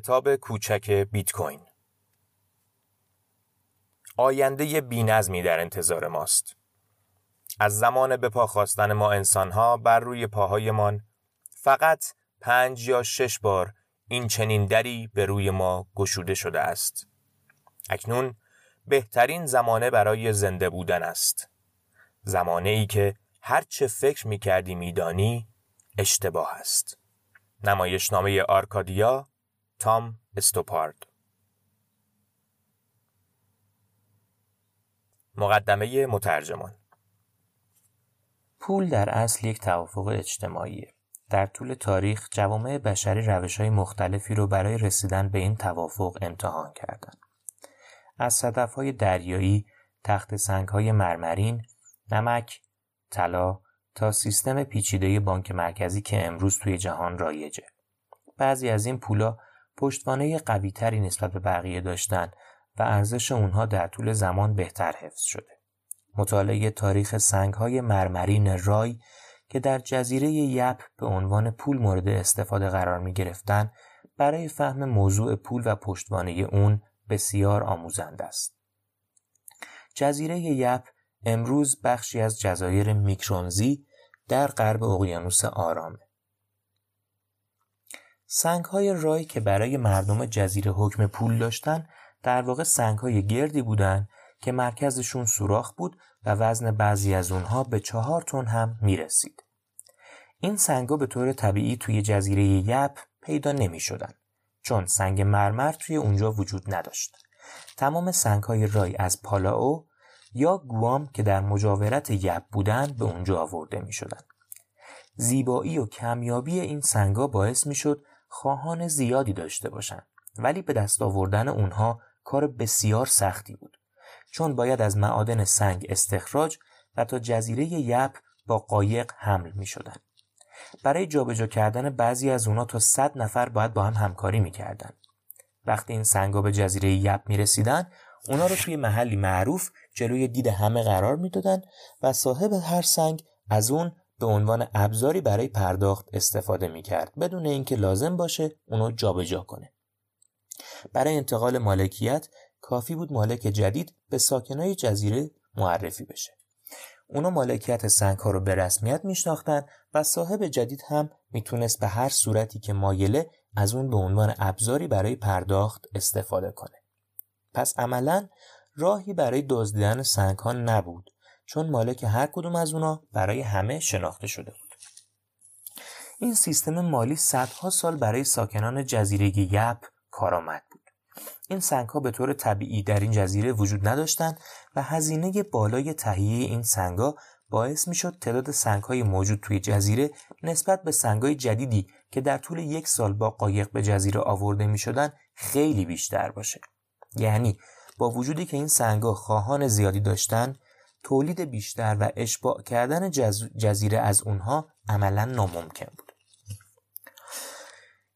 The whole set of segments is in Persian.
کتاب کوچک بیت کوین. آینده بینظمی در انتظار ماست. از زمان به پا خواستن ما انسانها بر روی پاهایمان فقط پنج یا شش بار این چنین دری به روی ما گشوده شده است. اکنون بهترین زمانه برای زنده بودن است. زمانه ای که هر چه فکر می کردی می دانی اشتباه است. نمایشنامه آرکادیا تام استوپارد مقدمه مترجمان پول در اصل یک توافق اجتماعیه. در طول تاریخ جوامع بشری روش های مختلفی رو برای رسیدن به این توافق امتحان کردند. از صدف های دریایی، تخت سنگ های مرمرین، نمک، طلا تا سیستم پیچیده بانک مرکزی که امروز توی جهان رایجه. بعضی از این پولا پشتوانه قوی تری نسبت به بقیه داشتن و ارزش اونها در طول زمان بهتر حفظ شده. مطالعه تاریخ سنگ های مرمرین رای که در جزیره یپ به عنوان پول مورد استفاده قرار می گرفتن برای فهم موضوع پول و پشتوانه اون بسیار آموزنده است. جزیره یپ امروز بخشی از جزایر میکرونزی در غرب اقیانوس آرامه. سنگ های رای که برای مردم جزیره حکم پول داشتن در واقع سنگ های گردی بودند که مرکزشون سوراخ بود و وزن بعضی از اونها به چهار تن هم می‌رسید. این سنگا به طور طبیعی توی جزیره یپ پیدا نمی شدن چون سنگ مرمر توی اونجا وجود نداشت. تمام سنگ های رای از پالاو یا گوام که در مجاورت یپ بودن به اونجا آورده می شدن. زیبایی و کمیابی این سنگا باعث می شد خواهان زیادی داشته باشند ولی به دست آوردن اونها کار بسیار سختی بود چون باید از معادن سنگ استخراج و تا جزیره یپ با قایق حمل می شدن. برای جابجا کردن بعضی از اونا تا صد نفر باید با هم همکاری می‌کردن. وقتی این سنگا به جزیره یپ می رسیدن اونا رو توی محلی معروف جلوی دید همه قرار می‌دادن و صاحب هر سنگ از اون به عنوان ابزاری برای پرداخت استفاده می‌کرد بدون اینکه لازم باشه اونو جابجا کنه. برای انتقال مالکیت کافی بود مالک جدید به ساکنای جزیره معرفی بشه. اونا مالکیت سنگ ها رو به رسمیت میشناختن و صاحب جدید هم می‌تونست به هر صورتی که مایله از اون به عنوان ابزاری برای پرداخت استفاده کنه. پس عملا راهی برای دزدیدن سنگ ها نبود چون مالک هر کدوم از اونا برای همه شناخته شده بود. این سیستم مالی صدها سال برای ساکنان جزیره یپ کارآمد بود. این سنگ ها به طور طبیعی در این جزیره وجود نداشتند و هزینه بالای تهیه این سنگ ها باعث می شد تعداد سنگ های موجود توی جزیره نسبت به سنگ های جدیدی که در طول یک سال با قایق به جزیره آورده می شدن خیلی بیشتر باشه. یعنی با وجودی که این سنگ ها خواهان زیادی داشتن تولید بیشتر و اشباع کردن جزیره از اونها عملا ناممکن بود.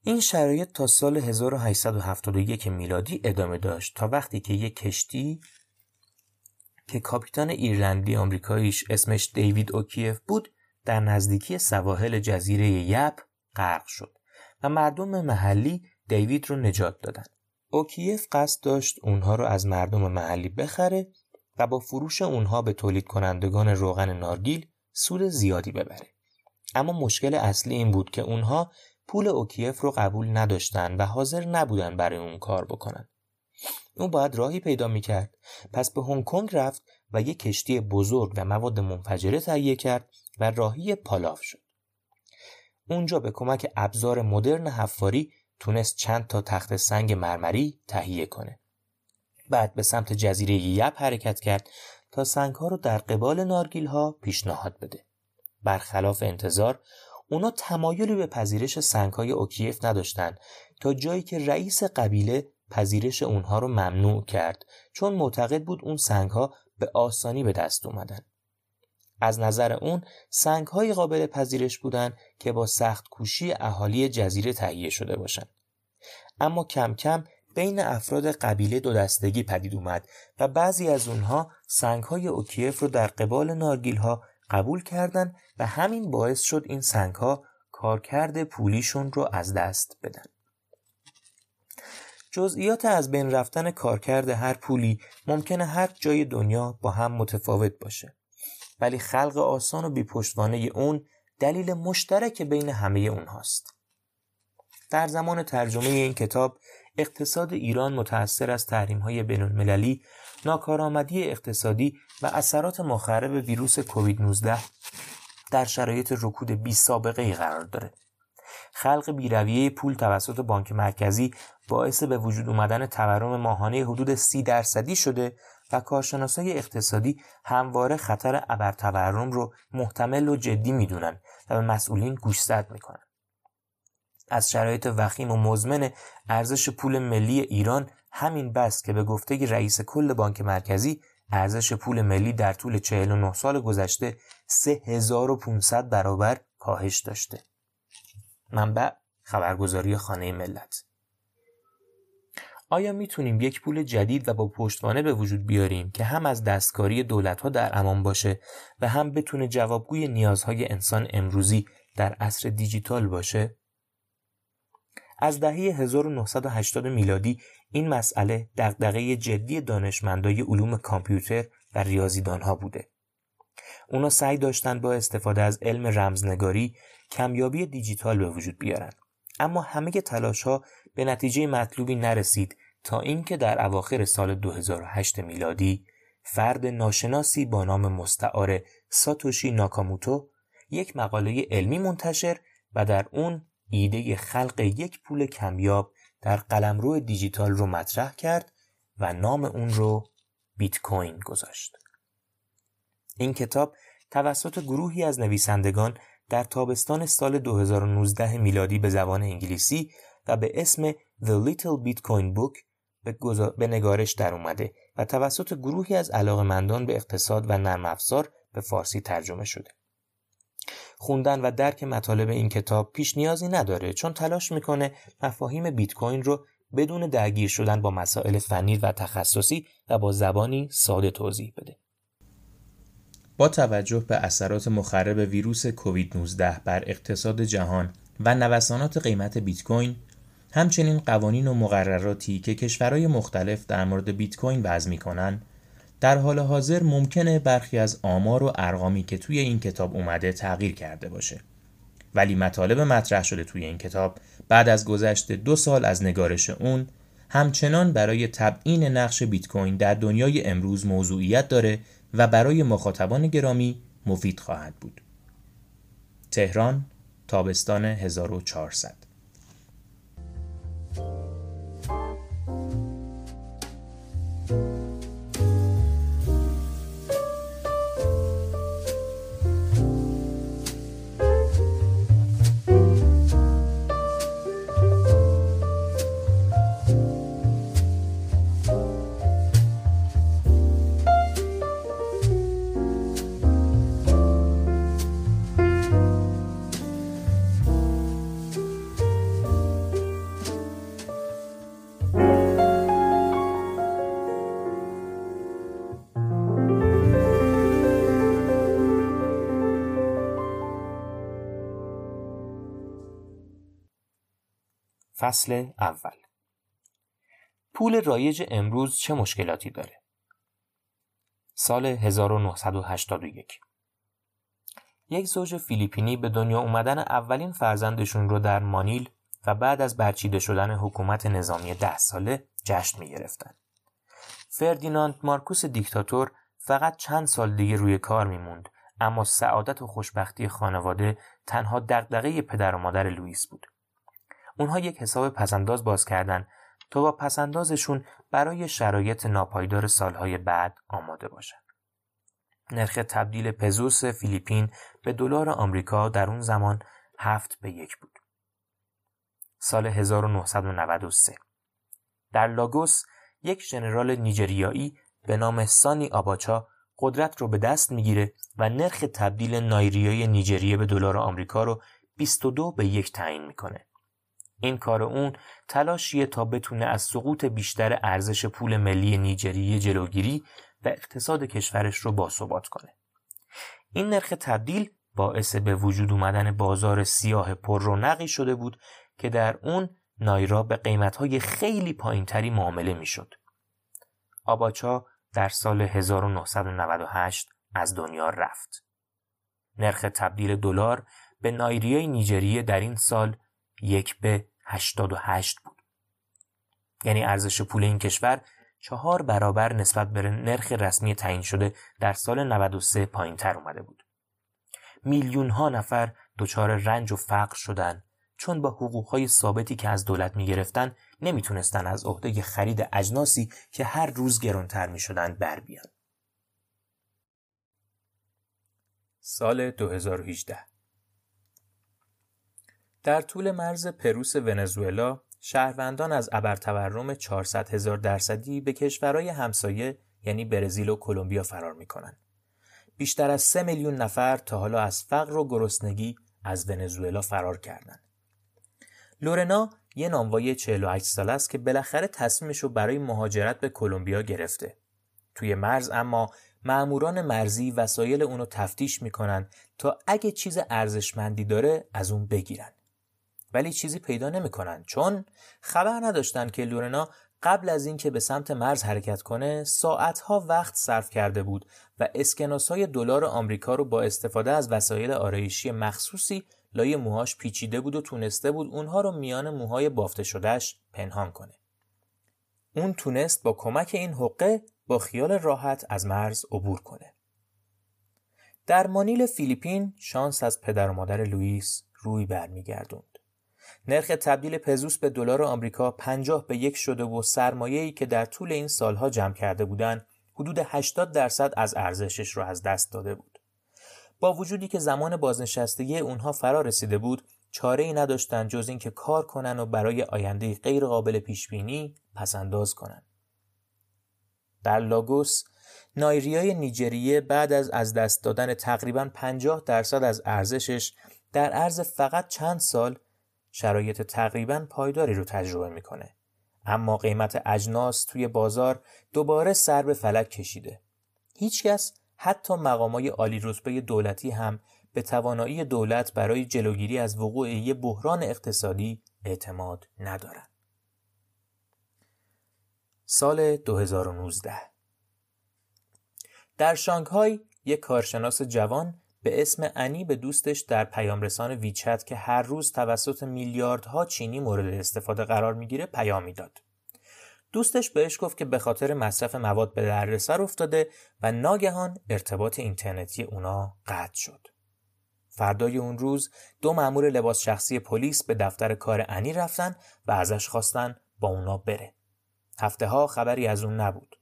این شرایط تا سال 1871 میلادی ادامه داشت تا وقتی که یک کشتی که کاپیتان ایرلندی آمریکاییش اسمش دیوید اوکیف بود در نزدیکی سواحل جزیره یپ غرق شد و مردم محلی دیوید رو نجات دادن. اوکیف قصد داشت اونها رو از مردم محلی بخره و با فروش اونها به تولید کنندگان روغن نارگیل سود زیادی ببره. اما مشکل اصلی این بود که اونها پول اوکیف رو قبول نداشتن و حاضر نبودن برای اون کار بکنن. اون باید راهی پیدا می‌کرد پس به هنگ کنگ رفت و یک کشتی بزرگ و مواد منفجره تهیه کرد و راهی پالاف شد. اونجا به کمک ابزار مدرن حفاری تونست چند تا تخت سنگ مرمری تهیه کنه. بعد به سمت جزیره یپ حرکت کرد تا سنگ ها رو در قبال نارگیل ها پیشنهاد بده. برخلاف انتظار اونا تمایلی به پذیرش سنگ های اوکیف نداشتند تا جایی که رئیس قبیله پذیرش اونها رو ممنوع کرد چون معتقد بود اون سنگ ها به آسانی به دست اومدن. از نظر اون سنگ های قابل پذیرش بودن که با سخت کوشی اهالی جزیره تهیه شده باشند. اما کم کم بین افراد قبیله دو دستگی پدید اومد و بعضی از اونها سنگ های اوکیف رو در قبال نارگیل ها قبول کردند و همین باعث شد این سنگ ها کارکرد پولیشون رو از دست بدن. جزئیات از بین رفتن کارکرد هر پولی ممکنه هر جای دنیا با هم متفاوت باشه ولی خلق آسان و بیپشتوانه اون دلیل مشترک بین همه اونهاست در زمان ترجمه این کتاب اقتصاد ایران متأثر از تحریم های بین المللی ناکارآمدی اقتصادی و اثرات مخرب ویروس کووید 19 در شرایط رکود بی سابقه ای قرار داره. خلق بیرویه پول توسط بانک مرکزی باعث به وجود اومدن تورم ماهانه حدود سی درصدی شده و کارشناسای اقتصادی همواره خطر ابرتورم رو محتمل و جدی می‌دونن و به مسئولین گوشزد می‌کنن. از شرایط وخیم و مزمن ارزش پول ملی ایران همین بس که به گفته رئیس کل بانک مرکزی ارزش پول ملی در طول 49 سال گذشته 3500 برابر کاهش داشته. منبع خبرگزاری خانه ملت آیا می‌تونیم یک پول جدید و با پشتوانه به وجود بیاریم که هم از دستکاری دولت ها در امان باشه و هم بتونه جوابگوی نیازهای انسان امروزی در عصر دیجیتال باشه؟ از دهه 1980 میلادی این مسئله دغدغه جدی دانشمندای علوم کامپیوتر و ریاضیدانها بوده. اونا سعی داشتند با استفاده از علم رمزنگاری کمیابی دیجیتال به وجود بیارن. اما همه تلاش ها به نتیجه مطلوبی نرسید تا اینکه در اواخر سال 2008 میلادی فرد ناشناسی با نام مستعار ساتوشی ناکاموتو یک مقاله علمی منتشر و در اون ایده خلق یک پول کمیاب در قلمرو دیجیتال رو مطرح کرد و نام اون رو بیت کوین گذاشت. این کتاب توسط گروهی از نویسندگان در تابستان سال 2019 میلادی به زبان انگلیسی و به اسم The Little Bitcoin Book به, نگارش در اومده و توسط گروهی از علاقمندان به اقتصاد و نرم افزار به فارسی ترجمه شده. خوندن و درک مطالب این کتاب پیش نیازی نداره چون تلاش می‌کنه مفاهیم بیت کوین رو بدون درگیر شدن با مسائل فنی و تخصصی و با زبانی ساده توضیح بده. با توجه به اثرات مخرب ویروس کووید 19 بر اقتصاد جهان و نوسانات قیمت بیت کوین همچنین قوانین و مقرراتی که کشورهای مختلف در مورد بیت کوین وضع می‌کنن در حال حاضر ممکنه برخی از آمار و ارقامی که توی این کتاب اومده تغییر کرده باشه ولی مطالب مطرح شده توی این کتاب بعد از گذشت دو سال از نگارش اون همچنان برای تبیین نقش بیت کوین در دنیای امروز موضوعیت داره و برای مخاطبان گرامی مفید خواهد بود. تهران تابستان 1400 فصل اول پول رایج امروز چه مشکلاتی داره؟ سال 1981 یک زوج فیلیپینی به دنیا اومدن اولین فرزندشون رو در مانیل و بعد از برچیده شدن حکومت نظامی ده ساله جشن می گرفتن. فردیناند مارکوس دیکتاتور فقط چند سال دیگه روی کار میموند اما سعادت و خوشبختی خانواده تنها دغدغه پدر و مادر لوئیس بود. اونها یک حساب پسنداز باز کردن تا با پسندازشون برای شرایط ناپایدار سالهای بعد آماده باشن. نرخ تبدیل پزوس فیلیپین به دلار آمریکا در اون زمان هفت به یک بود. سال 1993 در لاگوس یک ژنرال نیجریایی به نام سانی آباچا قدرت رو به دست می‌گیره و نرخ تبدیل نایریای نیجریه به دلار آمریکا رو 22 به یک تعیین می‌کنه. این کار اون تلاشیه تا بتونه از سقوط بیشتر ارزش پول ملی نیجریه جلوگیری و اقتصاد کشورش رو باثبات کنه. این نرخ تبدیل باعث به وجود اومدن بازار سیاه پر رونقی شده بود که در اون نایرا به قیمتهای خیلی پایینتری معامله می‌شد. آباچا در سال 1998 از دنیا رفت. نرخ تبدیل دلار به نایریای نیجریه در این سال یک به 88 بود. یعنی ارزش پول این کشور چهار برابر نسبت به نرخ رسمی تعیین شده در سال 93 پایین تر اومده بود. میلیون ها نفر دچار رنج و فقر شدن چون با حقوقهای ثابتی که از دولت می گرفتن نمی‌تونستن از عهده خرید اجناسی که هر روز گرانتر می شدن بر بیان. سال 2018 در طول مرز پروس ونزوئلا شهروندان از ابرتورم 400 هزار درصدی به کشورهای همسایه یعنی برزیل و کلمبیا فرار می‌کنند. بیشتر از 3 میلیون نفر تا حالا از فقر و گرسنگی از ونزوئلا فرار کردند. لورنا یه نانوای 48 ساله است که بالاخره تصمیمش رو برای مهاجرت به کلمبیا گرفته. توی مرز اما معموران مرزی وسایل اونو تفتیش می‌کنن تا اگه چیز ارزشمندی داره از اون بگیرن. ولی چیزی پیدا نمی‌کنن چون خبر نداشتن که لورنا قبل از اینکه به سمت مرز حرکت کنه ساعتها وقت صرف کرده بود و اسکناس های دلار آمریکا رو با استفاده از وسایل آرایشی مخصوصی لای موهاش پیچیده بود و تونسته بود اونها رو میان موهای بافته شدهش پنهان کنه. اون تونست با کمک این حقه با خیال راحت از مرز عبور کنه. در مانیل فیلیپین شانس از پدر و مادر لوئیس روی برمیگردوند. نرخ تبدیل پزوس به دلار آمریکا 50 به یک شده و سرمایه‌ای که در طول این سالها جمع کرده بودند حدود 80 درصد از ارزشش را از دست داده بود. با وجودی که زمان بازنشستگی اونها فرا رسیده بود چاره ای نداشتند جز اینکه کار کنن و برای آینده غیر قابل پیش بینی پسنداز کنن. در لاگوس نایریای نیجریه بعد از از دست دادن تقریبا 50 درصد از ارزشش در عرض فقط چند سال شرایط تقریبا پایداری رو تجربه می‌کنه. اما قیمت اجناس توی بازار دوباره سر به فلک کشیده. هیچکس حتی مقامای عالی رتبه دولتی هم به توانایی دولت برای جلوگیری از وقوع یک بحران اقتصادی اعتماد ندارند. سال 2019 در شانگهای یک کارشناس جوان به اسم انی به دوستش در پیامرسان ویچت که هر روز توسط میلیاردها چینی مورد استفاده قرار می‌گیره پیامی داد. دوستش بهش گفت که به خاطر مصرف مواد به دردسر افتاده و ناگهان ارتباط اینترنتی اونا قطع شد. فردای اون روز دو مأمور لباس شخصی پلیس به دفتر کار انی رفتن و ازش خواستن با اونا بره. هفته ها خبری از اون نبود.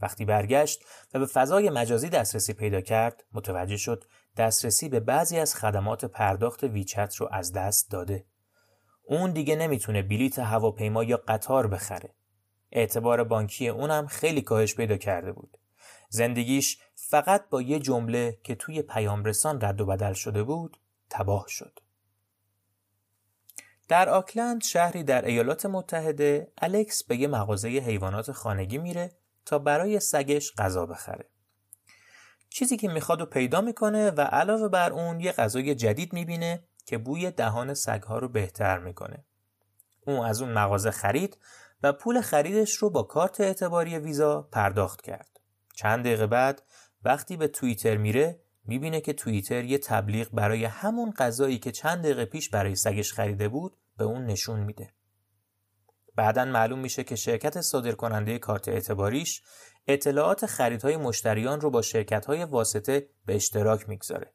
وقتی برگشت و به فضای مجازی دسترسی پیدا کرد متوجه شد دسترسی به بعضی از خدمات پرداخت ویچت رو از دست داده. اون دیگه نمی‌تونه بلیت هواپیما یا قطار بخره. اعتبار بانکی اونم خیلی کاهش پیدا کرده بود. زندگیش فقط با یه جمله که توی پیام رسان رد و بدل شده بود تباه شد. در آکلند شهری در ایالات متحده الکس به یه مغازه حیوانات خانگی میره تا برای سگش غذا بخره. چیزی که می‌خواد و پیدا می‌کنه و علاوه بر اون یه غذای جدید می‌بینه که بوی دهان سگها رو بهتر می‌کنه. اون از اون مغازه خرید و پول خریدش رو با کارت اعتباری ویزا پرداخت کرد. چند دقیقه بعد وقتی به توییتر میره می‌بینه که توییتر یه تبلیغ برای همون غذایی که چند دقیقه پیش برای سگش خریده بود به اون نشون میده. بعدا معلوم میشه که شرکت صادرکننده کارت اعتباریش اطلاعات خریدهای مشتریان رو با شرکتهای واسطه به اشتراک می‌گذاره.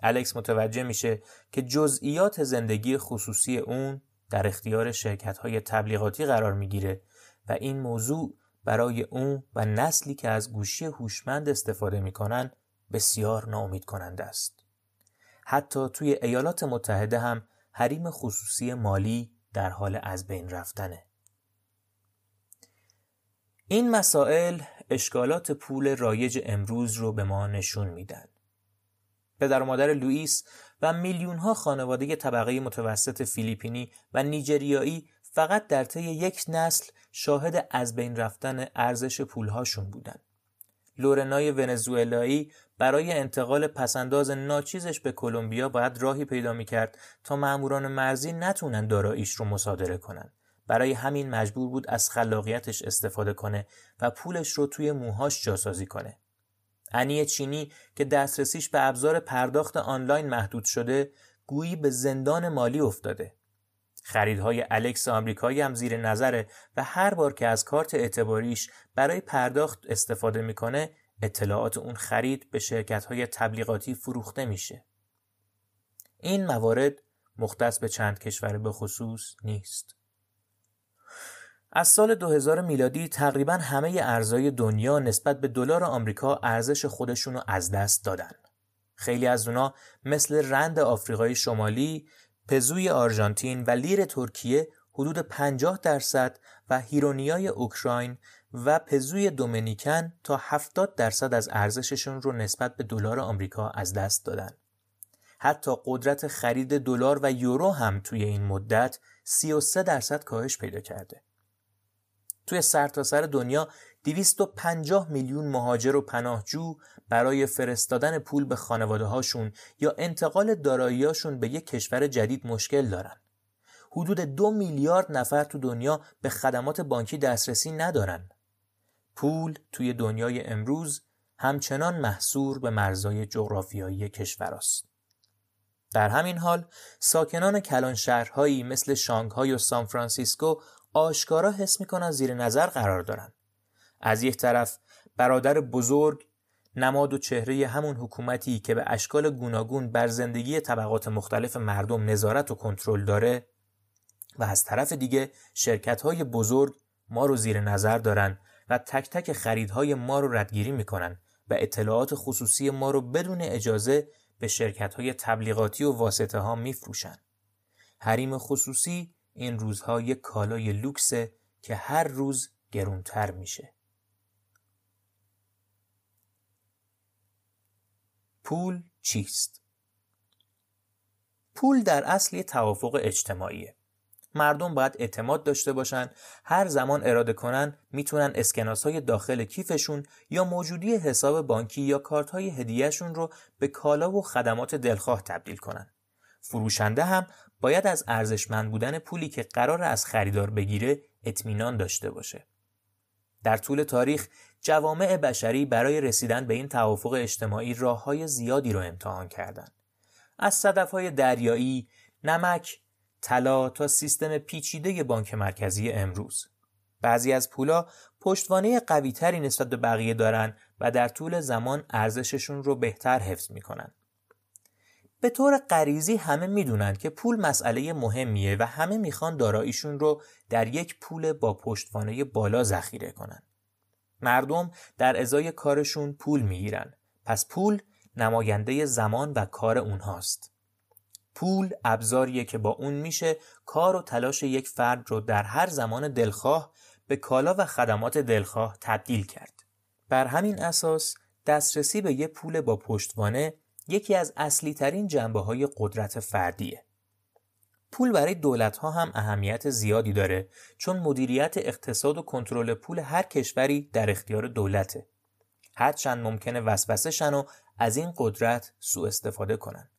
الکس متوجه میشه که جزئیات زندگی خصوصی اون در اختیار شرکت های تبلیغاتی قرار می‌گیره و این موضوع برای اون و نسلی که از گوشی هوشمند استفاده می‌کنن بسیار ناامید کننده است. حتی توی ایالات متحده هم حریم خصوصی مالی در حال از بین رفتنه. این مسائل اشکالات پول رایج امروز رو به ما نشون میدن. پدر و مادر لوئیس و میلیون ها خانواده طبقه متوسط فیلیپینی و نیجریایی فقط در طی یک نسل شاهد از بین رفتن ارزش پولهاشون بودن. لورنای ونزوئلایی برای انتقال پسنداز ناچیزش به کلمبیا باید راهی پیدا می‌کرد تا ماموران مرزی نتونن داراییش رو مصادره کنن. برای همین مجبور بود از خلاقیتش استفاده کنه و پولش رو توی موهاش جاسازی کنه. انی چینی که دسترسیش به ابزار پرداخت آنلاین محدود شده گویی به زندان مالی افتاده. خریدهای الکس آمریکایی هم زیر نظره و هر بار که از کارت اعتباریش برای پرداخت استفاده می‌کنه اطلاعات اون خرید به شرکت های تبلیغاتی فروخته میشه. این موارد مختص به چند کشور به خصوص نیست. از سال 2000 میلادی تقریبا همه ارزهای دنیا نسبت به دلار آمریکا ارزش خودشونو از دست دادن. خیلی از اونا مثل رند آفریقای شمالی، پزوی آرژانتین و لیر ترکیه حدود 50 درصد و هیرونیای اوکراین و پزوی دومینیکن تا 70 درصد از ارزششون رو نسبت به دلار آمریکا از دست دادن. حتی قدرت خرید دلار و یورو هم توی این مدت 33 درصد کاهش پیدا کرده. توی سرتاسر سر دنیا 250 میلیون مهاجر و پناهجو برای فرستادن پول به خانواده هاشون یا انتقال داراییاشون به یک کشور جدید مشکل دارن. حدود دو میلیارد نفر تو دنیا به خدمات بانکی دسترسی ندارن. پول توی دنیای امروز همچنان محصور به مرزای جغرافیایی کشور است. در همین حال ساکنان کلان شهرهایی مثل شانگهای و سان فرانسیسکو آشکارا حس می‌کنن زیر نظر قرار دارن. از یک طرف برادر بزرگ نماد و چهره همون حکومتی که به اشکال گوناگون بر زندگی طبقات مختلف مردم نظارت و کنترل داره و از طرف دیگه شرکت های بزرگ ما رو زیر نظر دارن و تک تک خریدهای ما رو ردگیری می‌کنن و اطلاعات خصوصی ما رو بدون اجازه به شرکت های تبلیغاتی و واسطه ها میفروشن. حریم خصوصی این روزها یک کالای لوکسه که هر روز گرونتر میشه. پول چیست؟ پول در اصل توافق اجتماعیه. مردم باید اعتماد داشته باشن هر زمان اراده کنن می‌تونن اسکناس های داخل کیفشون یا موجودی حساب بانکی یا کارت های هدیهشون رو به کالا و خدمات دلخواه تبدیل کنن. فروشنده هم باید از ارزشمند بودن پولی که قرار از خریدار بگیره اطمینان داشته باشه. در طول تاریخ جوامع بشری برای رسیدن به این توافق اجتماعی راه های زیادی رو امتحان کردند. از صدف های دریایی، نمک، طلا تا سیستم پیچیده بانک مرکزی امروز. بعضی از پولا پشتوانه قویتری نسبت به بقیه دارن و در طول زمان ارزششون رو بهتر حفظ می‌کنن. به طور غریزی همه می‌دونن که پول مسئله مهمیه و همه می‌خوان داراییشون رو در یک پول با پشتوانه بالا ذخیره کنن. مردم در ازای کارشون پول می‌گیرن. پس پول نماینده زمان و کار اونهاست. پول ابزاریه که با اون میشه کار و تلاش یک فرد رو در هر زمان دلخواه به کالا و خدمات دلخواه تبدیل کرد. بر همین اساس دسترسی به یک پول با پشتوانه یکی از اصلی ترین جنبه های قدرت فردیه. پول برای دولت ها هم اهمیت زیادی داره چون مدیریت اقتصاد و کنترل پول هر کشوری در اختیار دولته. هرچند ممکنه وسوسه شن و از این قدرت سوء استفاده کنن.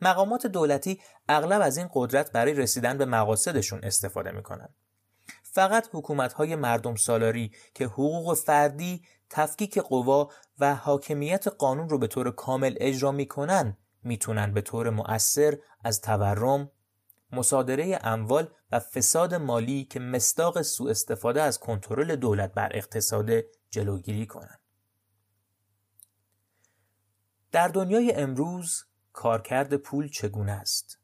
مقامات دولتی اغلب از این قدرت برای رسیدن به مقاصدشون استفاده می‌کنن. فقط حکومت های مردم سالاری که حقوق فردی، تفکیک قوا و حاکمیت قانون رو به طور کامل اجرا می‌کنن می‌تونن به طور مؤثر از تورم، مصادره اموال و فساد مالی که مستاق سوء استفاده از کنترل دولت بر اقتصاد جلوگیری کنند. در دنیای امروز کارکرد پول چگونه است؟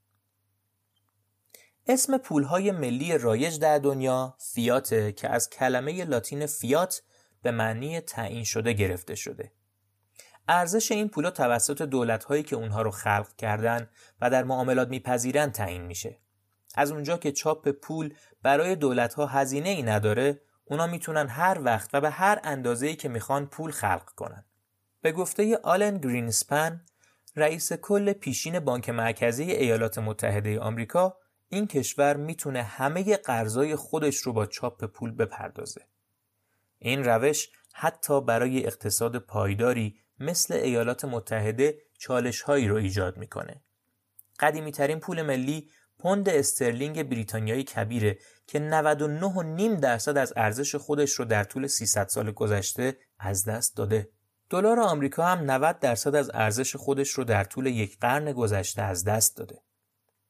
اسم پولهای ملی رایج در دنیا فیات که از کلمه لاتین فیات به معنی تعیین شده گرفته شده. ارزش این پولا توسط دولت‌هایی که اونها رو خلق کردن و در معاملات میپذیرن تعیین میشه. از اونجا که چاپ پول برای دولت‌ها هزینه ای نداره، اونا می‌تونن هر وقت و به هر اندازه‌ای که می‌خوان پول خلق کنن. به گفته آلن گرینسپن، رئیس کل پیشین بانک مرکزی ایالات متحده آمریکا، این کشور می‌تونه همه قرضای خودش رو با چاپ پول بپردازه. این روش حتی برای اقتصاد پایداری مثل ایالات متحده چالش هایی رو ایجاد می‌کنه. قدیمی ترین پول ملی پوند استرلینگ بریتانیایی کبیره که 99.5 درصد از ارزش خودش رو در طول 300 سال گذشته از دست داده. دلار آمریکا هم 90 درصد از ارزش خودش رو در طول یک قرن گذشته از دست داده.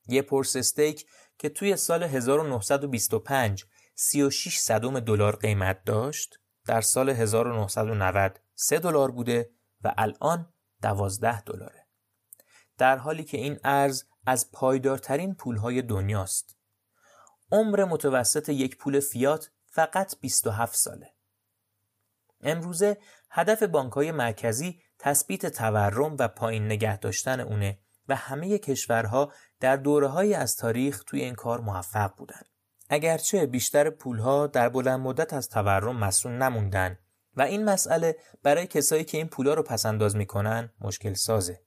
یه پرس استیک که توی سال 1925 36 صدم دلار قیمت داشت در سال 1990 3 دلار بوده و الان 12 دلاره. در حالی که این ارز از پایدارترین پولهای دنیاست. عمر متوسط یک پول فیات فقط 27 ساله. امروزه هدف بانکهای مرکزی تثبیت تورم و پایین نگه داشتن اونه و همه کشورها در دوره از تاریخ توی این کار موفق بودن. اگرچه بیشتر پولها در بلند مدت از تورم مسئول نموندن و این مسئله برای کسایی که این پولها رو پسنداز می‌کنن مشکل سازه.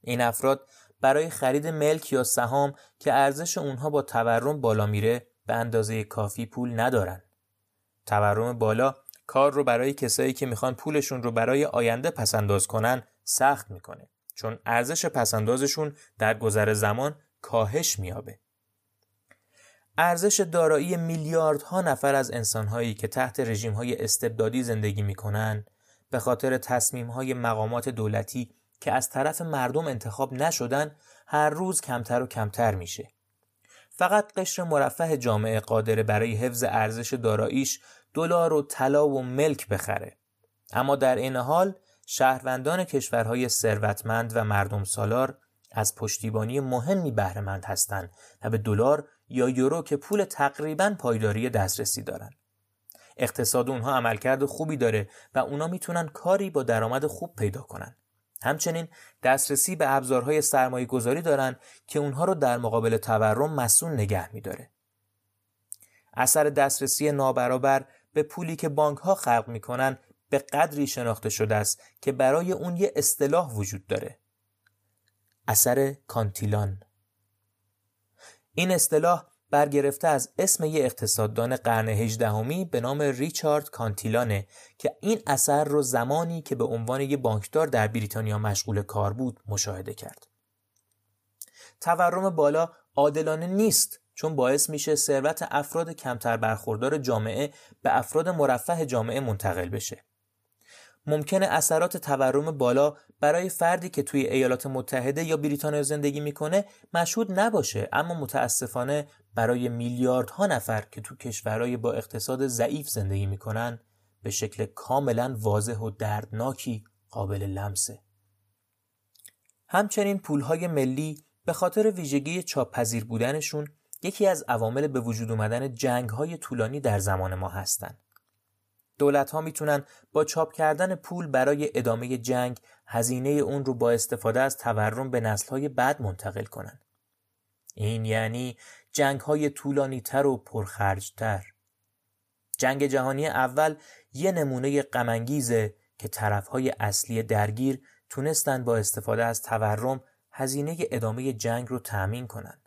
این افراد برای خرید ملک یا سهام که ارزش اونها با تورم بالا میره به اندازه کافی پول ندارن. تورم بالا کار رو برای کسایی که می‌خوان پولشون رو برای آینده پسنداز کنن سخت می‌کنه چون ارزش پسندازشون در گذر زمان کاهش میابه. ارزش دارایی میلیاردها نفر از انسانهایی که تحت رژیمهای استبدادی زندگی می‌کنن به خاطر تصمیمهای مقامات دولتی که از طرف مردم انتخاب نشدن هر روز کمتر و کمتر میشه. فقط قشر مرفه جامعه قادر برای حفظ ارزش داراییش دلار و طلا و ملک بخره. اما در این حال شهروندان کشورهای ثروتمند و مردم سالار از پشتیبانی مهمی بهرهمند هستند و به دلار یا یورو که پول تقریبا پایداری دسترسی دارن. اقتصاد اونها عملکرد خوبی داره و اونا می‌تونن کاری با درآمد خوب پیدا کنن. همچنین دسترسی به ابزارهای سرمایه گذاری دارن که اونها رو در مقابل تورم مسئول نگه میداره. اثر دسترسی نابرابر به پولی که بانک ها خلق می‌کنن به قدری شناخته شده است که برای اون یه اصطلاح وجود داره. اثر کانتیلان این اصطلاح برگرفته از اسم یک اقتصاددان قرن هجدهمی به نام ریچارد کانتیلانه که این اثر رو زمانی که به عنوان یک بانکدار در بریتانیا مشغول کار بود مشاهده کرد. تورم بالا عادلانه نیست چون باعث میشه ثروت افراد کمتر برخوردار جامعه به افراد مرفه جامعه منتقل بشه. ممکنه اثرات تورم بالا برای فردی که توی ایالات متحده یا بریتانیا زندگی می‌کنه مشهود نباشه اما متاسفانه برای میلیاردها نفر که تو کشورهای با اقتصاد ضعیف زندگی می‌کنن به شکل کاملا واضح و دردناکی قابل لمسه. همچنین پولهای ملی به خاطر ویژگی چاپ پذیر بودنشون یکی از عوامل به وجود اومدن جنگهای طولانی در زمان ما هستند. دولت ها می‌تونن با چاپ کردن پول برای ادامه جنگ هزینه اون رو با استفاده از تورم به نسل های بعد منتقل کنن. این یعنی جنگ های طولانی تر و پرخرجتر. جنگ جهانی اول یه نمونه غمانگیزه که طرف های اصلی درگیر تونستن با استفاده از تورم هزینه ادامه جنگ رو تأمین کنن.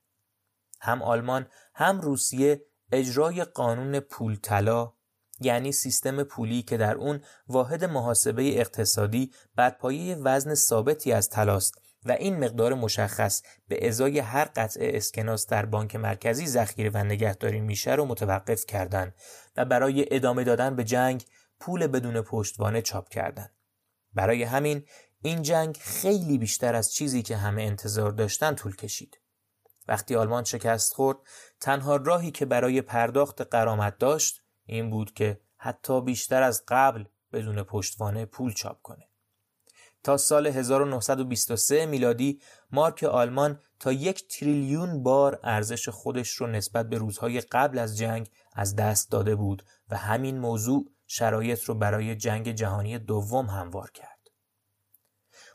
هم آلمان هم روسیه اجرای قانون پول طلا یعنی سیستم پولی که در اون واحد محاسبه اقتصادی بر پایه وزن ثابتی از تلاست و این مقدار مشخص به ازای هر قطعه اسکناس در بانک مرکزی ذخیره و نگهداری میشه رو متوقف کردند و برای ادامه دادن به جنگ پول بدون پشتوانه چاپ کردند. برای همین این جنگ خیلی بیشتر از چیزی که همه انتظار داشتن طول کشید. وقتی آلمان شکست خورد تنها راهی که برای پرداخت قرامت داشت این بود که حتی بیشتر از قبل بدون پشتوانه پول چاپ کنه. تا سال 1923 میلادی مارک آلمان تا یک تریلیون بار ارزش خودش رو نسبت به روزهای قبل از جنگ از دست داده بود و همین موضوع شرایط رو برای جنگ جهانی دوم هموار کرد.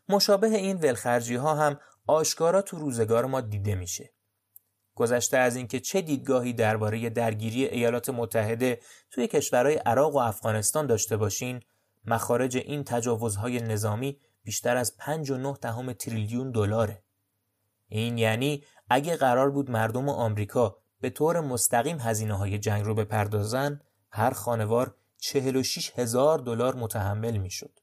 مشابه این ولخرجی ها هم آشکارا تو روزگار ما دیده میشه. گذشته از اینکه چه دیدگاهی درباره درگیری ایالات متحده توی کشورهای عراق و افغانستان داشته باشین مخارج این تجاوزهای نظامی بیشتر از 5.9 دهم تریلیون دلاره این یعنی اگه قرار بود مردم آمریکا به طور مستقیم هزینه های جنگ رو بپردازن هر خانوار 46 هزار دلار متحمل می‌شد.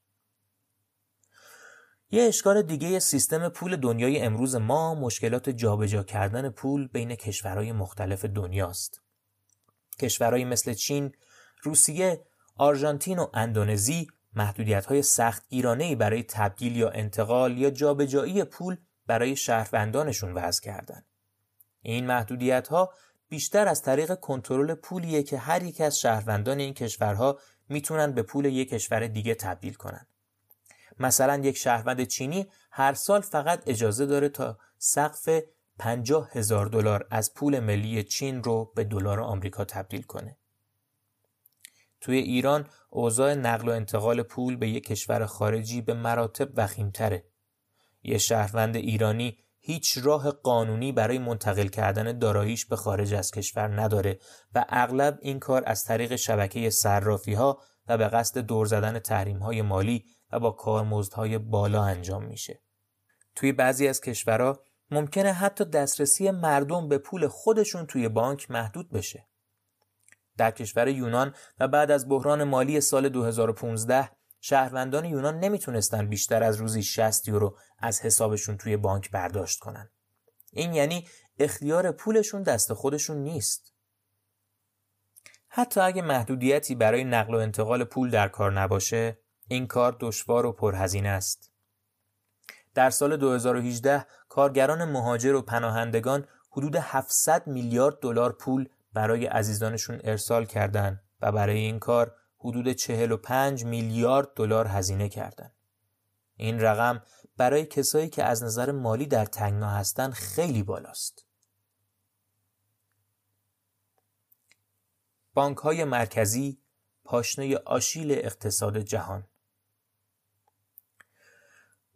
یه اشکال دیگه سیستم پول دنیای امروز ما مشکلات جابجا کردن پول بین کشورهای مختلف دنیاست. کشورهایی مثل چین، روسیه، آرژانتین و اندونزی محدودیت های سخت ایرانه برای تبدیل یا انتقال یا جابجایی پول برای شهروندانشون وضع کردن. این محدودیت ها بیشتر از طریق کنترل پولیه که هر یک از شهروندان این کشورها می‌تونن به پول یک کشور دیگه تبدیل کنن. مثلا یک شهروند چینی هر سال فقط اجازه داره تا سقف 50 هزار دلار از پول ملی چین رو به دلار آمریکا تبدیل کنه. توی ایران اوضاع نقل و انتقال پول به یک کشور خارجی به مراتب وخیمتره. یه شهروند ایرانی هیچ راه قانونی برای منتقل کردن داراییش به خارج از کشور نداره و اغلب این کار از طریق شبکه صرافی ها و به قصد دور زدن تحریم های مالی و با کارمزدهای بالا انجام میشه. توی بعضی از کشورها ممکنه حتی دسترسی مردم به پول خودشون توی بانک محدود بشه. در کشور یونان و بعد از بحران مالی سال 2015 شهروندان یونان نمی‌تونستن بیشتر از روزی 60 یورو از حسابشون توی بانک برداشت کنن. این یعنی اختیار پولشون دست خودشون نیست. حتی اگه محدودیتی برای نقل و انتقال پول در کار نباشه، این کار دشوار و پرهزینه است. در سال 2018 کارگران مهاجر و پناهندگان حدود 700 میلیارد دلار پول برای عزیزانشون ارسال کردند و برای این کار حدود 45 میلیارد دلار هزینه کردند. این رقم برای کسایی که از نظر مالی در تنگنا هستند خیلی بالاست. بانک های مرکزی پاشنه آشیل اقتصاد جهان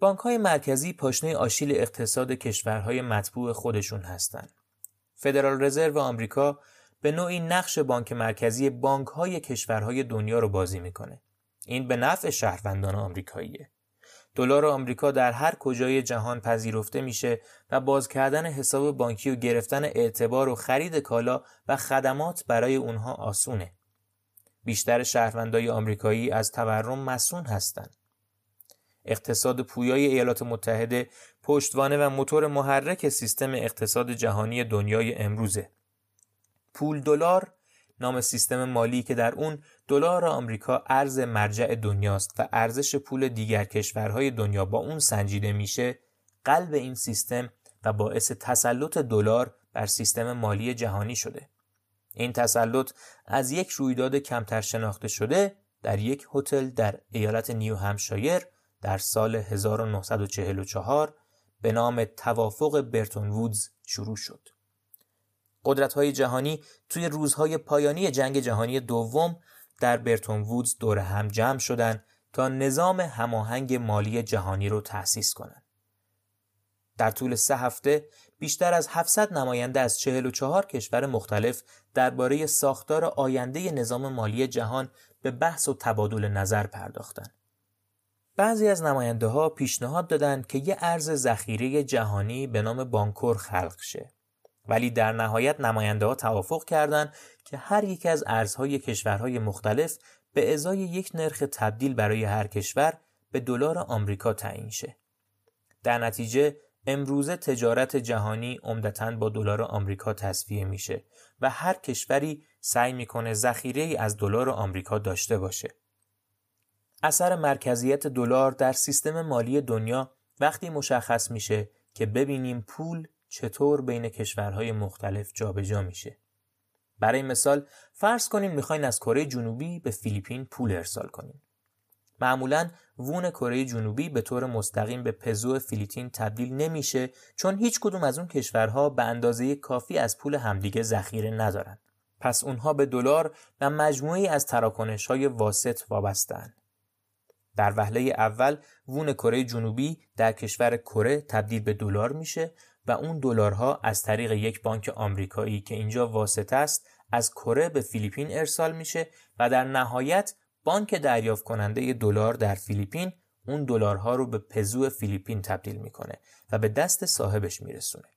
بانک های مرکزی پاشنه آشیل اقتصاد کشورهای مطبوع خودشون هستند. فدرال رزرو آمریکا به نوعی نقش بانک مرکزی بانک های کشورهای دنیا رو بازی می‌کنه. این به نفع شهروندان آمریکاییه. دلار آمریکا در هر کجای جهان پذیرفته میشه و باز کردن حساب بانکی و گرفتن اعتبار و خرید کالا و خدمات برای اونها آسونه. بیشتر شهروندای آمریکایی از تورم مسون هستند. اقتصاد پویای ایالات متحده پشتوانه و موتور محرک سیستم اقتصاد جهانی دنیای امروزه. پول دلار نام سیستم مالی که در اون دلار آمریکا ارز مرجع دنیاست و ارزش پول دیگر کشورهای دنیا با اون سنجیده میشه قلب این سیستم و باعث تسلط دلار بر سیستم مالی جهانی شده. این تسلط از یک رویداد کمتر شناخته شده در یک هتل در ایالت نیو همشایر در سال 1944 به نام توافق برتون وودز شروع شد. قدرت های جهانی توی روزهای پایانی جنگ جهانی دوم در برتون وودز دور هم جمع شدند تا نظام هماهنگ مالی جهانی رو تأسیس کنند. در طول سه هفته بیشتر از 700 نماینده از 44 کشور مختلف درباره ساختار آینده نظام مالی جهان به بحث و تبادل نظر پرداختند. بعضی از نماینده ها پیشنهاد دادند که یه ارز ذخیره جهانی به نام بانکور خلق شه. ولی در نهایت نماینده ها توافق کردند که هر یک از ارزهای کشورهای مختلف به ازای یک نرخ تبدیل برای هر کشور به دلار آمریکا تعیین شه. در نتیجه امروزه تجارت جهانی عمدتا با دلار آمریکا تصفیه میشه و هر کشوری سعی می‌کنه ذخیره از دلار آمریکا داشته باشه. اثر مرکزیت دلار در سیستم مالی دنیا وقتی مشخص میشه که ببینیم پول چطور بین کشورهای مختلف جابجا جا میشه. برای مثال فرض کنیم می‌خواین از کره جنوبی به فیلیپین پول ارسال کنین. معمولا وون کره جنوبی به طور مستقیم به پزو فیلیپین تبدیل نمیشه چون هیچ کدوم از اون کشورها به اندازه کافی از پول همدیگه ذخیره ندارن. پس اونها به دلار و مجموعی از تراکنش های واسط وابستن. در وهله اول وون کره جنوبی در کشور کره تبدیل به دلار میشه و اون دلارها از طریق یک بانک آمریکایی که اینجا واسطه است از کره به فیلیپین ارسال میشه و در نهایت بانک دریافت کننده دلار در فیلیپین اون دلارها رو به پزو فیلیپین تبدیل می‌کنه و به دست صاحبش میرسونه.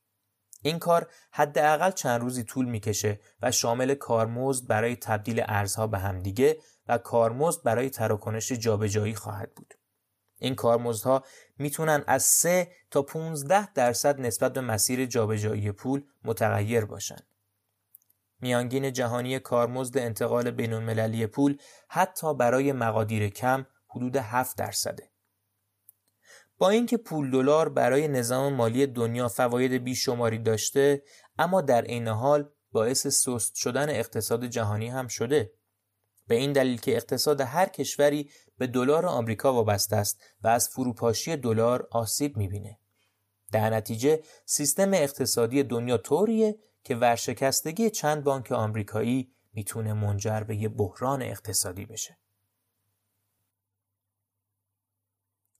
این کار حداقل چند روزی طول می‌کشه و شامل کارمزد برای تبدیل ارزها به همدیگه و کارمزد برای تراکنش جابجایی خواهد بود. این کارمزدها می‌تونن از 3 تا 15 درصد نسبت به مسیر جابجایی پول متغیر باشن. میانگین جهانی کارمزد انتقال بین المللی پول حتی برای مقادیر کم حدود 7 درصده. با اینکه پول دلار برای نظام مالی دنیا فواید بیشماری داشته اما در عین حال باعث سست شدن اقتصاد جهانی هم شده به این دلیل که اقتصاد هر کشوری به دلار آمریکا وابسته است و از فروپاشی دلار آسیب می‌بینه در نتیجه سیستم اقتصادی دنیا طوریه که ورشکستگی چند بانک آمریکایی می‌تونه منجر به یه بحران اقتصادی بشه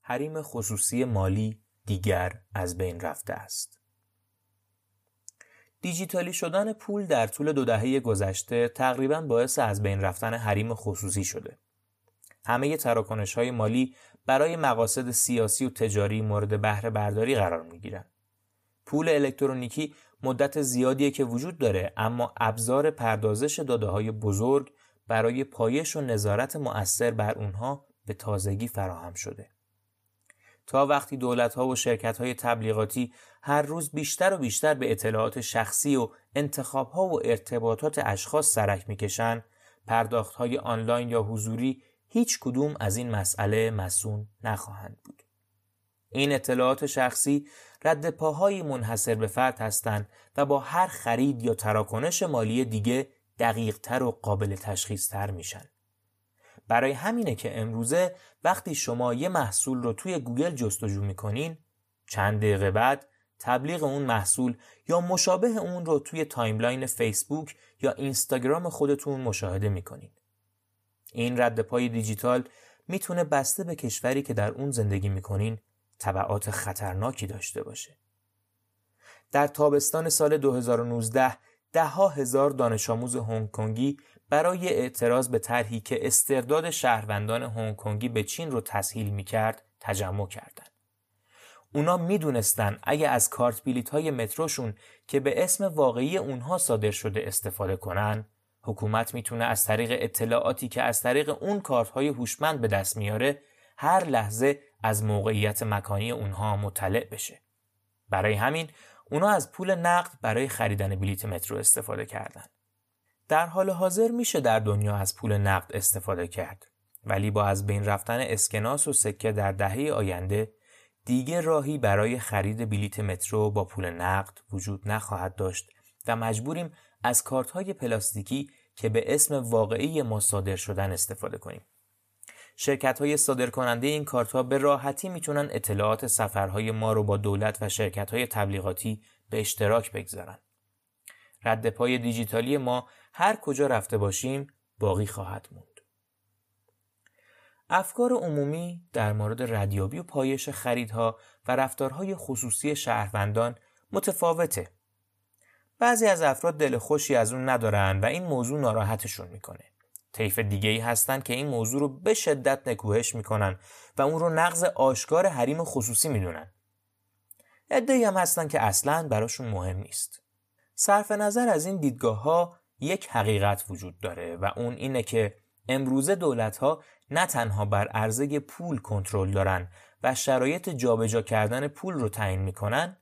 حریم خصوصی مالی دیگر از بین رفته است. دیجیتالی شدن پول در طول دو دهه گذشته تقریبا باعث از بین رفتن حریم خصوصی شده. همه تراکنش های مالی برای مقاصد سیاسی و تجاری مورد بهره برداری قرار می گیرن. پول الکترونیکی مدت زیادیه که وجود داره اما ابزار پردازش داده های بزرگ برای پایش و نظارت مؤثر بر اونها به تازگی فراهم شده. تا وقتی دولت ها و شرکت های تبلیغاتی هر روز بیشتر و بیشتر به اطلاعات شخصی و انتخاب ها و ارتباطات اشخاص سرک می‌کشند پرداخت های آنلاین یا حضوری هیچ کدوم از این مسئله مسون نخواهند بود. این اطلاعات شخصی رد پاهای منحصر به فرد هستند و با هر خرید یا تراکنش مالی دیگه دقیق تر و قابل تشخیص تر میشن. برای همینه که امروزه وقتی شما یه محصول رو توی گوگل جستجو می‌کنین چند دقیقه بعد تبلیغ اون محصول یا مشابه اون رو توی timeline فیسبوک یا اینستاگرام خودتون مشاهده می‌کنین. این رد پای دیجیتال می‌تونه بسته به کشوری که در اون زندگی می‌کنین تبعات خطرناکی داشته باشه. در تابستان سال 2019 ده ها هزار دانش آموز هنگ کنگی برای اعتراض به طرحی که استرداد شهروندان هنگ کنگی به چین رو تسهیل می کرد تجمع کردند. اونا می‌دونستن اگه از کارت بیلیت های متروشون که به اسم واقعی اونها صادر شده استفاده کنن حکومت می‌تونه از طریق اطلاعاتی که از طریق اون کارت های هوشمند به دست میاره هر لحظه از موقعیت مکانی اونها مطلع بشه. برای همین اونا از پول نقد برای خریدن بلیت مترو استفاده کردند. در حال حاضر میشه در دنیا از پول نقد استفاده کرد ولی با از بین رفتن اسکناس و سکه در دهه آینده دیگه راهی برای خرید بلیت مترو با پول نقد وجود نخواهد داشت و مجبوریم از کارت های پلاستیکی که به اسم واقعی ما صادر شدن استفاده کنیم. شرکت های صادر کننده این کارت ها به راحتی می‌تونن اطلاعات سفرهای ما رو با دولت و شرکت های تبلیغاتی به اشتراک بگذارن. رد پای دیجیتالی ما هر کجا رفته باشیم باقی خواهد موند. افکار عمومی در مورد ردیابی و پایش خریدها و رفتارهای خصوصی شهروندان متفاوته. بعضی از افراد دل خوشی از اون ندارن و این موضوع ناراحتشون می‌کنه. طیف دیگه ای هستن که این موضوع رو به شدت نکوهش می‌کنن و اون رو نقض آشکار حریم خصوصی می‌دونن. ادهی هم هستن که اصلا براشون مهم نیست. صرف نظر از این دیدگاه ها یک حقیقت وجود داره و اون اینه که امروزه دولت ها نه تنها بر عرضه پول کنترل دارن و شرایط جابجا کردن پول رو تعیین می‌کنن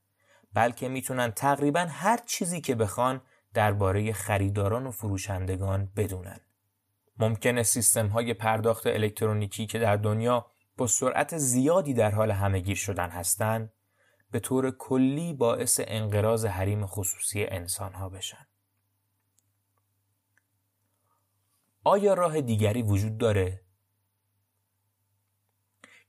بلکه می‌تونن تقریبا هر چیزی که بخوان درباره خریداران و فروشندگان بدونن. ممکنه سیستم های پرداخت الکترونیکی که در دنیا با سرعت زیادی در حال همهگیر شدن هستند به طور کلی باعث انقراض حریم خصوصی انسان ها بشن. آیا راه دیگری وجود داره؟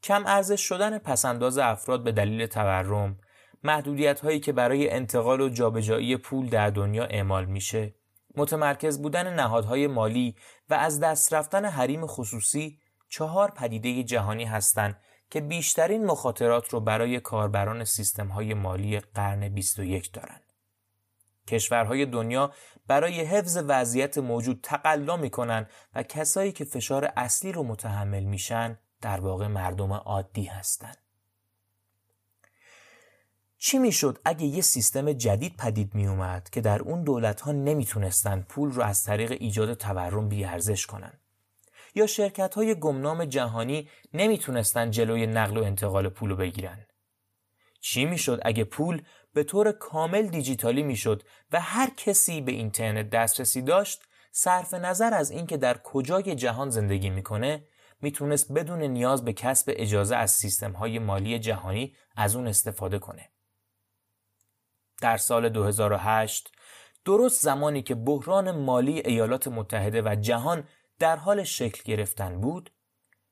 کم ارزش شدن پسنداز افراد به دلیل تورم، محدودیت هایی که برای انتقال و جابجایی پول در دنیا اعمال میشه، متمرکز بودن نهادهای مالی و از دست رفتن حریم خصوصی چهار پدیده جهانی هستند که بیشترین مخاطرات رو برای کاربران سیستم های مالی قرن 21 دارند. کشورهای دنیا برای حفظ وضعیت موجود تقلا می‌کنن و کسایی که فشار اصلی رو متحمل میشن در واقع مردم عادی هستند. چی می‌شد اگه یه سیستم جدید پدید می اومد که در اون دولت ها نمی‌تونستن پول رو از طریق ایجاد تورم بیارزش کنن یا شرکت های گمنام جهانی نمی‌تونستن جلوی نقل و انتقال پول رو بگیرن چی می‌شد اگه پول به طور کامل دیجیتالی می‌شد و هر کسی به اینترنت دسترسی داشت صرف نظر از اینکه در کجای جهان زندگی می‌کنه می‌تونست بدون نیاز به کسب اجازه از سیستم های مالی جهانی از اون استفاده کنه. در سال 2008 درست زمانی که بحران مالی ایالات متحده و جهان در حال شکل گرفتن بود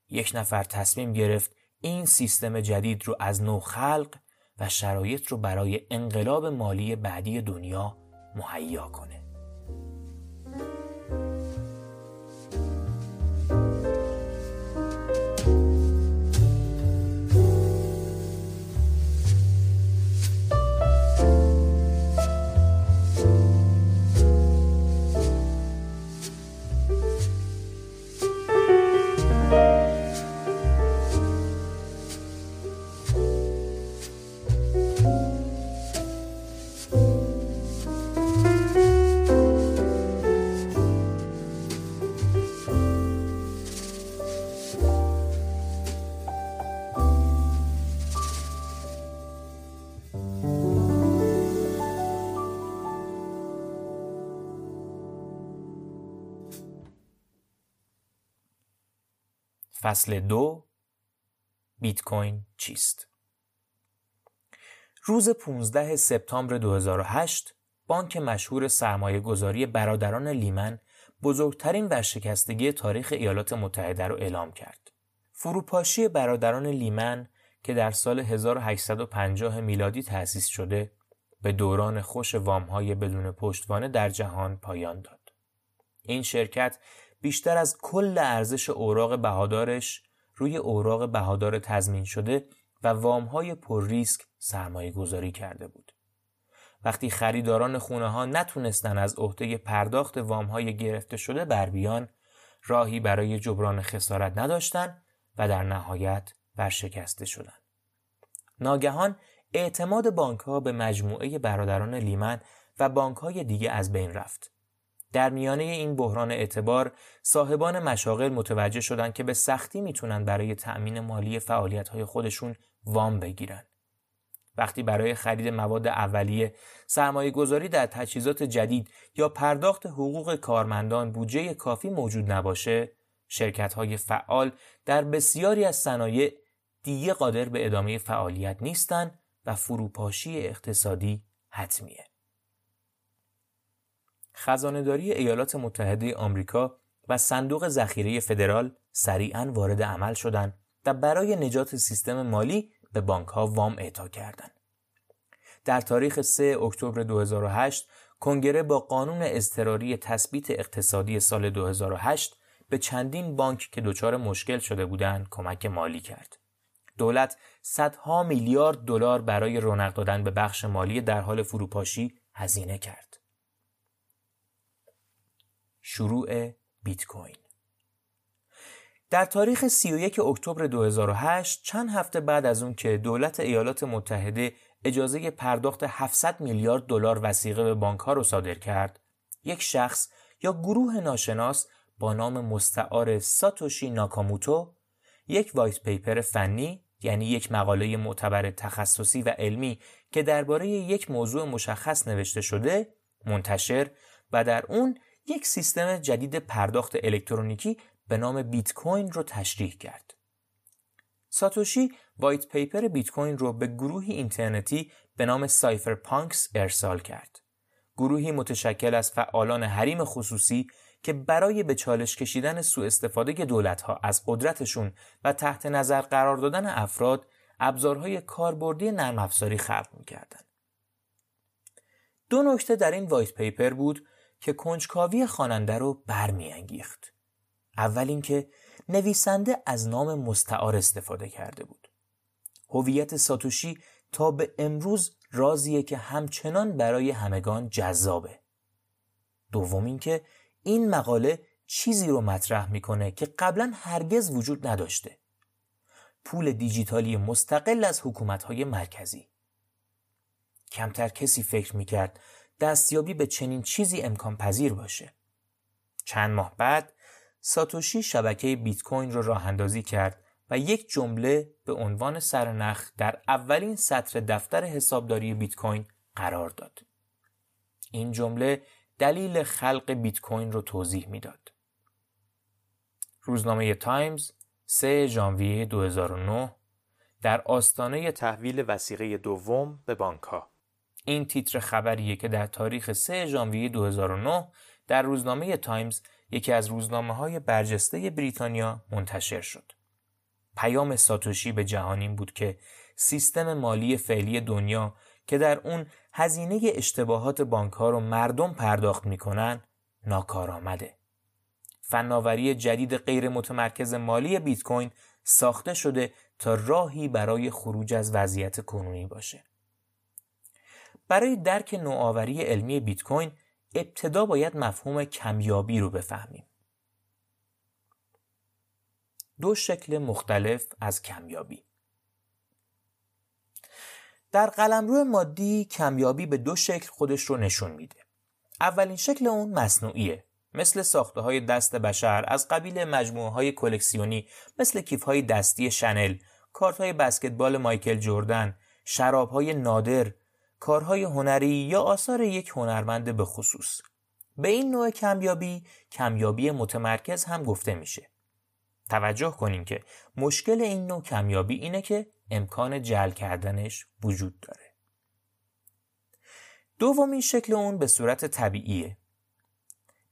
یک نفر تصمیم گرفت این سیستم جدید رو از نو خلق و شرایط رو برای انقلاب مالی بعدی دنیا مهیا کنه. فصل دو بیت کوین چیست؟ روز 15 سپتامبر 2008 بانک مشهور سرمایه گذاری برادران لیمن بزرگترین ورشکستگی تاریخ ایالات متحده را اعلام کرد. فروپاشی برادران لیمن که در سال 1850 میلادی تأسیس شده به دوران خوش وامهای بدون پشتوانه در جهان پایان داد. این شرکت بیشتر از کل ارزش اوراق بهادارش روی اوراق بهادار تضمین شده و وامهای پر ریسک سرمایه گذاری کرده بود. وقتی خریداران خونه ها نتونستن از عهده پرداخت وامهای گرفته شده بر بیان راهی برای جبران خسارت نداشتن و در نهایت ورشکسته شدند. ناگهان اعتماد بانک ها به مجموعه برادران لیمن و بانک های دیگه از بین رفت. در میانه این بحران اعتبار صاحبان مشاغل متوجه شدند که به سختی می‌تونن برای تأمین مالی فعالیت های خودشون وام بگیرن. وقتی برای خرید مواد اولیه سرمایه گذاری در تجهیزات جدید یا پرداخت حقوق کارمندان بودجه کافی موجود نباشه شرکت های فعال در بسیاری از صنایع دیگه قادر به ادامه فعالیت نیستند و فروپاشی اقتصادی حتمیه. خزانهداری ایالات متحده آمریکا و صندوق ذخیره فدرال سریعا وارد عمل شدند و برای نجات سیستم مالی به بانک ها وام اعطا کردند. در تاریخ 3 اکتبر 2008 کنگره با قانون اضطراری تثبیت اقتصادی سال 2008 به چندین بانک که دچار مشکل شده بودند کمک مالی کرد. دولت صدها میلیارد دلار برای رونق دادن به بخش مالی در حال فروپاشی هزینه کرد. شروع بیت کوین در تاریخ 31 اکتبر 2008 چند هفته بعد از اون که دولت ایالات متحده اجازه پرداخت 700 میلیارد دلار وسیقه به بانک ها رو صادر کرد یک شخص یا گروه ناشناس با نام مستعار ساتوشی ناکاموتو یک white paper فنی یعنی یک مقاله معتبر تخصصی و علمی که درباره یک موضوع مشخص نوشته شده منتشر و در اون یک سیستم جدید پرداخت الکترونیکی به نام بیت کوین رو تشریح کرد. ساتوشی white paper بیت کوین رو به گروهی اینترنتی به نام Cypherpunks ارسال کرد. گروهی متشکل از فعالان حریم خصوصی که برای به چالش کشیدن سوء استفاده دولت ها از قدرتشون و تحت نظر قرار دادن افراد ابزارهای کاربردی نرم افزاری خلق می‌کردند. دو نکته در این وایت پیپر بود که کنجکاوی خواننده رو برمیانگیخت. اول اینکه نویسنده از نام مستعار استفاده کرده بود. هویت ساتوشی تا به امروز رازیه که همچنان برای همگان جذابه. دوم اینکه این مقاله چیزی رو مطرح می‌کنه که قبلا هرگز وجود نداشته. پول دیجیتالی مستقل از حکومتهای مرکزی. کمتر کسی فکر می‌کرد دستیابی به چنین چیزی امکان پذیر باشه. چند ماه بعد ساتوشی شبکه بیت کوین را راه اندازی کرد و یک جمله به عنوان سرنخ در اولین سطر دفتر حسابداری بیت کوین قرار داد. این جمله دلیل خلق بیت کوین رو توضیح می‌داد. روزنامه تایمز 3 ژانویه 2009 در آستانه تحویل وثیقه دوم به بانک ها. این تیتر خبریه که در تاریخ 3 ژانویه 2009 در روزنامه تایمز یکی از روزنامه های برجسته بریتانیا منتشر شد. پیام ساتوشی به جهان این بود که سیستم مالی فعلی دنیا که در اون هزینه اشتباهات بانک ها رو مردم پرداخت می‌کنن ناکارآمده. فناوری جدید غیر متمرکز مالی بیت کوین ساخته شده تا راهی برای خروج از وضعیت کنونی باشه. برای درک نوآوری علمی بیت کوین ابتدا باید مفهوم کمیابی رو بفهمیم. دو شکل مختلف از کمیابی در قلمرو مادی کمیابی به دو شکل خودش رو نشون میده. اولین شکل اون مصنوعیه مثل ساخته های دست بشر از قبیل مجموعه های کلکسیونی مثل کیف های دستی شنل، کارت های بسکتبال مایکل جردن، شراب های نادر، کارهای هنری یا آثار یک هنرمند به خصوص. به این نوع کمیابی کمیابی متمرکز هم گفته میشه. توجه کنیم که مشکل این نوع کمیابی اینه که امکان جل کردنش وجود داره. دومین شکل اون به صورت طبیعیه.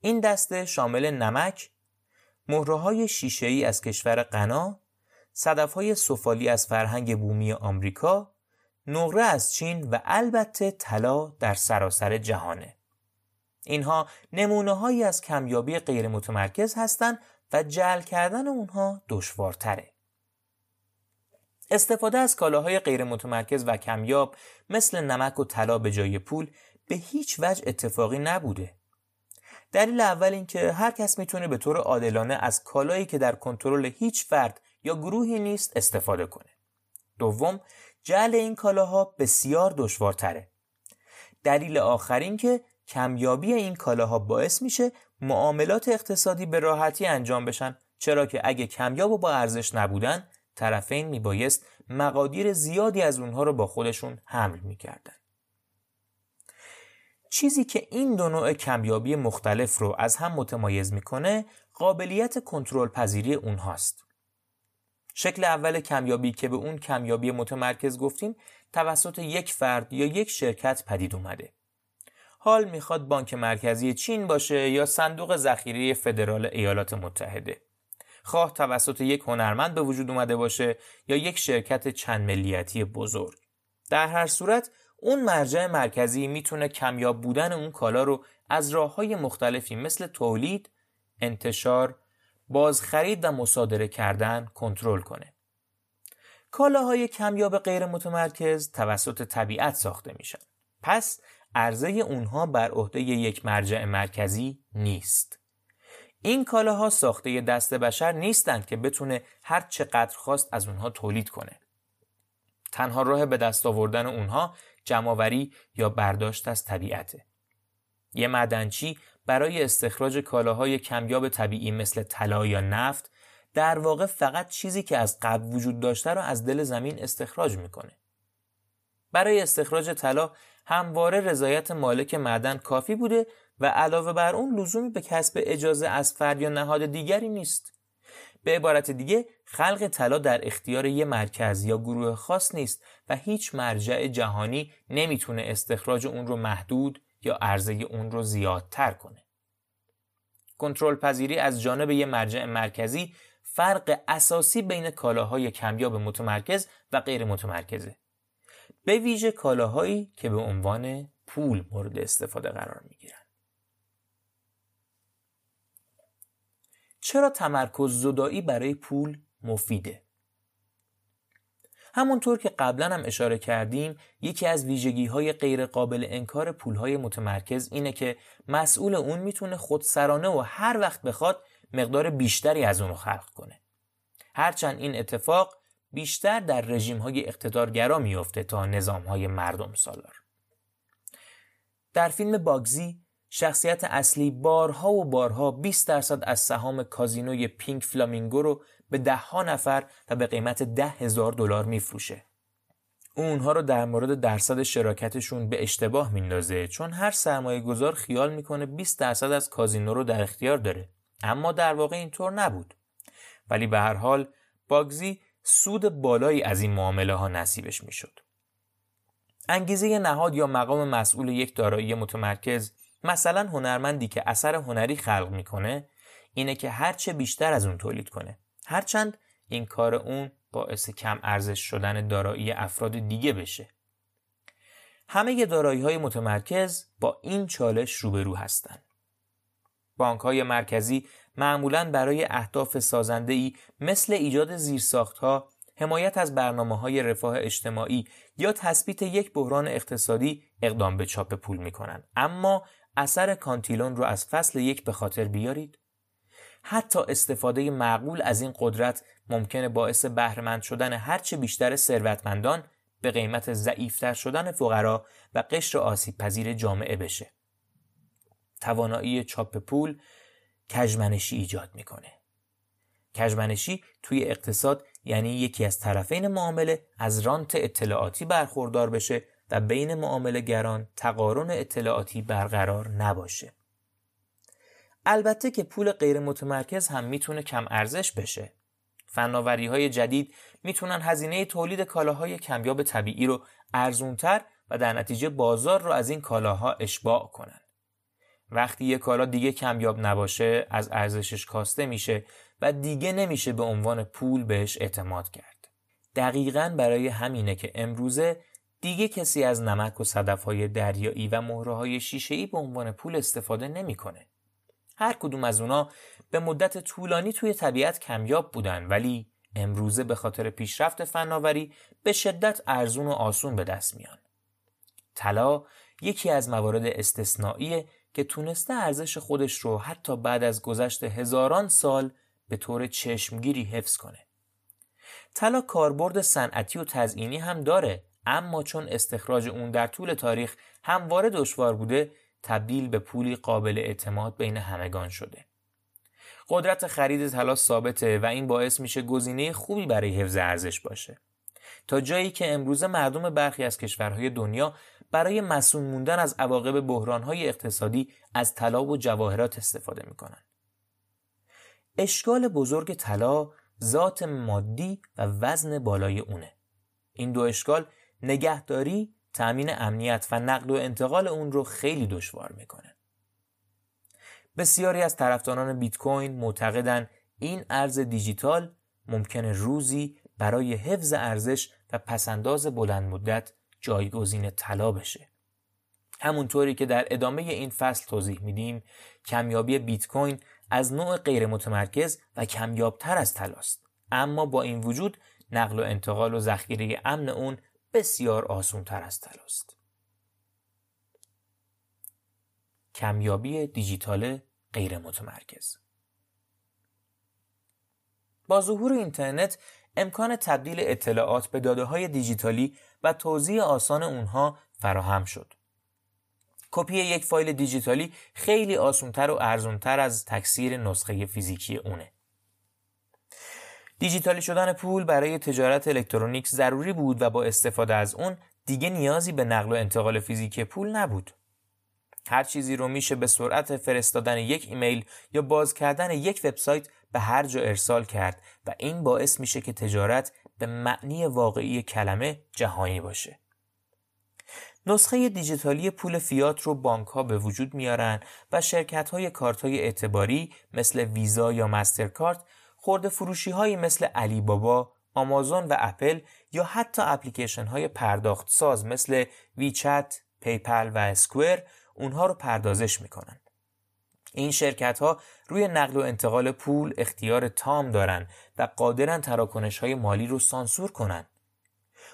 این دسته شامل نمک، مهره های شیشه ای از کشور غنا، صدف های سفالی از فرهنگ بومی آمریکا، نقره از چین و البته طلا در سراسر جهانه. اینها نمونه هایی از کمیابی غیر متمرکز هستند و جل کردن اونها دشوارتره. استفاده از کالاهای غیر متمرکز و کمیاب مثل نمک و طلا به جای پول به هیچ وجه اتفاقی نبوده. دلیل اول اینکه هر کس می‌تونه به طور عادلانه از کالایی که در کنترل هیچ فرد یا گروهی نیست استفاده کنه. دوم، جعل این کالاها بسیار دشوارتره. دلیل آخر این که کمیابی این کالاها باعث میشه معاملات اقتصادی به راحتی انجام بشن چرا که اگه کمیاب و با ارزش نبودن طرفین میبایست مقادیر زیادی از اونها رو با خودشون حمل می‌کردن. چیزی که این دو نوع کمیابی مختلف رو از هم متمایز می‌کنه قابلیت کنترل پذیری اونهاست. شکل اول کمیابی که به اون کمیابی متمرکز گفتیم توسط یک فرد یا یک شرکت پدید اومده. حال می‌خواد بانک مرکزی چین باشه یا صندوق ذخیره فدرال ایالات متحده. خواه توسط یک هنرمند به وجود اومده باشه یا یک شرکت چند ملیتی بزرگ. در هر صورت اون مرجع مرکزی می‌تونه کمیاب بودن اون کالا رو از راه های مختلفی مثل تولید، انتشار، بازخرید و مصادره کردن کنترل کنه. کالاهای کمیاب غیر متمرکز توسط طبیعت ساخته میشن. پس عرضه اونها بر عهده یک مرجع مرکزی نیست. این کالاها ساخته دست بشر نیستند که بتونه هر چقدر خواست از اونها تولید کنه. تنها راه به دست آوردن اونها جمعآوری یا برداشت از طبیعته. یه معدنچی برای استخراج کالاهای کمیاب طبیعی مثل طلا یا نفت در واقع فقط چیزی که از قبل وجود داشته را از دل زمین استخراج می‌کنه. برای استخراج طلا همواره رضایت مالک معدن کافی بوده و علاوه بر اون لزومی به کسب اجازه از فرد یا نهاد دیگری نیست. به عبارت دیگه خلق طلا در اختیار یه مرکز یا گروه خاص نیست و هیچ مرجع جهانی نمی‌تونه استخراج اون رو محدود یا عرضه اون رو زیادتر کنه. کنترل پذیری از جانب یه مرجع مرکزی فرق اساسی بین کالاهای کمیاب متمرکز و غیر متمرکزه. به ویژه کالاهایی که به عنوان پول مورد استفاده قرار می گیرن. چرا تمرکز زدایی برای پول مفیده؟ همونطور که قبلا هم اشاره کردیم یکی از ویژگی های غیر قابل انکار پول های متمرکز اینه که مسئول اون می‌تونه خودسرانه و هر وقت بخواد مقدار بیشتری از اونو خلق کنه. هرچند این اتفاق بیشتر در رژیم های اقتدارگرا میفته تا نظام های مردم سالار. در فیلم باگزی شخصیت اصلی بارها و بارها 20 درصد از سهام کازینوی پینک فلامینگو رو به ده ها نفر و به قیمت ده هزار دلار میفروشه. اونها رو در مورد درصد شراکتشون به اشتباه میندازه چون هر سرمایه گذار خیال می‌کنه 20 درصد از کازینو رو در اختیار داره. اما در واقع اینطور نبود. ولی به هر حال باگزی سود بالایی از این معامله ها نصیبش می‌شد. انگیزه نهاد یا مقام مسئول یک دارایی متمرکز مثلا هنرمندی که اثر هنری خلق می‌کنه اینه که هرچه بیشتر از اون تولید کنه. هرچند این کار اون باعث کم ارزش شدن دارایی افراد دیگه بشه. همه دارایی های متمرکز با این چالش روبرو هستند بانک های مرکزی معمولا برای اهداف سازنده ای مثل ایجاد زیرساخت ها حمایت از برنامه های رفاه اجتماعی یا تثبیت یک بحران اقتصادی اقدام به چاپ پول می کنند. اما اثر کانتیلون رو از فصل یک به خاطر بیارید. حتی استفاده معقول از این قدرت ممکنه باعث بهرهمند شدن هرچه بیشتر ثروتمندان به قیمت ضعیفتر شدن فقرا و قشر آسیب پذیر جامعه بشه. توانایی چاپ پول کجمنشی ایجاد می‌کنه. کجمنشی توی اقتصاد یعنی یکی از طرفین معامله از رانت اطلاعاتی برخوردار بشه و بین معامله گران تقارن اطلاعاتی برقرار نباشه. البته که پول غیر متمرکز هم می‌تونه کم ارزش بشه. فناوری های جدید می‌تونن هزینه تولید کالاهای کمیاب طبیعی رو ارزونتر و در نتیجه بازار رو از این کالاها اشباع کنن. وقتی یک کالا دیگه کمیاب نباشه از ارزشش کاسته میشه و دیگه نمیشه به عنوان پول بهش اعتماد کرد. دقیقا برای همینه که امروزه دیگه کسی از نمک و صدفهای دریایی و مهره های شیشه به عنوان پول استفاده نمی‌کنه. هر کدوم از اونا به مدت طولانی توی طبیعت کمیاب بودن ولی امروزه به خاطر پیشرفت فناوری به شدت ارزون و آسون به دست میان. طلا یکی از موارد استثنائیه که تونسته ارزش خودش رو حتی بعد از گذشت هزاران سال به طور چشمگیری حفظ کنه. طلا کاربرد صنعتی و تزئینی هم داره اما چون استخراج اون در طول تاریخ همواره دشوار بوده تبدیل به پولی قابل اعتماد بین همگان شده. قدرت خرید طلا ثابته و این باعث میشه گزینه خوبی برای حفظ ارزش باشه. تا جایی که امروزه مردم برخی از کشورهای دنیا برای مسئول موندن از عواقب بحرانهای اقتصادی از طلا و جواهرات استفاده می‌کنن. اشکال بزرگ طلا ذات مادی و وزن بالای اونه. این دو اشکال نگهداری تأمین امنیت و نقل و انتقال اون رو خیلی دشوار می‌کنه. بسیاری از طرفداران بیت کوین معتقدن این ارز دیجیتال ممکنه روزی برای حفظ ارزش و پسنداز بلند مدت جایگزین طلا بشه. همونطوری که در ادامه این فصل توضیح میدیم کمیابی بیت کوین از نوع غیر متمرکز و کمیابتر از طلاست اما با این وجود نقل و انتقال و ذخیره امن اون بسیار آسون تر از تلاست. کمیابی دیجیتال غیر متمرکز با ظهور اینترنت امکان تبدیل اطلاعات به داده های دیجیتالی و توضیح آسان اونها فراهم شد. کپی یک فایل دیجیتالی خیلی آسونتر و ارزونتر از تکثیر نسخه فیزیکی اونه. دیجیتالی شدن پول برای تجارت الکترونیک ضروری بود و با استفاده از اون دیگه نیازی به نقل و انتقال فیزیکی پول نبود. هر چیزی رو میشه به سرعت فرستادن یک ایمیل یا باز کردن یک وبسایت به هر جا ارسال کرد و این باعث میشه که تجارت به معنی واقعی کلمه جهانی باشه. نسخه دیجیتالی پول فیات رو بانک ها به وجود میارن و شرکت های کارت های اعتباری مثل ویزا یا مسترکارت خرده فروشی هایی مثل علی بابا، آمازون و اپل یا حتی اپلیکیشن های پرداخت ساز مثل WeChat، PayPal و Square اونها رو پردازش می‌کنن. این شرکت ها روی نقل و انتقال پول اختیار تام دارن و قادرن تراکنش های مالی رو سانسور کنن.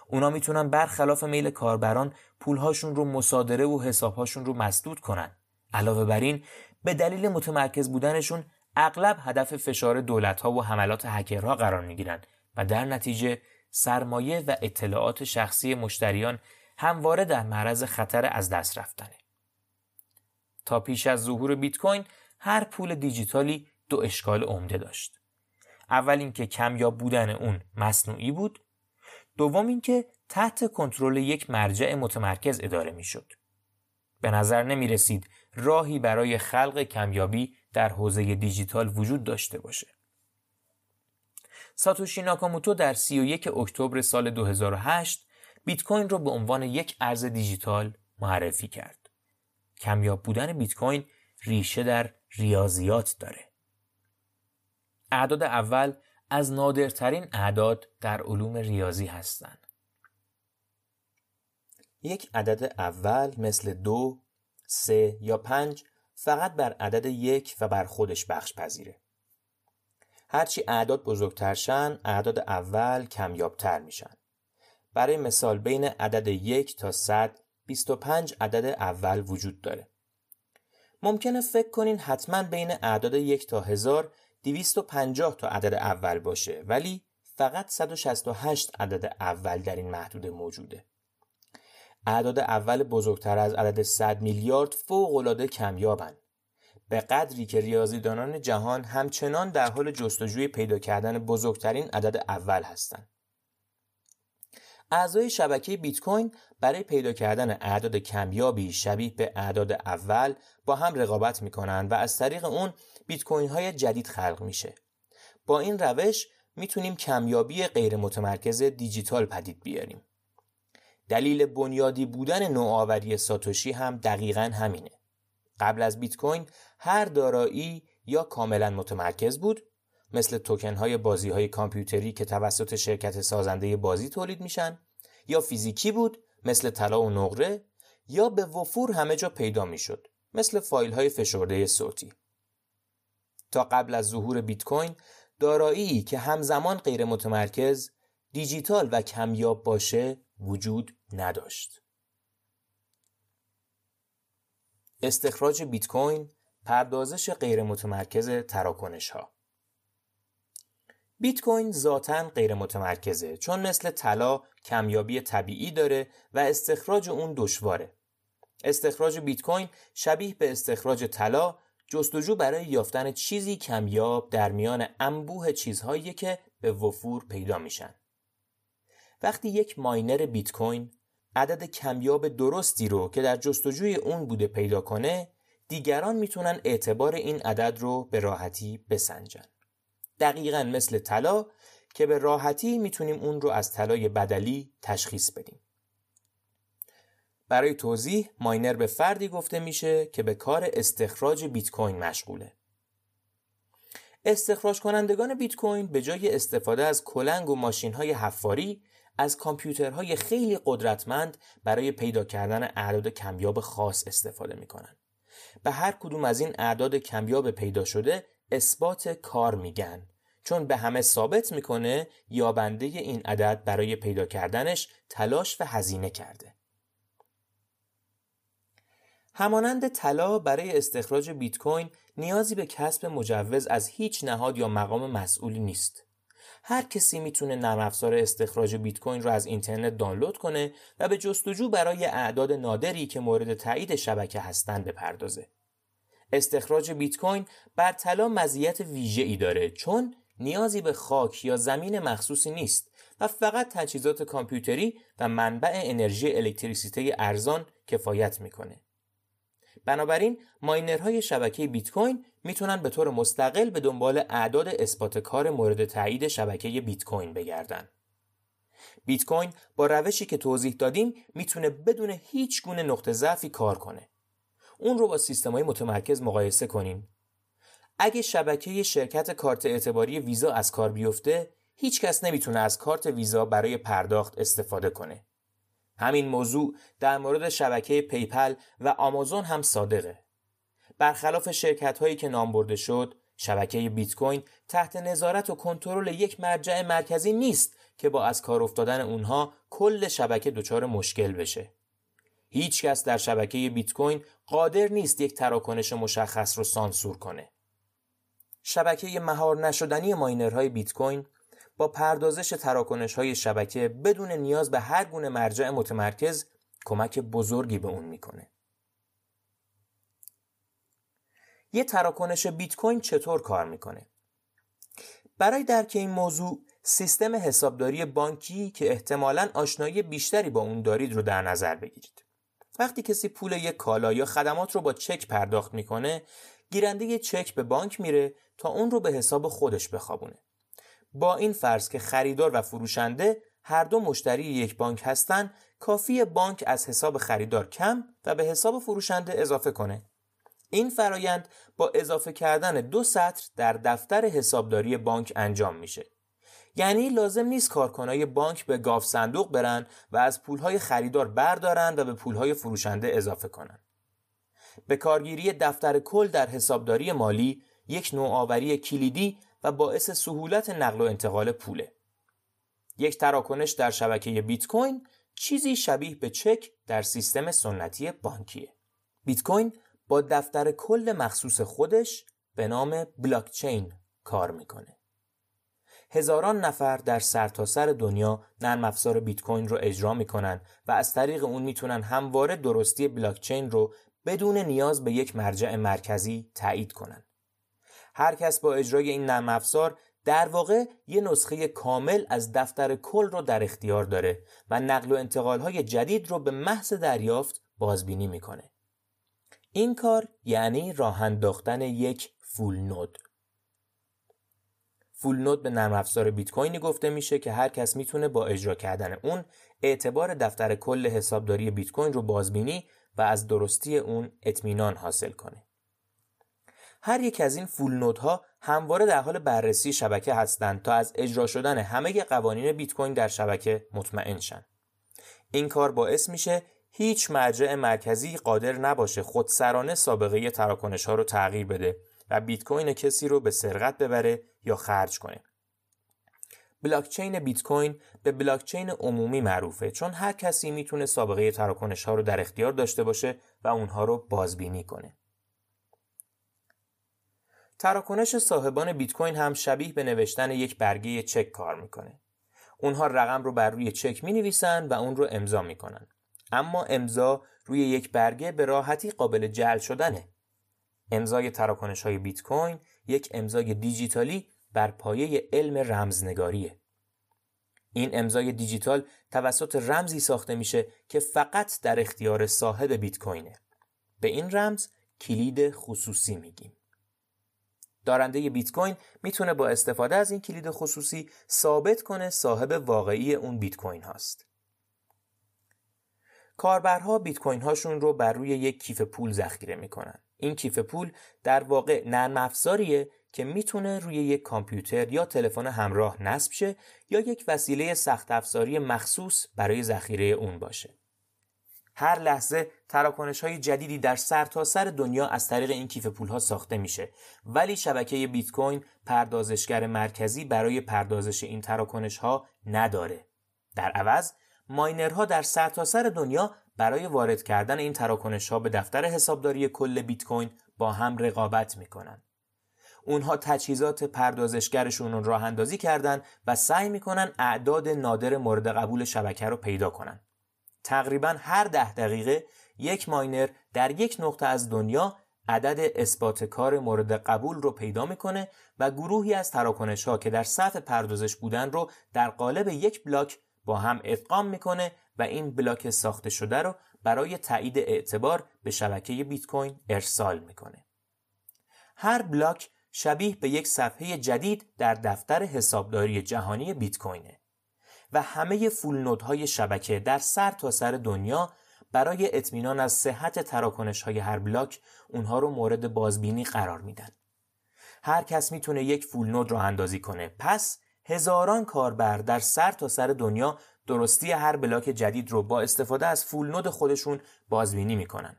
اونا می‌تونن برخلاف میل کاربران پولهاشون رو مصادره و حسابهاشون رو مسدود کنن. علاوه بر این به دلیل متمرکز بودنشون اغلب هدف فشار دولت ها و حملات هکرها قرار می گیرند و در نتیجه سرمایه و اطلاعات شخصی مشتریان همواره در معرض خطر از دست رفتنه. تا پیش از ظهور بیت کوین هر پول دیجیتالی دو اشکال عمده داشت. اول اینکه کمیاب بودن اون مصنوعی بود، دوم اینکه تحت کنترل یک مرجع متمرکز اداره می‌شد. به نظر نمی رسید راهی برای خلق کمیابی در حوزه دیجیتال وجود داشته باشه. ساتوشی ناکاموتو در 31 اکتبر سال 2008 بیت کوین را به عنوان یک ارز دیجیتال معرفی کرد. کمیاب بودن بیت کوین ریشه در ریاضیات داره. اعداد اول از نادرترین اعداد در علوم ریاضی هستند. یک عدد اول مثل دو، سه یا پنج فقط بر عدد یک و بر خودش بخش پذیره. هرچی اعداد بزرگتر شن اعداد اول کمیابتر میشن. برای مثال بین عدد یک تا صد 25 عدد اول وجود داره. ممکنه فکر کنین حتما بین اعداد یک تا هزار 250 تا عدد اول باشه ولی فقط 168 عدد اول در این محدوده موجوده. اعداد اول بزرگتر از عدد 100 میلیارد فوق العاده کمیابن. به قدری که ریاضیدانان جهان همچنان در حال جستجوی پیدا کردن بزرگترین عدد اول هستند. اعضای شبکه بیت کوین برای پیدا کردن اعداد کمیابی شبیه به اعداد اول با هم رقابت می‌کنن و از طریق اون بیت کوین های جدید خلق میشه. با این روش می‌تونیم کمیابی غیر متمرکز دیجیتال پدید بیاریم. دلیل بنیادی بودن نوآوری ساتوشی هم دقیقا همینه. قبل از بیت کوین هر دارایی یا کاملا متمرکز بود مثل توکن های بازی های کامپیوتری که توسط شرکت سازنده بازی تولید میشن یا فیزیکی بود مثل طلا و نقره یا به وفور همه جا پیدا می‌شد مثل فایل های فشرده صوتی تا قبل از ظهور بیت کوین دارایی که همزمان غیر متمرکز دیجیتال و کمیاب باشه وجود نداشت استخراج بیت کوین پردازش غیر متمرکز تراکنش ها بیت کوین ذاتا غیر متمرکزه چون مثل طلا کمیابی طبیعی داره و استخراج اون دشواره. استخراج بیت کوین شبیه به استخراج طلا جستجو برای یافتن چیزی کمیاب در میان انبوه چیزهایی که به وفور پیدا میشن. وقتی یک ماینر بیت کوین عدد کمیاب درستی رو که در جستجوی اون بوده پیدا کنه دیگران می‌تونن اعتبار این عدد رو به راحتی بسنجن. دقیقا مثل طلا که به راحتی می‌تونیم اون رو از طلای بدلی تشخیص بدیم. برای توضیح ماینر به فردی گفته میشه که به کار استخراج بیت کوین مشغوله. استخراج کنندگان بیت کوین به جای استفاده از کلنگ و ماشین های حفاری از کامپیوترهای خیلی قدرتمند برای پیدا کردن اعداد کمیاب خاص استفاده می‌کنن. به هر کدوم از این اعداد کمیاب پیدا شده اثبات کار میگن چون به همه ثابت می‌کنه یابنده این عدد برای پیدا کردنش تلاش و هزینه کرده. همانند طلا برای استخراج بیت کوین نیازی به کسب مجوز از هیچ نهاد یا مقام مسئولی نیست. هر کسی می‌تونه نرم افزار استخراج بیت کوین رو از اینترنت دانلود کنه و به جستجو برای اعداد نادری که مورد تایید شبکه هستند بپردازه. استخراج بیت کوین بر طلا مزیت ویژه ای داره چون نیازی به خاک یا زمین مخصوصی نیست و فقط تجهیزات کامپیوتری و منبع انرژی الکتریسیته ارزان کفایت می‌کنه. بنابراین ماینرهای شبکه بیت کوین می‌تونن به طور مستقل به دنبال اعداد اثبات کار مورد تایید شبکه بیت کوین بگردن. بیت کوین با روشی که توضیح دادیم می‌تونه بدون هیچ گونه نقطه ضعفی کار کنه. اون رو با سیستم‌های متمرکز مقایسه کنیم. اگه شبکه شرکت کارت اعتباری ویزا از کار بیفته، هیچ کس نمی‌تونه از کارت ویزا برای پرداخت استفاده کنه. همین موضوع در مورد شبکه PayPal و آمازون هم صادقه. برخلاف شرکت هایی که نام برده شد، شبکه بیت کوین تحت نظارت و کنترل یک مرجع مرکزی نیست که با از کار افتادن اونها کل شبکه دچار مشکل بشه. هیچ کس در شبکه بیت کوین قادر نیست یک تراکنش مشخص رو سانسور کنه. شبکه مهار نشدنی ماینرهای بیت کوین با پردازش تراکنش های شبکه بدون نیاز به هر گونه مرجع متمرکز کمک بزرگی به اون می‌کنه. یه تراکنش بیت کوین چطور کار می‌کنه؟ برای درک این موضوع سیستم حسابداری بانکی که احتمالا آشنایی بیشتری با اون دارید رو در نظر بگیرید. وقتی کسی پول یک کالا یا خدمات رو با چک پرداخت می‌کنه گیرنده یه چک به بانک میره تا اون رو به حساب خودش بخوابونه. با این فرض که خریدار و فروشنده هر دو مشتری یک بانک هستن کافی بانک از حساب خریدار کم و به حساب فروشنده اضافه کنه. این فرایند با اضافه کردن دو سطر در دفتر حسابداری بانک انجام میشه. یعنی لازم نیست کارکنای بانک به گاف صندوق برن و از پولهای خریدار بردارن و به پولهای فروشنده اضافه کنن. به کارگیری دفتر کل در حسابداری مالی یک نوآوری کلیدی و باعث سهولت نقل و انتقال پوله. یک تراکنش در شبکه بیت کوین چیزی شبیه به چک در سیستم سنتی بانکیه. بیت کوین با دفتر کل مخصوص خودش به نام بلاکچین کار می‌کنه. هزاران نفر در سرتاسر سر دنیا نرم افزار بیت کوین رو اجرا می‌کنن و از طریق اون می‌تونن همواره درستی بلاکچین رو بدون نیاز به یک مرجع مرکزی تایید کنند. هر کس با اجرای این نرم افزار در واقع یه نسخه کامل از دفتر کل رو در اختیار داره و نقل و انتقال های جدید رو به محض دریافت بازبینی می‌کنه. این کار یعنی راه انداختن یک فول نود. فول نود به نرم افزار بیت کوینی گفته میشه که هر کس می‌تونه با اجرا کردن اون اعتبار دفتر کل حسابداری بیت کوین رو بازبینی و از درستی اون اطمینان حاصل کنه. هر یک از این فول نودها همواره در حال بررسی شبکه هستند تا از اجرا شدن همه قوانین بیت کوین در شبکه مطمئن شن. این کار باعث میشه هیچ مرجع مرکزی قادر نباشه خودسرانه سابقه تراکنش ها رو تغییر بده و بیت کوین کسی رو به سرقت ببره یا خرج کنه. بلاکچین بیت کوین به بلاکچین عمومی معروفه چون هر کسی می‌تونه سابقه تراکنش ها رو در اختیار داشته باشه و اونها رو بازبینی کنه. تراکنش صاحبان بیت کوین هم شبیه به نوشتن یک برگه چک کار می‌کنه. اونها رقم رو بر روی چک می نویسن و اون رو امضا می‌کنن. اما امضا روی یک برگه به راحتی قابل جعل شدنه. امضای تراکنش های بیت کوین یک امضای دیجیتالی بر پایه علم رمزنگاریه. این امضای دیجیتال توسط رمزی ساخته میشه که فقط در اختیار صاحب بیت کوینه. به این رمز کلید خصوصی میگیم. دارنده بیت کوین می‌تونه با استفاده از این کلید خصوصی ثابت کنه صاحب واقعی اون بیت کوین هاست. کاربرها بیت کوین هاشون رو بر روی یک کیف پول ذخیره می‌کنن. این کیف پول در واقع نرم افزاریه که می‌تونه روی یک کامپیوتر یا تلفن همراه نصب شه یا یک وسیله سخت افزاری مخصوص برای ذخیره اون باشه. هر لحظه تراکنش های جدیدی در سرتاسر سر دنیا از طریق این کیف پول ها ساخته میشه. ولی شبکه بیت کوین پردازشگر مرکزی برای پردازش این تراکنش ها نداره. در عوض ماینرها در سرتاسر سر دنیا برای وارد کردن این تراکنش ها به دفتر حسابداری کل بیت کوین با هم رقابت می‌کنن. اونها تجهیزات پردازشگرشون رو راه اندازی کردن و سعی می‌کنن اعداد نادر مورد قبول شبکه رو پیدا کنن. تقریبا هر ده دقیقه یک ماینر در یک نقطه از دنیا عدد اثبات کار مورد قبول رو پیدا می‌کنه و گروهی از تراکنش ها که در سطح پردازش بودن رو در قالب یک بلاک با هم ادغام می‌کنه و این بلاک ساخته شده رو برای تایید اعتبار به شبکه بیت کوین ارسال می‌کنه. هر بلاک شبیه به یک صفحه جدید در دفتر حسابداری جهانی بیت کوینه. و همه full node های شبکه در سر تا سر دنیا برای اطمینان از صحت تراکنش های هر بلاک اونها رو مورد بازبینی قرار میدن. هر کس می‌تونه یک full node راه اندازی کنه. پس هزاران کاربر در سر تا سر دنیا درستی هر بلاک جدید رو با استفاده از full node خودشون بازبینی می‌کنن.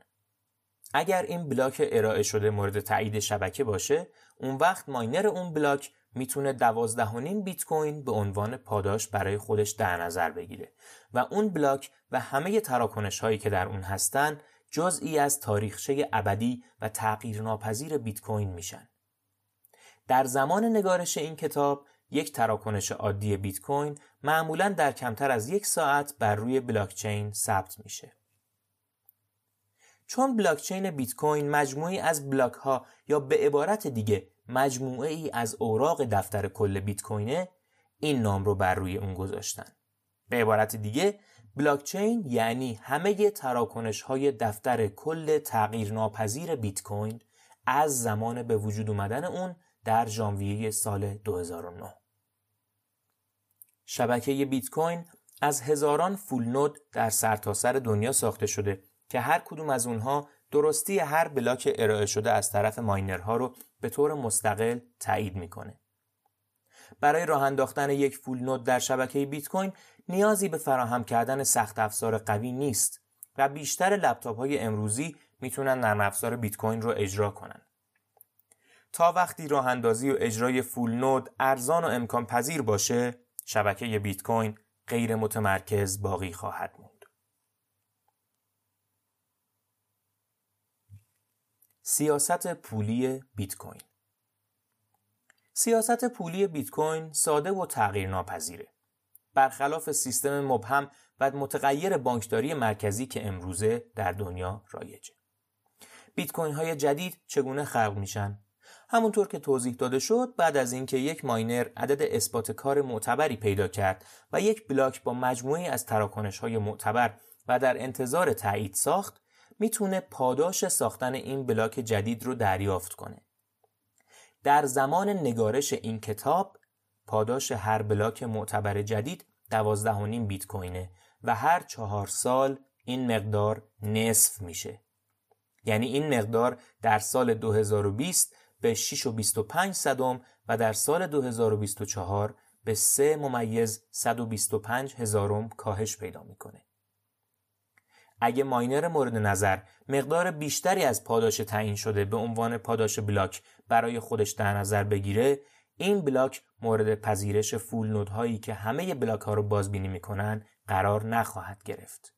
اگر این بلاک ارائه شده مورد تایید شبکه باشه اون وقت ماینر اون بلاک می‌تونه دوازده بیت کوین به عنوان پاداش برای خودش در نظر بگیره و اون بلاک و همه تراکنش هایی که در اون هستن جزئی از تاریخچه ابدی و تغییر ناپذیر بیت کوین میشن. در زمان نگارش این کتاب یک تراکنش عادی بیت کوین معمولا در کمتر از یک ساعت بر روی بلاکچین ثبت میشه. چون بلاکچین بیت کوین مجموعی از بلاک ها یا به عبارت دیگه مجموعه ای از اوراق دفتر کل بیت کوینه این نام رو بر روی اون گذاشتن. به عبارت دیگه بلاکچین یعنی همه تراکنش های دفتر کل تغییر ناپذیر بیت کوین از زمان به وجود اومدن اون در ژانویه سال 2009 شبکه بیت کوین از هزاران فول نود در سرتاسر سر دنیا ساخته شده که هر کدوم از اونها درستی هر بلاک ارائه شده از طرف ماینرها رو به طور مستقل تایید می‌کنه. برای راه انداختن یک فول نود در شبکه بیت کوین نیازی به فراهم کردن سخت افزار قوی نیست و بیشتر لپتاپ های امروزی می‌تونن نرم افزار بیت کوین رو اجرا کنن. تا وقتی راه اندازی و اجرای فول نود ارزان و امکان پذیر باشه، شبکه بیت کوین غیر متمرکز باقی خواهد موند. سیاست پولی بیت کوین سیاست پولی بیت کوین ساده و تغییر ناپذیره. برخلاف سیستم مبهم و متغیر بانکداری مرکزی که امروزه در دنیا رایجه. بیت کوین های جدید چگونه خلق میشن؟ همونطور که توضیح داده شد بعد از اینکه یک ماینر عدد اثبات کار معتبری پیدا کرد و یک بلاک با مجموعی از تراکنش های معتبر و در انتظار تایید ساخت می‌تونه پاداش ساختن این بلاک جدید رو دریافت کنه. در زمان نگارش این کتاب پاداش هر بلاک معتبر جدید 12.5 بیت کوینه و هر چهار سال این مقدار نصف میشه. یعنی این مقدار در سال 2020 به 6 و 25 صدم و در سال 2024 به 3 ممیز 125 هزارم کاهش پیدا می‌کنه. اگه ماینر مورد نظر مقدار بیشتری از پاداش تعیین شده به عنوان پاداش بلاک برای خودش در نظر بگیره این بلاک مورد پذیرش فول نودهایی که همه بلاک ها رو بازبینی می‌کنن قرار نخواهد گرفت.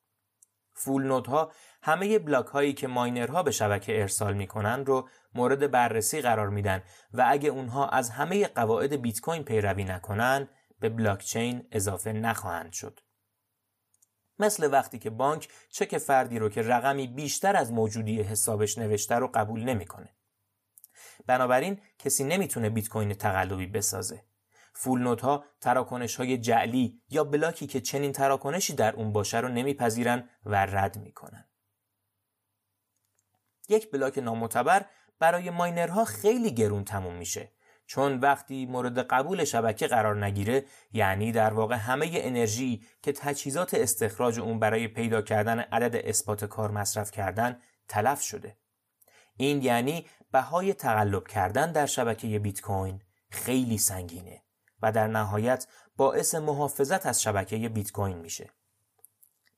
فول نودها همه بلاک هایی که ماینرها به شبکه ارسال می‌کنن رو مورد بررسی قرار میدن و اگه اونها از همه قواعد بیت کوین پیروی نکنن به بلاکچین اضافه نخواهند شد. مثل وقتی که بانک چک فردی رو که رقمی بیشتر از موجودی حسابش نوشته رو قبول نمی‌کنه. بنابراین کسی نمی‌تونه بیت کوین تقلبی بسازه. فول ها تراکنش های جعلی یا بلاکی که چنین تراکنشی در اون باشه رو نمیپذیرن و رد می‌کنن. یک بلاک نامعتبر برای ماینرها خیلی گرون تموم میشه چون وقتی مورد قبول شبکه قرار نگیره یعنی در واقع همه انرژی که تجهیزات استخراج اون برای پیدا کردن عدد اثبات کار مصرف کردن تلف شده. این یعنی بهای تقلب کردن در شبکه بیت کوین خیلی سنگینه و در نهایت باعث محافظت از شبکه بیت کوین میشه.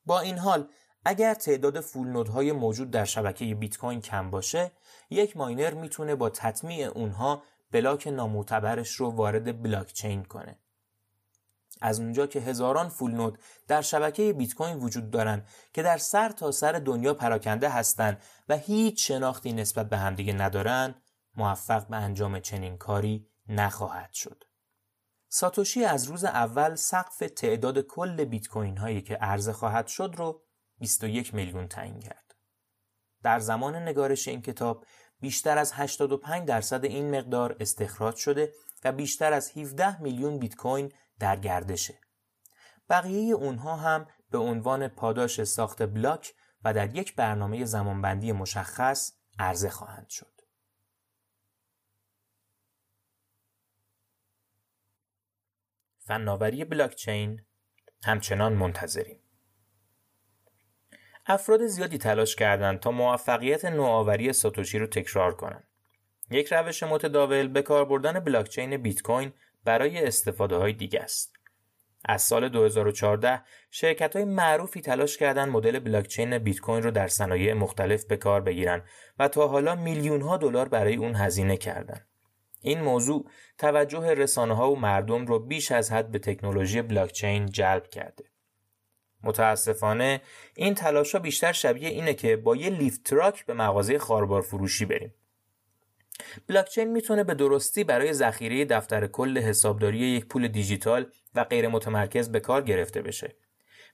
با این حال اگر تعداد فول نودهای موجود در شبکه بیت کوین کم باشه یک ماینر می‌تونه با تطمیع اونها بلاک نامعتبرش رو وارد بلاک چین کنه از اونجا که هزاران فول نود در شبکه بیت کوین وجود دارن که در سر تا سر دنیا پراکنده هستند و هیچ شناختی نسبت به همدیگه ندارن موفق به انجام چنین کاری نخواهد شد ساتوشی از روز اول سقف تعداد کل بیت کوین هایی که عرضه خواهد شد رو 21 میلیون تعیین کرد. در زمان نگارش این کتاب بیشتر از 85 درصد این مقدار استخراج شده و بیشتر از 17 میلیون بیت کوین در گردشه. بقیه اونها هم به عنوان پاداش ساخت بلاک و در یک برنامه زمانبندی مشخص عرضه خواهند شد. فناوری بلاکچین همچنان منتظریم. افراد زیادی تلاش کردند تا موفقیت نوآوری ساتوشی رو تکرار کنند. یک روش متداول به کار بردن بلاکچین بیت کوین برای استفاده های دیگه است. از سال 2014 شرکت های معروفی تلاش کردند مدل بلاکچین بیت کوین رو در صنایع مختلف به کار بگیرن و تا حالا میلیون ها دلار برای اون هزینه کردند. این موضوع توجه رسانه ها و مردم رو بیش از حد به تکنولوژی بلاکچین جلب کرده. متاسفانه این تلاش ها بیشتر شبیه اینه که با یه لیفت تراک به مغازه خاربار فروشی بریم. بلاکچین می‌تونه به درستی برای ذخیره دفتر کل حسابداری یک پول دیجیتال و غیر متمرکز به کار گرفته بشه.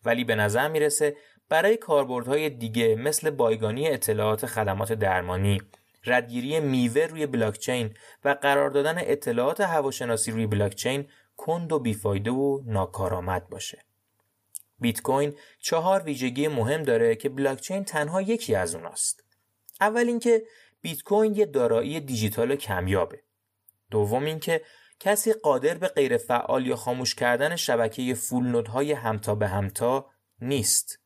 ولی به نظر می‌رسه برای کاربردهای دیگه مثل بایگانی اطلاعات خدمات درمانی، ردگیری میوه روی بلاکچین و قرار دادن اطلاعات هواشناسی روی بلاکچین کند و بیفایده و ناکارآمد باشه. بیت کوین چهار ویژگی مهم داره که بلاکچین تنها یکی از اوناست. اول اینکه بیت کوین یه دارایی دیجیتال کمیابه. دوم اینکه کسی قادر به غیر فعال یا خاموش کردن شبکه فول نودهای همتا به همتا نیست.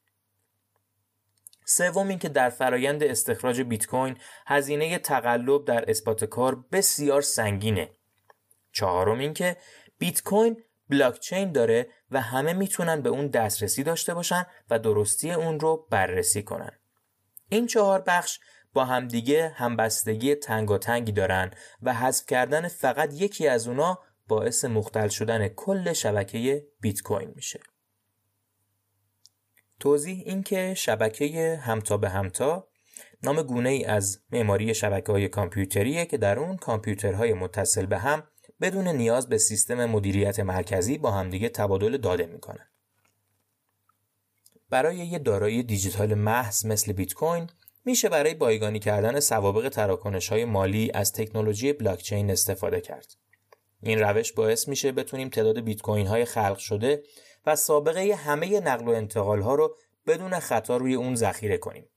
سوم اینکه در فرایند استخراج بیت کوین هزینه تقلب در اثبات کار بسیار سنگینه. چهارم اینکه بیت کوین بلاکچین داره و همه می‌تونن به اون دسترسی داشته باشن و درستی اون رو بررسی کنن. این چهار بخش با همدیگه همبستگی تنگی دارن و حذف کردن فقط یکی از اونا باعث مختل شدن کل شبکه بیت کوین میشه. توضیح این که شبکه همتا به همتا نام گونه ای از معماری شبکه های کامپیوتریه که در اون کامپیوترهای متصل به هم بدون نیاز به سیستم مدیریت مرکزی با همدیگه تبادل داده می‌کنن. برای یه دارایی دیجیتال محض مثل بیت کوین میشه برای بایگانی کردن سوابق تراکنش های مالی از تکنولوژی بلاکچین استفاده کرد. این روش باعث میشه بتونیم تعداد بیت کوین های خلق شده و سابقه همه نقل و انتقال ها رو بدون خطا روی اون ذخیره کنیم.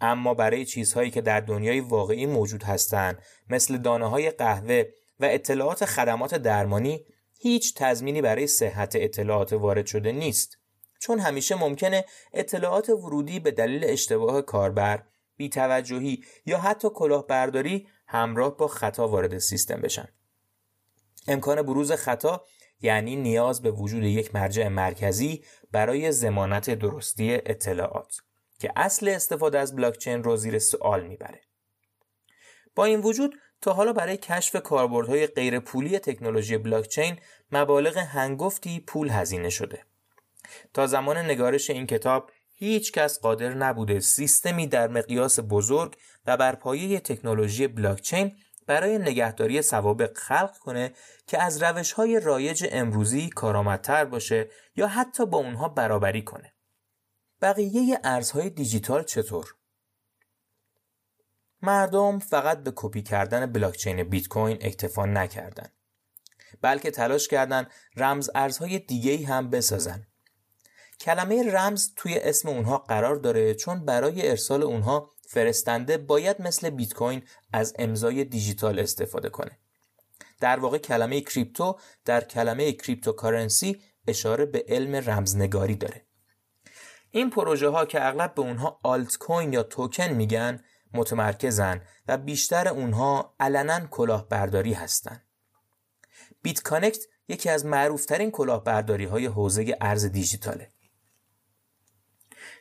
اما برای چیزهایی که در دنیای واقعی موجود هستند مثل دانه های قهوه و اطلاعات خدمات درمانی هیچ تضمینی برای صحت اطلاعات وارد شده نیست. چون همیشه ممکنه اطلاعات ورودی به دلیل اشتباه کاربر بیتوجهی یا حتی کلاهبرداری همراه با خطا وارد سیستم بشن. امکان بروز خطا یعنی نیاز به وجود یک مرجع مرکزی برای زمانت درستی اطلاعات که اصل استفاده از بلاکچین رو زیر سوال می‌بره. با این وجود تا حالا برای کشف کاربردهای غیرپولی تکنولوژی بلاکچین مبالغ هنگفتی پول هزینه شده. تا زمان نگارش این کتاب هیچ کس قادر نبوده سیستمی در مقیاس بزرگ و بر پایه تکنولوژی بلاکچین برای نگهداری سوابق خلق کنه که از روش های رایج امروزی کارآمدتر باشه یا حتی با اونها برابری کنه. بقیه ارزهای دیجیتال چطور؟ مردم فقط به کپی کردن بلاکچین بیت کوین اکتفا نکردند بلکه تلاش کردند رمز ارزهای دیگه هم بسازن. کلمه رمز توی اسم اونها قرار داره چون برای ارسال اونها فرستنده باید مثل بیت کوین از امضای دیجیتال استفاده کنه. در واقع کلمه crypto در کلمه cryptocurrency اشاره به علم رمزنگاری داره. این پروژه ها که اغلب به اونها آلت کوین یا توکن میگن متمرکزن و بیشتر اونها علنا کلاهبرداری هستند. BitConnect یکی از معروفترین کلاهبرداری های حوزه ارز دیجیتاله.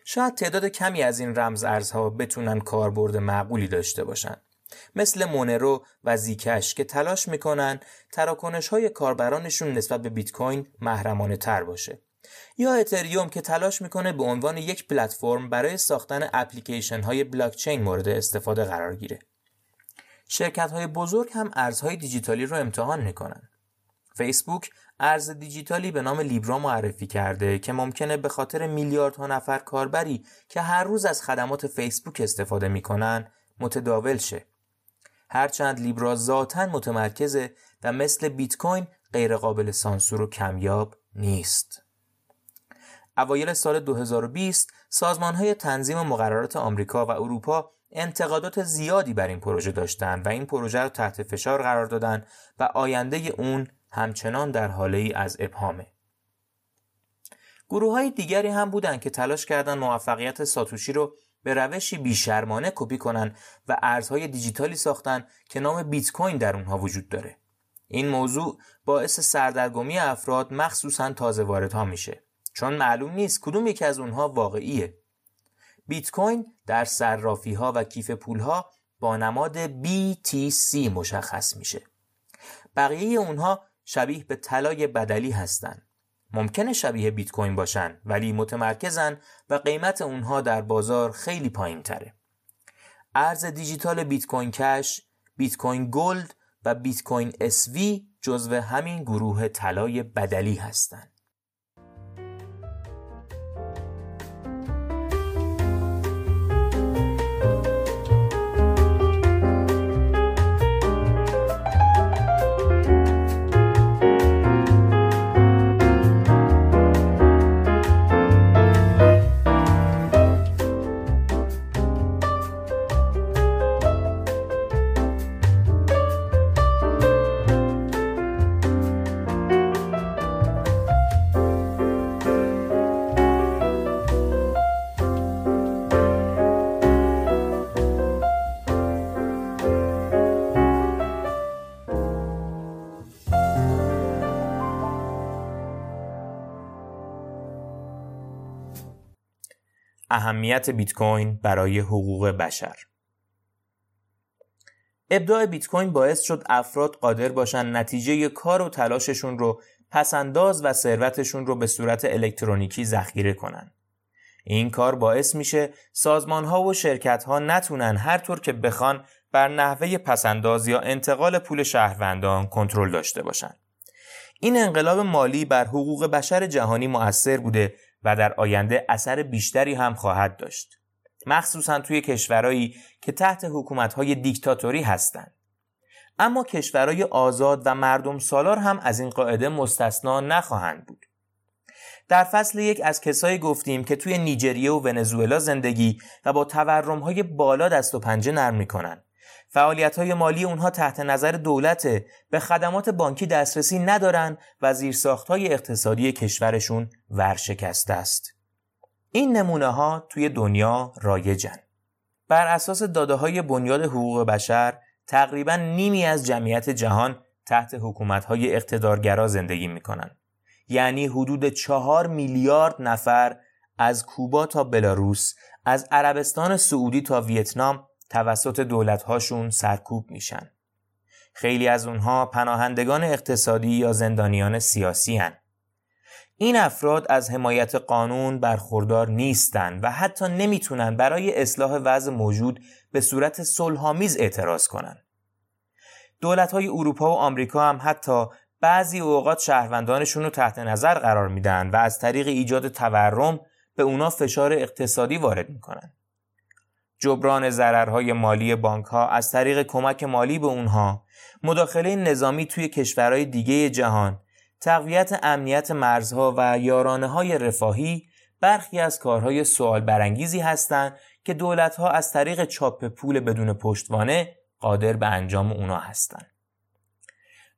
شاید تعداد کمی از این رمز ارزها بتونن کاربرد معقولی داشته باشند. مثل مونرو و زیکش که تلاش می‌کنن تراکنش های کاربرانشون نسبت به بیت کوین محرمانه تر باشه یا اتریوم که تلاش می‌کنه به عنوان یک پلتفرم برای ساختن اپلیکیشن های بلاکچین مورد استفاده قرار گیره. شرکت های بزرگ هم ارزهای دیجیتالی رو امتحان می‌کنن. فیسبوک ارز دیجیتالی به نام لیبرا معرفی کرده که ممکنه به خاطر میلیاردها نفر کاربری که هر روز از خدمات فیسبوک استفاده می‌کنن متداول شه. هرچند لیبرا ذاتا متمرکزه و مثل بیت کوین غیرقابل سانسور و کمیاب نیست. اوایل سال 2020 های تنظیم مقررات آمریکا و اروپا انتقادات زیادی بر این پروژه داشتند و این پروژه را تحت فشار قرار دادند و آینده اون همچنان در حاله ای از ابهامه. گروه های دیگری هم بودند که تلاش کردند موفقیت ساتوشی رو به روشی بیشرمانه کپی کنند و ارزهای دیجیتالی ساختن که نام بیت کوین در اونها وجود داره. این موضوع باعث سردرگمی افراد مخصوصا تازه واردها میشه. چون معلوم نیست کدوم یکی از اونها واقعیه. بیت کوین در صرافی ها و کیف پول ها با نماد BTC مشخص میشه. بقیه اونها شبیه به طلای بدلی هستند. ممکنه شبیه بیت کوین باشن ولی متمرکزن و قیمت اونها در بازار خیلی پایین تره. ارز دیجیتال Bitcoin Cash، Bitcoin Gold و Bitcoin SV جزو همین گروه طلای بدلی هستند. اهمیت بیت کوین برای حقوق بشر ابداع بیت کوین باعث شد افراد قادر باشن نتیجه کار و تلاششون رو پسنداز و ثروتشون رو به صورت الکترونیکی ذخیره کنن. این کار باعث میشه سازمان ها و شرکت ها نتونن هر طور که بخوان بر نحوه پسنداز یا انتقال پول شهروندان کنترل داشته باشن. این انقلاب مالی بر حقوق بشر جهانی مؤثر بوده و در آینده اثر بیشتری هم خواهد داشت. مخصوصا توی کشورهایی که تحت حکومتهای دیکتاتوری هستند. اما کشورهای آزاد و مردم سالار هم از این قاعده مستثنا نخواهند بود. در فصل یک از کسایی گفتیم که توی نیجریه و ونزوئلا زندگی و با تورمهای بالا دست و پنجه نرم می‌کنن. فعالیت های مالی اونها تحت نظر دولت به خدمات بانکی دسترسی ندارن و زیرساخت های اقتصادی کشورشون ورشکسته است. این نمونه ها توی دنیا رایجن. بر اساس داده های بنیاد حقوق بشر تقریبا نیمی از جمعیت جهان تحت حکومت های اقتدارگرا زندگی می‌کنن. یعنی حدود چهار میلیارد نفر از کوبا تا بلاروس، از عربستان سعودی تا ویتنام توسط دولتهاشون سرکوب میشن. خیلی از اونها پناهندگان اقتصادی یا زندانیان سیاسی هن. این افراد از حمایت قانون برخوردار نیستند و حتی نمی‌تونن برای اصلاح وضع موجود به صورت صلحآمیز اعتراض کنند. های اروپا و آمریکا هم حتی بعضی اوقات شهروندانشون رو تحت نظر قرار میدن و از طریق ایجاد تورم به اونا فشار اقتصادی وارد می‌کنن. جبران ضررهای مالی بانک ها از طریق کمک مالی به اونها، مداخله نظامی توی کشورهای دیگه جهان تقویت امنیت مرزها و یارانه های رفاهی برخی از کارهای سوال برانگیزی هستند که دولتها از طریق چاپ پول بدون پشتوانه قادر به انجام اونا هستند.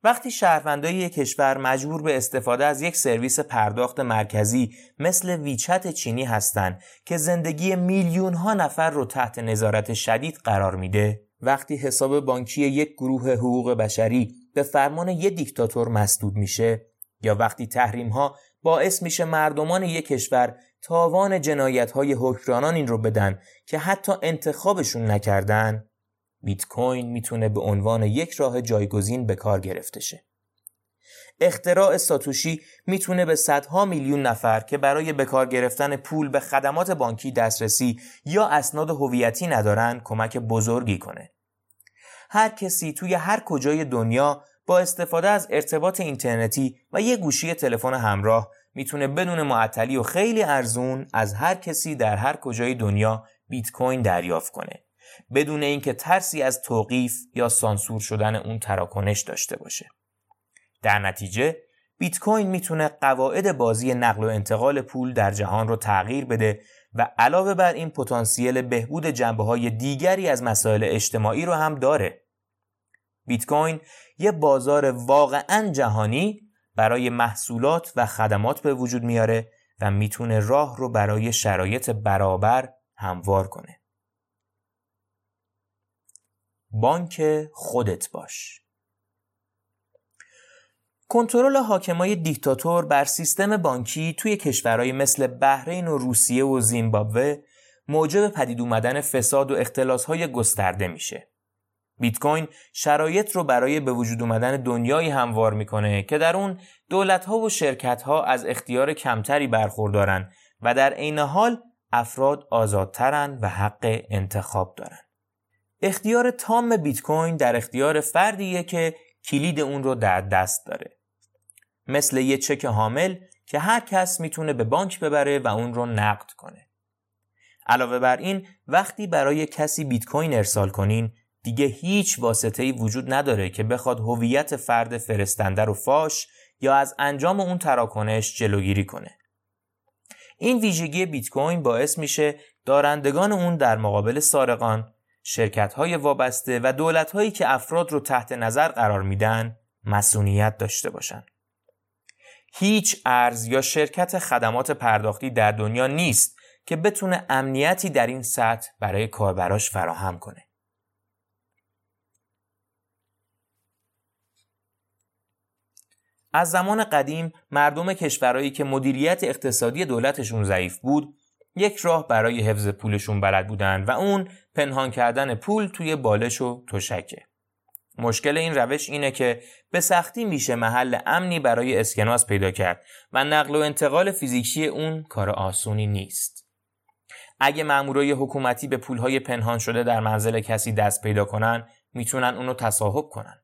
وقتی شهروندای یک کشور مجبور به استفاده از یک سرویس پرداخت مرکزی مثل ویچت چینی هستند که زندگی میلیون ها نفر رو تحت نظارت شدید قرار میده وقتی حساب بانکی یک گروه حقوق بشری به فرمان یک دیکتاتور مسدود میشه یا وقتی تحریم ها باعث میشه مردمان یک کشور تاوان جنایت های حکرانان این رو بدن که حتی انتخابشون نکردن بیت کوین می‌تونه به عنوان یک راه جایگزین به کار گرفته شه. اختراع ساتوشی می‌تونه به صدها میلیون نفر که برای به کار گرفتن پول به خدمات بانکی دسترسی یا اسناد هویتی ندارن کمک بزرگی کنه. هر کسی توی هر کجای دنیا با استفاده از ارتباط اینترنتی و یه گوشی تلفن همراه می‌تونه بدون معطلی و خیلی ارزون از هر کسی در هر کجای دنیا بیت کوین دریافت کنه بدون اینکه ترسی از توقیف یا سانسور شدن اون تراکنش داشته باشه در نتیجه بیت کوین می‌تونه قواعد بازی نقل و انتقال پول در جهان رو تغییر بده و علاوه بر این پتانسیل بهبود جنبه های دیگری از مسائل اجتماعی رو هم داره بیت کوین یه بازار واقعا جهانی برای محصولات و خدمات به وجود میاره و می‌تونه راه رو برای شرایط برابر هموار کنه. بانک خودت باش کنترل حاکمای دیکتاتور بر سیستم بانکی توی کشورهای مثل بحرین و روسیه و زیمبابوه موجب پدید اومدن فساد و اختلاسهای گسترده میشه. بیت کوین شرایط رو برای به وجود اومدن دنیایی هموار می‌کنه که در اون دولت ها و شرکت ها از اختیار کمتری برخوردارن و در عین حال افراد آزادترن و حق انتخاب دارن. اختیار تام بیت کوین در اختیار فردیه که کلید اون رو در دست داره. مثل یه چک حامل که هر کس می‌تونه به بانک ببره و اون رو نقد کنه. علاوه بر این وقتی برای کسی بیت کوین ارسال کنین دیگه هیچ واسطه ای وجود نداره که بخواد هویت فرد فرستنده رو فاش یا از انجام اون تراکنش جلوگیری کنه. این ویژگی بیت کوین باعث میشه دارندگان اون در مقابل سارقان، شرکت های وابسته و دولت هایی که افراد رو تحت نظر قرار میدن مسئولیت داشته باشن. هیچ ارز یا شرکت خدمات پرداختی در دنیا نیست که بتونه امنیتی در این سطح برای کاربراش فراهم کنه. از زمان قدیم مردم کشورهایی که مدیریت اقتصادی دولتشون ضعیف بود یک راه برای حفظ پولشون بلد بودن و اون پنهان کردن پول توی بالش و تشکه. مشکل این روش اینه که به سختی میشه محل امنی برای اسکناس پیدا کرد و نقل و انتقال فیزیکی اون کار آسونی نیست. اگه مامورای حکومتی به پولهای پنهان شده در منزل کسی دست پیدا کنن می‌تونن اونو تصاحب کنن.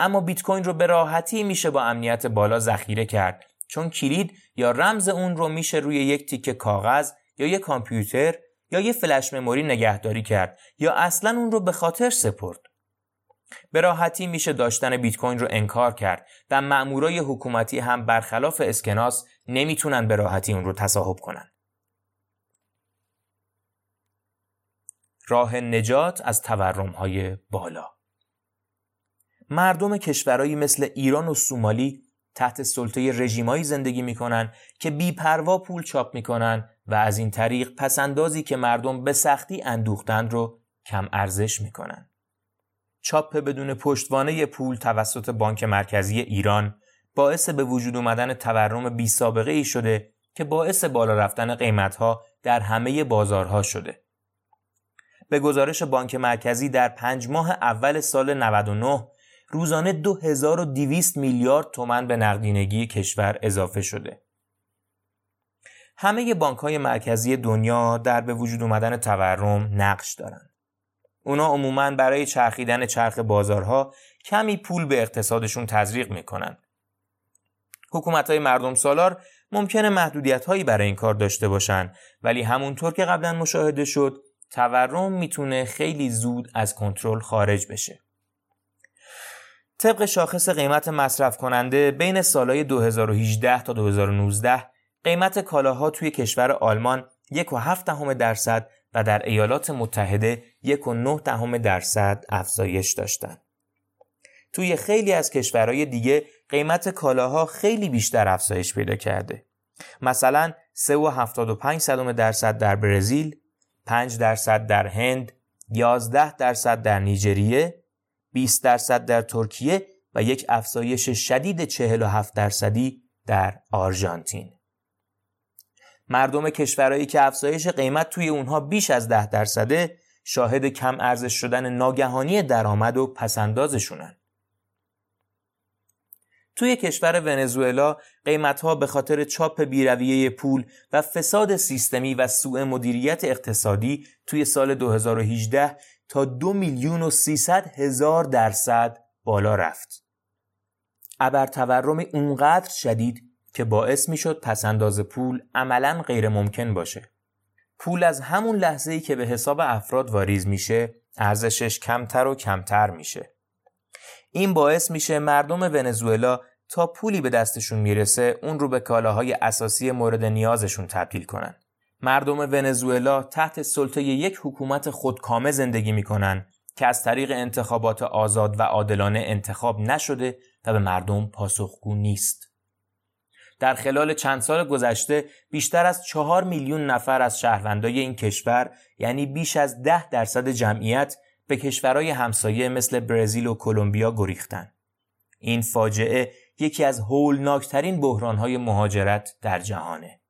اما بیت کوین رو به راحتی میشه با امنیت بالا ذخیره کرد چون کلید یا رمز اون رو میشه روی یک تیکه کاغذ یا یک کامپیوتر یا یک فلش مموری نگهداری کرد یا اصلا اون رو به خاطر سپرد. به راحتی میشه داشتن بیت کوین رو انکار کرد و مامورای حکومتی هم برخلاف اسکناس نمی‌تونن به راحتی اون رو تصاحب کنن. راه نجات از تورم های بالا مردم کشورهایی مثل ایران و سومالی تحت سلطه رژیمایی زندگی می‌کنن که بیپروا پول چاپ می‌کنن و از این طریق پسندازی که مردم به سختی اندوختند رو کم ارزش می‌کنن. چاپ بدون پشتوانه پول توسط بانک مرکزی ایران باعث به وجود اومدن تورم بی سابقه ای شده که باعث بالا رفتن قیمتها در همه بازارها شده. به گزارش بانک مرکزی در پنج ماه اول سال 99 روزانه 2200 میلیارد تومن به نقدینگی کشور اضافه شده. همه بانک های مرکزی دنیا در به وجود اومدن تورم نقش دارند. اونا عموما برای چرخیدن چرخ بازارها کمی پول به اقتصادشون تزریق می‌کنن. حکومت های مردم سالار ممکنه محدودیت هایی برای این کار داشته باشن ولی همونطور که قبلا مشاهده شد تورم می‌تونه خیلی زود از کنترل خارج بشه. طبق شاخص قیمت مصرف کننده بین سالهای 2018 تا 2019 قیمت کالاها توی کشور آلمان یک و هفت دهم درصد و در ایالات متحده یک و نه دهم درصد افزایش داشتند. توی خیلی از کشورهای دیگه قیمت کالاها خیلی بیشتر افزایش پیدا کرده. مثلا 3.75 درصد در برزیل، 5 درصد در هند، 11 درصد در نیجریه، 20 درصد در ترکیه و یک افزایش شدید 47 درصدی در آرژانتین. مردم کشورهایی که افزایش قیمت توی اونها بیش از 10 درصده شاهد کم ارزش شدن ناگهانی درآمد و پسندازشونن. توی کشور ونزوئلا قیمتها به خاطر چاپ بیرویه پول و فساد سیستمی و سوء مدیریت اقتصادی توی سال 2018 تا دو میلیون و سیصد هزار درصد بالا رفت. ابر تورم اونقدر شدید که باعث می‌شد پسنداز پول عملا غیر ممکن باشه. پول از همون لحظه ای که به حساب افراد واریز میشه ارزشش کمتر و کمتر میشه. این باعث میشه مردم ونزوئلا تا پولی به دستشون می‌رسه اون رو به کالاهای اساسی مورد نیازشون تبدیل کنن. مردم ونزوئلا تحت سلطه یک حکومت خودکامه زندگی می‌کنن که از طریق انتخابات آزاد و عادلانه انتخاب نشده و به مردم پاسخگو نیست. در خلال چند سال گذشته بیشتر از چهار میلیون نفر از شهروندای این کشور یعنی بیش از ده درصد جمعیت به کشورهای همسایه مثل برزیل و کلمبیا گریختن. این فاجعه یکی از هولناکترین بحرانهای مهاجرت در جهانه.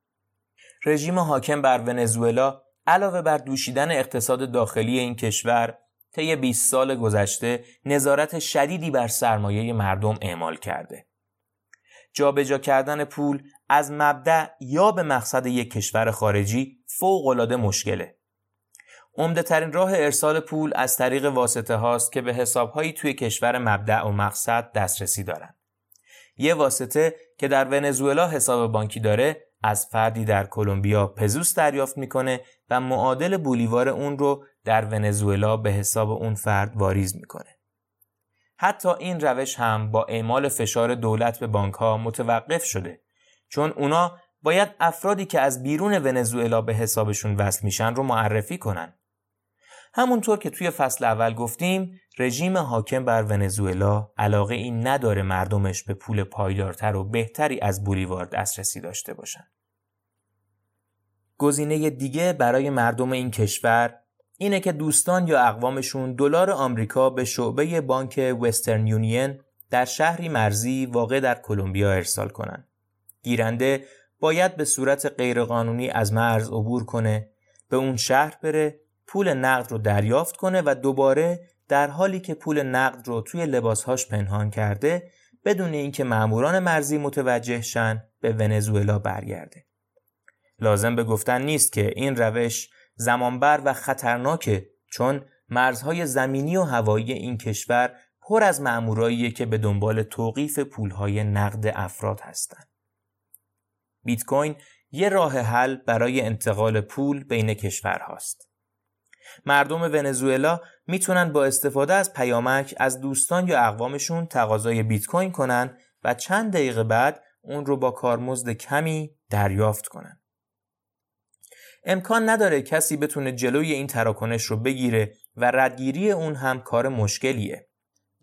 رژیم حاکم بر ونزوئلا علاوه بر دوشیدن اقتصاد داخلی این کشور طی 20 سال گذشته نظارت شدیدی بر سرمایه مردم اعمال کرده. جابجا کردن پول از مبدع یا به مقصد یک کشور خارجی فوق العاده مشکله. عمده ترین راه ارسال پول از طریق واسطه هاست که به حسابهایی توی کشور مبدع و مقصد دسترسی دارند. یه واسطه که در ونزوئلا حساب بانکی داره از فردی در کلمبیا پزوس دریافت می‌کنه و معادل بولیوار اون رو در ونزوئلا به حساب اون فرد واریز می‌کنه. حتی این روش هم با اعمال فشار دولت به بانک ها متوقف شده چون اونا باید افرادی که از بیرون ونزوئلا به حسابشون وصل میشن رو معرفی کنن. همونطور که توی فصل اول گفتیم رژیم حاکم بر ونزوئلا علاقه این نداره مردمش به پول پایدارتر و بهتری از بولیوار دسترسی داشته باشن. گزینه دیگه برای مردم این کشور اینه که دوستان یا اقوامشون دلار آمریکا به شعبه بانک وسترن یونین در شهری مرزی واقع در کلمبیا ارسال کنند. گیرنده باید به صورت غیرقانونی از مرز عبور کنه به اون شهر بره پول نقد رو دریافت کنه و دوباره در حالی که پول نقد رو توی لباسهاش پنهان کرده بدون اینکه ماموران مرزی متوجه شن به ونزوئلا برگرده. لازم به گفتن نیست که این روش زمانبر و خطرناکه چون مرزهای زمینی و هوایی این کشور پر از مامورایی که به دنبال توقیف پولهای نقد افراد هستند. بیت کوین یه راه حل برای انتقال پول بین کشورهاست. مردم ونزوئلا می‌تونن با استفاده از پیامک از دوستان یا اقوامشون تقاضای بیت کوین کنن و چند دقیقه بعد اون رو با کارمزد کمی دریافت کنن. امکان نداره کسی بتونه جلوی این تراکنش رو بگیره و ردگیری اون هم کار مشکلیه.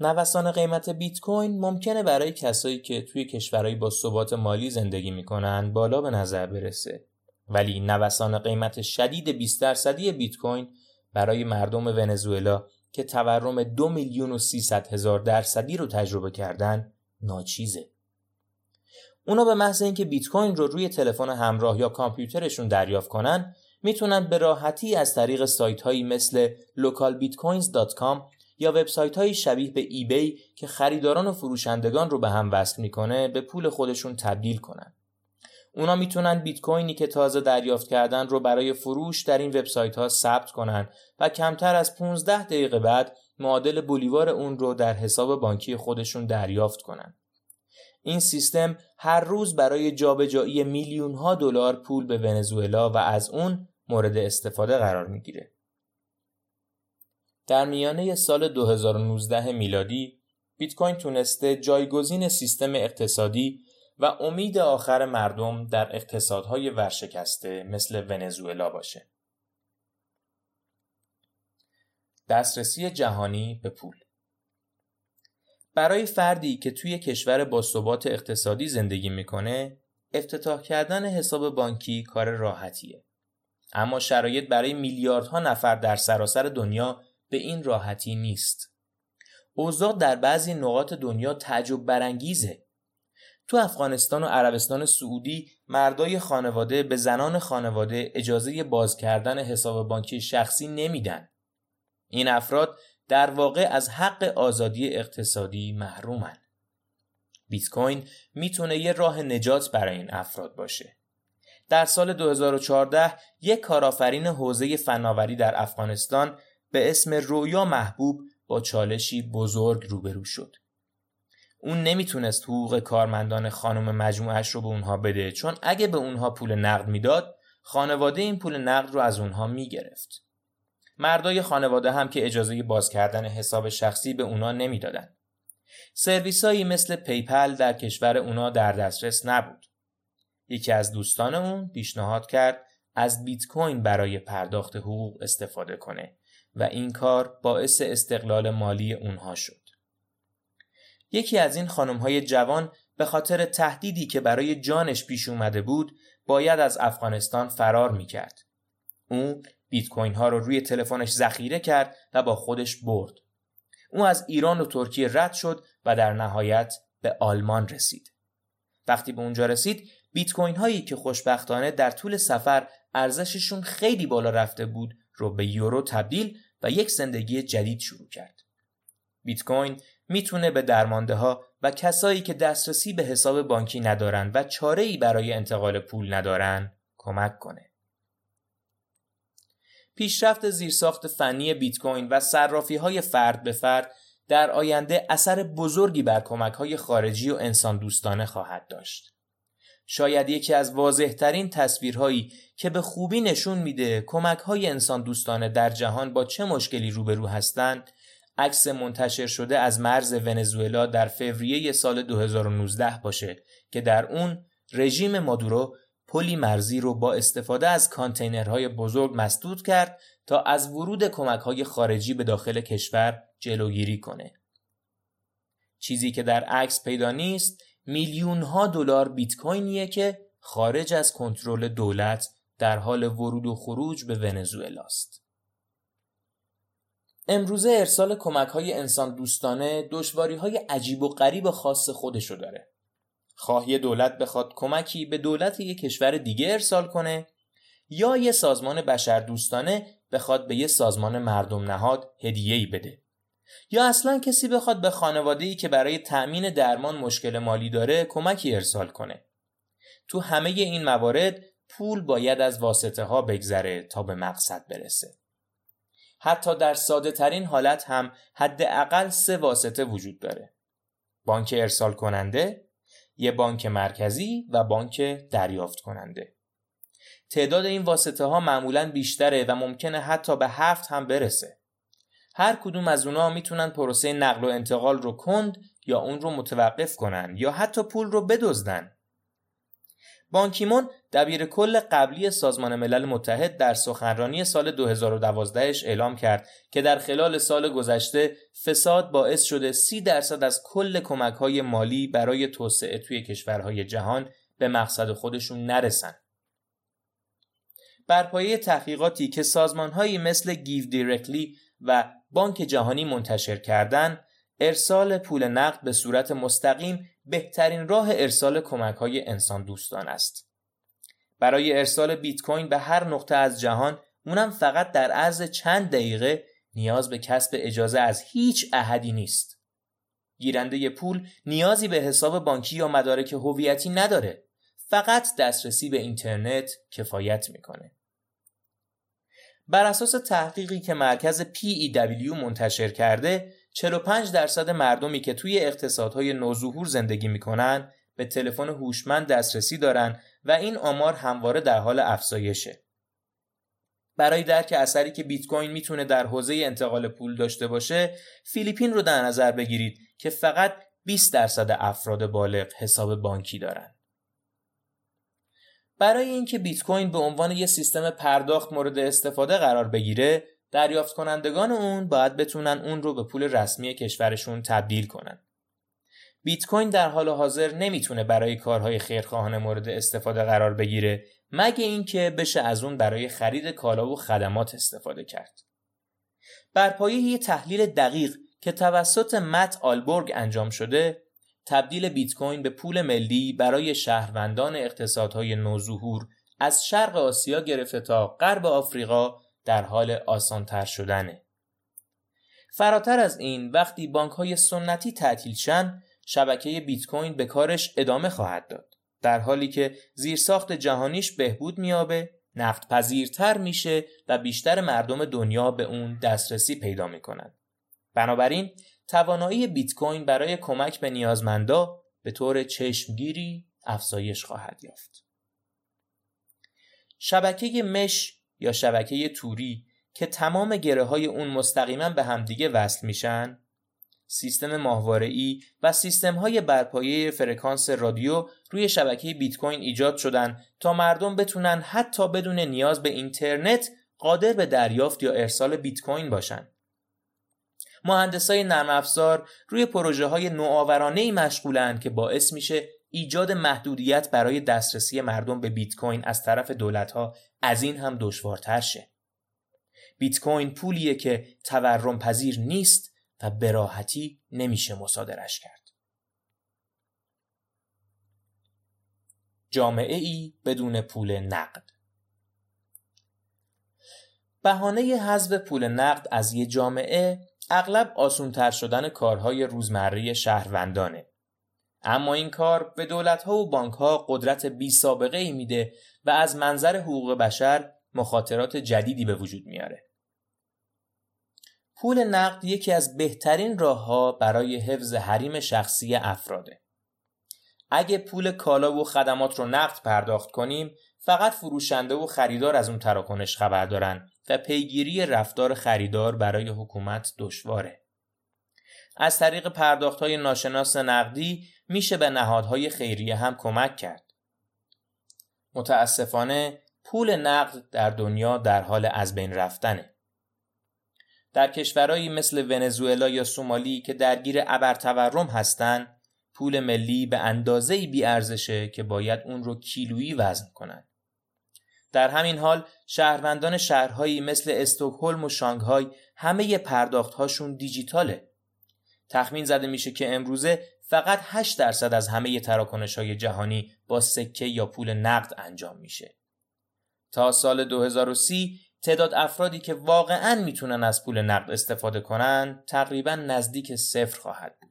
نوسان قیمت بیت کوین ممکنه برای کسایی که توی کشورهایی با ثبات مالی زندگی می‌کنن بالا به نظر برسه. ولی نوسان قیمت شدید 20 درصدی بیت کوین برای مردم ونزوئلا که تورم دو میلیون و 300 هزار درصدی رو تجربه کردن ناچیزه. اونا به محض اینکه بیت کوین رو روی تلفن همراه یا کامپیوترشون دریافت کنن می‌تونن به راحتی از طریق سایت هایی مثل localbitcoins.com یا وبسایت های شبیه به ایبی که خریداران و فروشندگان رو به هم وصل می‌کنه به پول خودشون تبدیل کنن. اونا می‌تونن بیت کوینی که تازه دریافت کردن رو برای فروش در این وبسایت ها ثبت کنن و کمتر از 15 دقیقه بعد معادل بولیوار اون رو در حساب بانکی خودشون دریافت کنن. این سیستم هر روز برای جابجایی میلیون ها دلار پول به ونزوئلا و از اون مورد استفاده قرار می‌گیره. در میانه سال 2019 میلادی بیت کوین تونسته جایگزین سیستم اقتصادی و امید آخر مردم در اقتصادهای ورشکسته مثل ونزوئلا باشه. دسترسی جهانی به پول برای فردی که توی کشور با ثبات اقتصادی زندگی می‌کنه افتتاح کردن حساب بانکی کار راحتیه. اما شرایط برای میلیاردها نفر در سراسر دنیا به این راحتی نیست. اوضاع در بعضی نقاط دنیا تعجب برانگیزه. تو افغانستان و عربستان سعودی مردای خانواده به زنان خانواده اجازه باز کردن حساب بانکی شخصی نمیدن. این افراد در واقع از حق آزادی اقتصادی محرومن. بیت کوین می‌تونه یه راه نجات برای این افراد باشه. در سال 2014 یک کارآفرین حوزه فناوری در افغانستان به اسم رویا محبوب با چالشی بزرگ روبرو شد. اون نمی‌تونست حقوق کارمندان خانم مجموعش رو به اونها بده چون اگه به اونها پول نقد می‌داد خانواده این پول نقد رو از اونها می‌گرفت. مردای خانواده هم که اجازه باز کردن حساب شخصی به اونا نمی‌دادن. سرویسایی مثل پیپل در کشور اونا در دسترس نبود. یکی از دوستان اون پیشنهاد کرد از بیت کوین برای پرداخت حقوق استفاده کنه و این کار باعث استقلال مالی اونها شد. یکی از این خانم های جوان به خاطر تهدیدی که برای جانش پیش اومده بود باید از افغانستان فرار می کرد. او بیت کوین ها رو روی تلفنش ذخیره کرد و با خودش برد. او از ایران و ترکیه رد شد و در نهایت به آلمان رسید. وقتی به اونجا رسید بیت کوین هایی که خوشبختانه در طول سفر ارزششون خیلی بالا رفته بود رو به یورو تبدیل و یک زندگی جدید شروع کرد. بیت کوین می‌تونه به درمانده ها و کسایی که دسترسی به حساب بانکی ندارن و چاره ای برای انتقال پول ندارن کمک کنه. پیشرفت زیرساخت فنی بیت کوین و صرافی های فرد به فرد در آینده اثر بزرگی بر کمک های خارجی و انسان دوستانه خواهد داشت. شاید یکی از واضحترین تصویرهایی که به خوبی نشون میده کمک های انسان دوستانه در جهان با چه مشکلی روبرو هستند عکس منتشر شده از مرز ونزوئلا در فوریه سال 2019 باشه که در اون رژیم مادورو پلی مرزی رو با استفاده از کانتینرهای بزرگ مسدود کرد تا از ورود کمکهای خارجی به داخل کشور جلوگیری کنه. چیزی که در عکس پیدا نیست میلیون ها دلار بیت کوینیه که خارج از کنترل دولت در حال ورود و خروج به ونزوئلا است. امروزه ارسال کمک های انسان دوستانه دشواری های عجیب و غریب خاص خودشو داره. خواه یه دولت بخواد کمکی به دولت یک کشور دیگه ارسال کنه یا یه سازمان بشردوستانه بخواد به یه سازمان مردم نهاد ای بده. یا اصلا کسی بخواد به خانواده ای که برای تأمین درمان مشکل مالی داره کمکی ارسال کنه. تو همه این موارد پول باید از واسطه ها بگذره تا به مقصد برسه. حتی در ساده ترین حالت هم حداقل سه واسطه وجود داره. بانک ارسال کننده یه بانک مرکزی و بانک دریافت کننده تعداد این واسطه ها معمولا بیشتره و ممکنه حتی به هفت هم برسه. هر کدوم از اونا می‌تونن پروسه نقل و انتقال رو کند یا اون رو متوقف کنن یا حتی پول رو بدزدن. بانکیمون دبیر کل قبلی سازمان ملل متحد در سخنرانی سال 2012 اعلام کرد که در خلال سال گذشته فساد باعث شده 30 درصد از کل کمک های مالی برای توسعه توی کشورهای جهان به مقصد خودشون نرسن. بر پایه تحقیقاتی که سازمانهایی مثل گیو دیرکتلی و بانک جهانی منتشر کردند، ارسال پول نقد به صورت مستقیم بهترین راه ارسال کمک های انسان دوستان است. برای ارسال بیت کوین به هر نقطه از جهان اونم فقط در عرض چند دقیقه نیاز به کسب اجازه از هیچ احدی نیست. گیرنده پول نیازی به حساب بانکی یا مدارک هویتی نداره. فقط دسترسی به اینترنت کفایت می‌کنه. بر اساس تحقیقی که مرکز PEW منتشر کرده 45 درصد مردمی که توی اقتصادهای نوظهور زندگی می‌کنن به تلفن هوشمند دسترسی دارن و این آمار همواره در حال افزایشه. برای درک اثری که بیت کوین می‌تونه در حوزه انتقال پول داشته باشه، فیلیپین رو در نظر بگیرید که فقط 20 درصد افراد بالغ حساب بانکی دارن. برای اینکه بیت کوین به عنوان یک سیستم پرداخت مورد استفاده قرار بگیره دریافت کنندگان اون باید بتونن اون رو به پول رسمی کشورشون تبدیل کنن. بیت کوین در حال حاضر نمی‌تونه برای کارهای خیرخواهانه مورد استفاده قرار بگیره مگه اینکه بشه از اون برای خرید کالا و خدمات استفاده کرد. بر پایه یه تحلیل دقیق که توسط مت آلبورگ انجام شده تبدیل بیت کوین به پول ملی برای شهروندان اقتصادهای نوظهور از شرق آسیا گرفته تا غرب آفریقا در حال آسانتر شدنه. فراتر از این وقتی بانک های سنتی تعطیل شن شبکه بیت کوین به کارش ادامه خواهد داد در حالی که زیرساخت جهانیش بهبود میابه نفت پذیرتر میشه و بیشتر مردم دنیا به اون دسترسی پیدا می‌کنند. بنابراین توانایی بیت کوین برای کمک به نیازمندا به طور چشمگیری افزایش خواهد یافت. شبکه مش یا شبکه توری که تمام گره های اون مستقیما به همدیگه وصل میشن سیستم ماهواره و سیستم های برپایه فرکانس رادیو روی شبکه بیت کوین ایجاد شدن تا مردم بتونن حتی بدون نیاز به اینترنت قادر به دریافت یا ارسال بیت کوین باشن. مهندسای نرم افزار روی پروژه های نوآورانه ای مشغولن که باعث میشه ایجاد محدودیت برای دسترسی مردم به بیت کوین از طرف دولت ها از این هم دشوارتر شه. بیت کوین پولیه که تورم پذیر نیست و براحتی نمیشه مصادرش کرد. جامعه ای بدون پول نقد بهانه حذف پول نقد از یه جامعه اغلب آسونتر شدن کارهای روزمره شهروندانه اما این کار به دولتها و بانکها قدرت بی سابقه ای میده و از منظر حقوق بشر مخاطرات جدیدی به وجود میاره. پول نقد یکی از بهترین راهها برای حفظ حریم شخصی افراده. اگه پول کالا و خدمات رو نقد پرداخت کنیم فقط فروشنده و خریدار از اون تراکنش خبر دارن و پیگیری رفتار خریدار برای حکومت دشواره. از طریق پرداخت های ناشناس نقدی میشه به نهادهای خیریه هم کمک کرد. متاسفانه پول نقد در دنیا در حال از بین رفتنه. در کشورهایی مثل ونزوئلا یا سومالی که درگیر ابرتورم هستند، پول ملی به اندازه بی ارزشه که باید اون رو کیلویی وزن کنند. در همین حال شهروندان شهرهایی مثل استکهلم و شانگهای همه پرداخت هاشون دیجیتاله. تخمین زده میشه که امروزه فقط 8 درصد از همه تراکنش های جهانی با سکه یا پول نقد انجام میشه. تا سال 2030 تعداد افرادی که واقعا می‌تونن از پول نقد استفاده کنن تقریبا نزدیک صفر خواهد بود.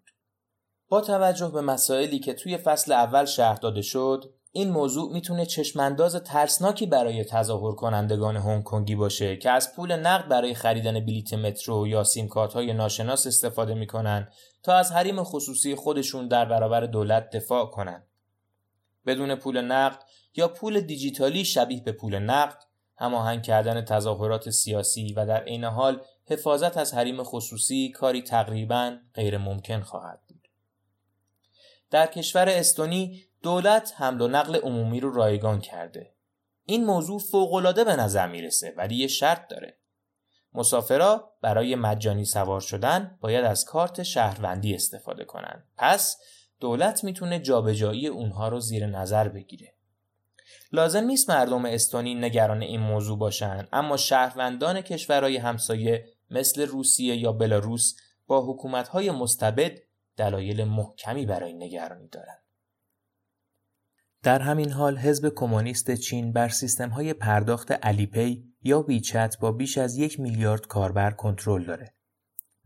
با توجه به مسائلی که توی فصل اول شهر داده شد، این موضوع می‌تونه چشمانداز ترسناکی برای تظاهر کنندگان هنگ کنگی باشه که از پول نقد برای خریدن بلیت مترو یا سیم های ناشناس استفاده می‌کنن تا از حریم خصوصی خودشون در برابر دولت دفاع کنند. بدون پول نقد یا پول دیجیتالی شبیه به پول نقد هماهنگ کردن تظاهرات سیاسی و در عین حال حفاظت از حریم خصوصی کاری تقریبا غیر ممکن خواهد بود. در کشور استونی دولت حمل و نقل عمومی رو رایگان کرده. این موضوع فوقالعاده به نظر می‌رسه ولی یه شرط داره. مسافرا برای مجانی سوار شدن باید از کارت شهروندی استفاده کنند. پس دولت می‌تونه جابجایی اونها رو زیر نظر بگیره. لازم نیست مردم استونی نگران این موضوع باشن اما شهروندان کشورهای همسایه مثل روسیه یا بلاروس با حکومتهای مستبد دلایل محکمی برای نگرانی دارند. در همین حال حزب کمونیست چین بر سیستم های پرداخت علیپی یا ویچت با بیش از یک میلیارد کاربر کنترل داره.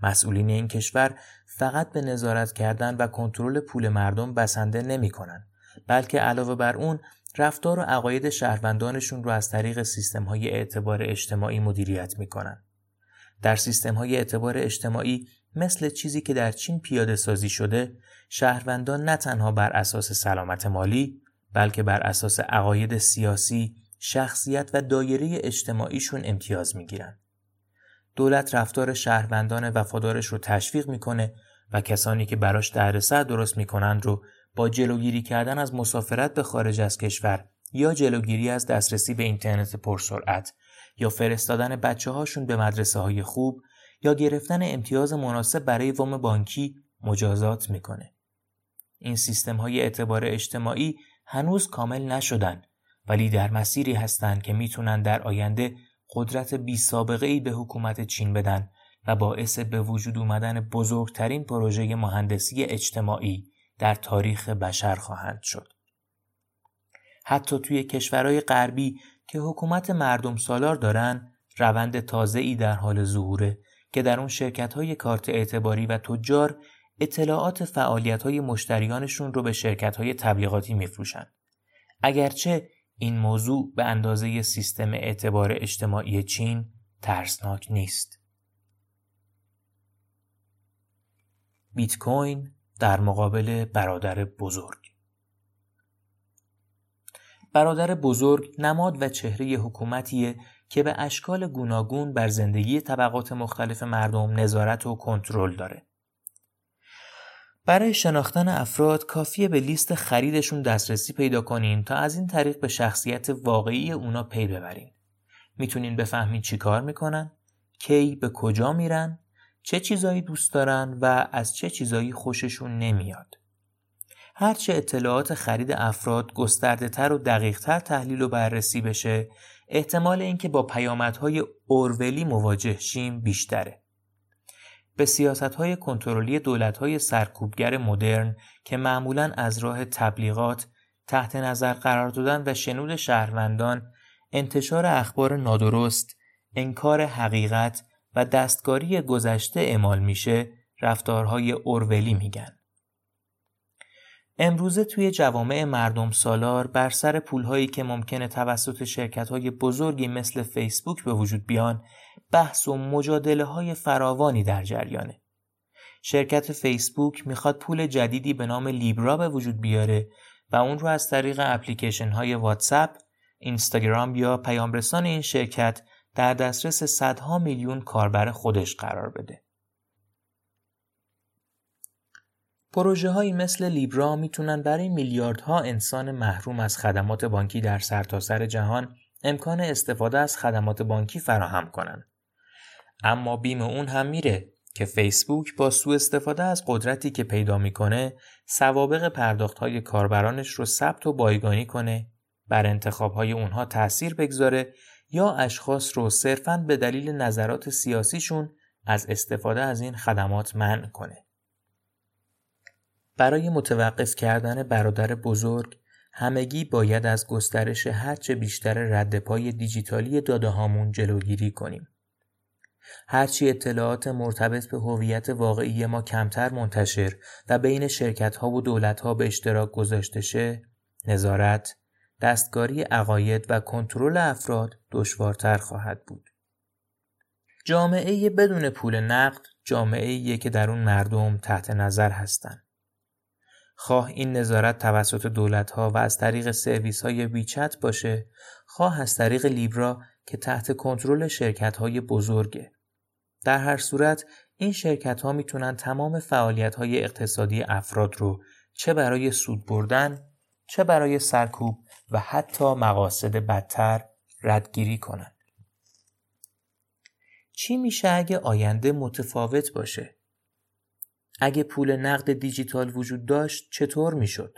مسئولین این کشور فقط به نظارت کردن و کنترل پول مردم بسنده نمی کنن بلکه علاوه بر اون رفتار و عقاید شهروندانشون رو از طریق سیستم های اعتبار اجتماعی مدیریت می کنن. در سیستم های اعتبار اجتماعی مثل چیزی که در چین پیاده سازی شده شهروندان نه تنها بر اساس سلامت مالی بلکه بر اساس عقاید سیاسی، شخصیت و دایره اجتماعیشون امتیاز می‌گیرن. دولت رفتار شهروندان وفادارش رو تشویق می‌کنه و کسانی که براش دردسر درست می‌کنند رو با جلوگیری کردن از مسافرت به خارج از کشور یا جلوگیری از دسترسی به اینترنت پرسرعت یا فرستادن بچه هاشون به مدرسه های خوب یا گرفتن امتیاز مناسب برای وام بانکی مجازات می‌کنه. این سیستم های اعتبار اجتماعی هنوز کامل نشدن ولی در مسیری هستند که می‌تونن در آینده قدرت بی سابقه ای به حکومت چین بدن و باعث به وجود اومدن بزرگترین پروژه مهندسی اجتماعی در تاریخ بشر خواهند شد. حتی توی کشورهای غربی که حکومت مردم سالار دارن روند تازه ای در حال ظهوره که در اون شرکت های کارت اعتباری و تجار اطلاعات فعالیت های مشتریانشون رو به شرکت های تبلیغاتی میفروشن. اگرچه این موضوع به اندازه سیستم اعتبار اجتماعی چین ترسناک نیست. بیت کوین در مقابل برادر بزرگ برادر بزرگ نماد و چهره حکومتیه که به اشکال گوناگون بر زندگی طبقات مختلف مردم نظارت و کنترل داره. برای شناختن افراد کافیه به لیست خریدشون دسترسی پیدا کنین تا از این طریق به شخصیت واقعی اونا پی ببرین. می‌تونین بفهمین چی کار می‌کنن، کی به کجا میرن، چه چیزایی دوست دارن و از چه چیزایی خوششون نمیاد. هرچه اطلاعات خرید افراد گسترده تر و دقیق تر تحلیل و بررسی بشه احتمال اینکه با پیامدهای اورولی مواجه شیم بیشتره. به سیاست های کنترلی دولت های سرکوبگر مدرن که معمولا از راه تبلیغات تحت نظر قرار دادن و شنود شهروندان انتشار اخبار نادرست انکار حقیقت و دستکاری گذشته اعمال میشه رفتارهای اورولی میگن امروزه توی جوامع مردم سالار بر سر پولهایی که ممکنه توسط شرکت های بزرگی مثل فیسبوک به وجود بیان بحث و مجادله های فراوانی در جریانه. شرکت فیسبوک می‌خواد پول جدیدی به نام لیبرا به وجود بیاره و اون رو از طریق اپلیکیشن های واتساپ، اینستاگرام یا پیامرسان این شرکت در دسترس صدها میلیون کاربر خودش قرار بده. پروژه هایی مثل لیبرا می‌تونن برای میلیاردها انسان محروم از خدمات بانکی در سرتاسر سر جهان امکان استفاده از خدمات بانکی فراهم کنند. اما بیم اون هم میره که فیسبوک با سوء استفاده از قدرتی که پیدا می‌کنه سوابق پرداخت های کاربرانش رو ثبت و بایگانی کنه بر انتخاب های اونها تاثیر بگذاره یا اشخاص رو صرفاً به دلیل نظرات سیاسیشون از استفاده از این خدمات منع کنه. برای متوقف کردن برادر بزرگ همگی باید از گسترش هرچه بیشتر رد پای دیجیتالی داده هامون جلوگیری کنیم. هرچی اطلاعات مرتبط به هویت واقعی ما کمتر منتشر و بین شرکت ها و دولت ها به اشتراک گذاشته شه، نظارت، دستکاری عقاید و کنترل افراد دشوارتر خواهد بود. جامعه بدون پول نقد جامعه که در اون مردم تحت نظر هستند. خواه این نظارت توسط دولت ها و از طریق سرویس های ویچت باشه خواه از طریق لیبرا که تحت کنترل شرکت های بزرگه. در هر صورت این شرکت ها می‌تونن تمام فعالیت های اقتصادی افراد رو چه برای سود بردن چه برای سرکوب و حتی مقاصد بدتر ردگیری کنند. چی میشه اگه آینده متفاوت باشه؟ اگه پول نقد دیجیتال وجود داشت چطور می‌شد؟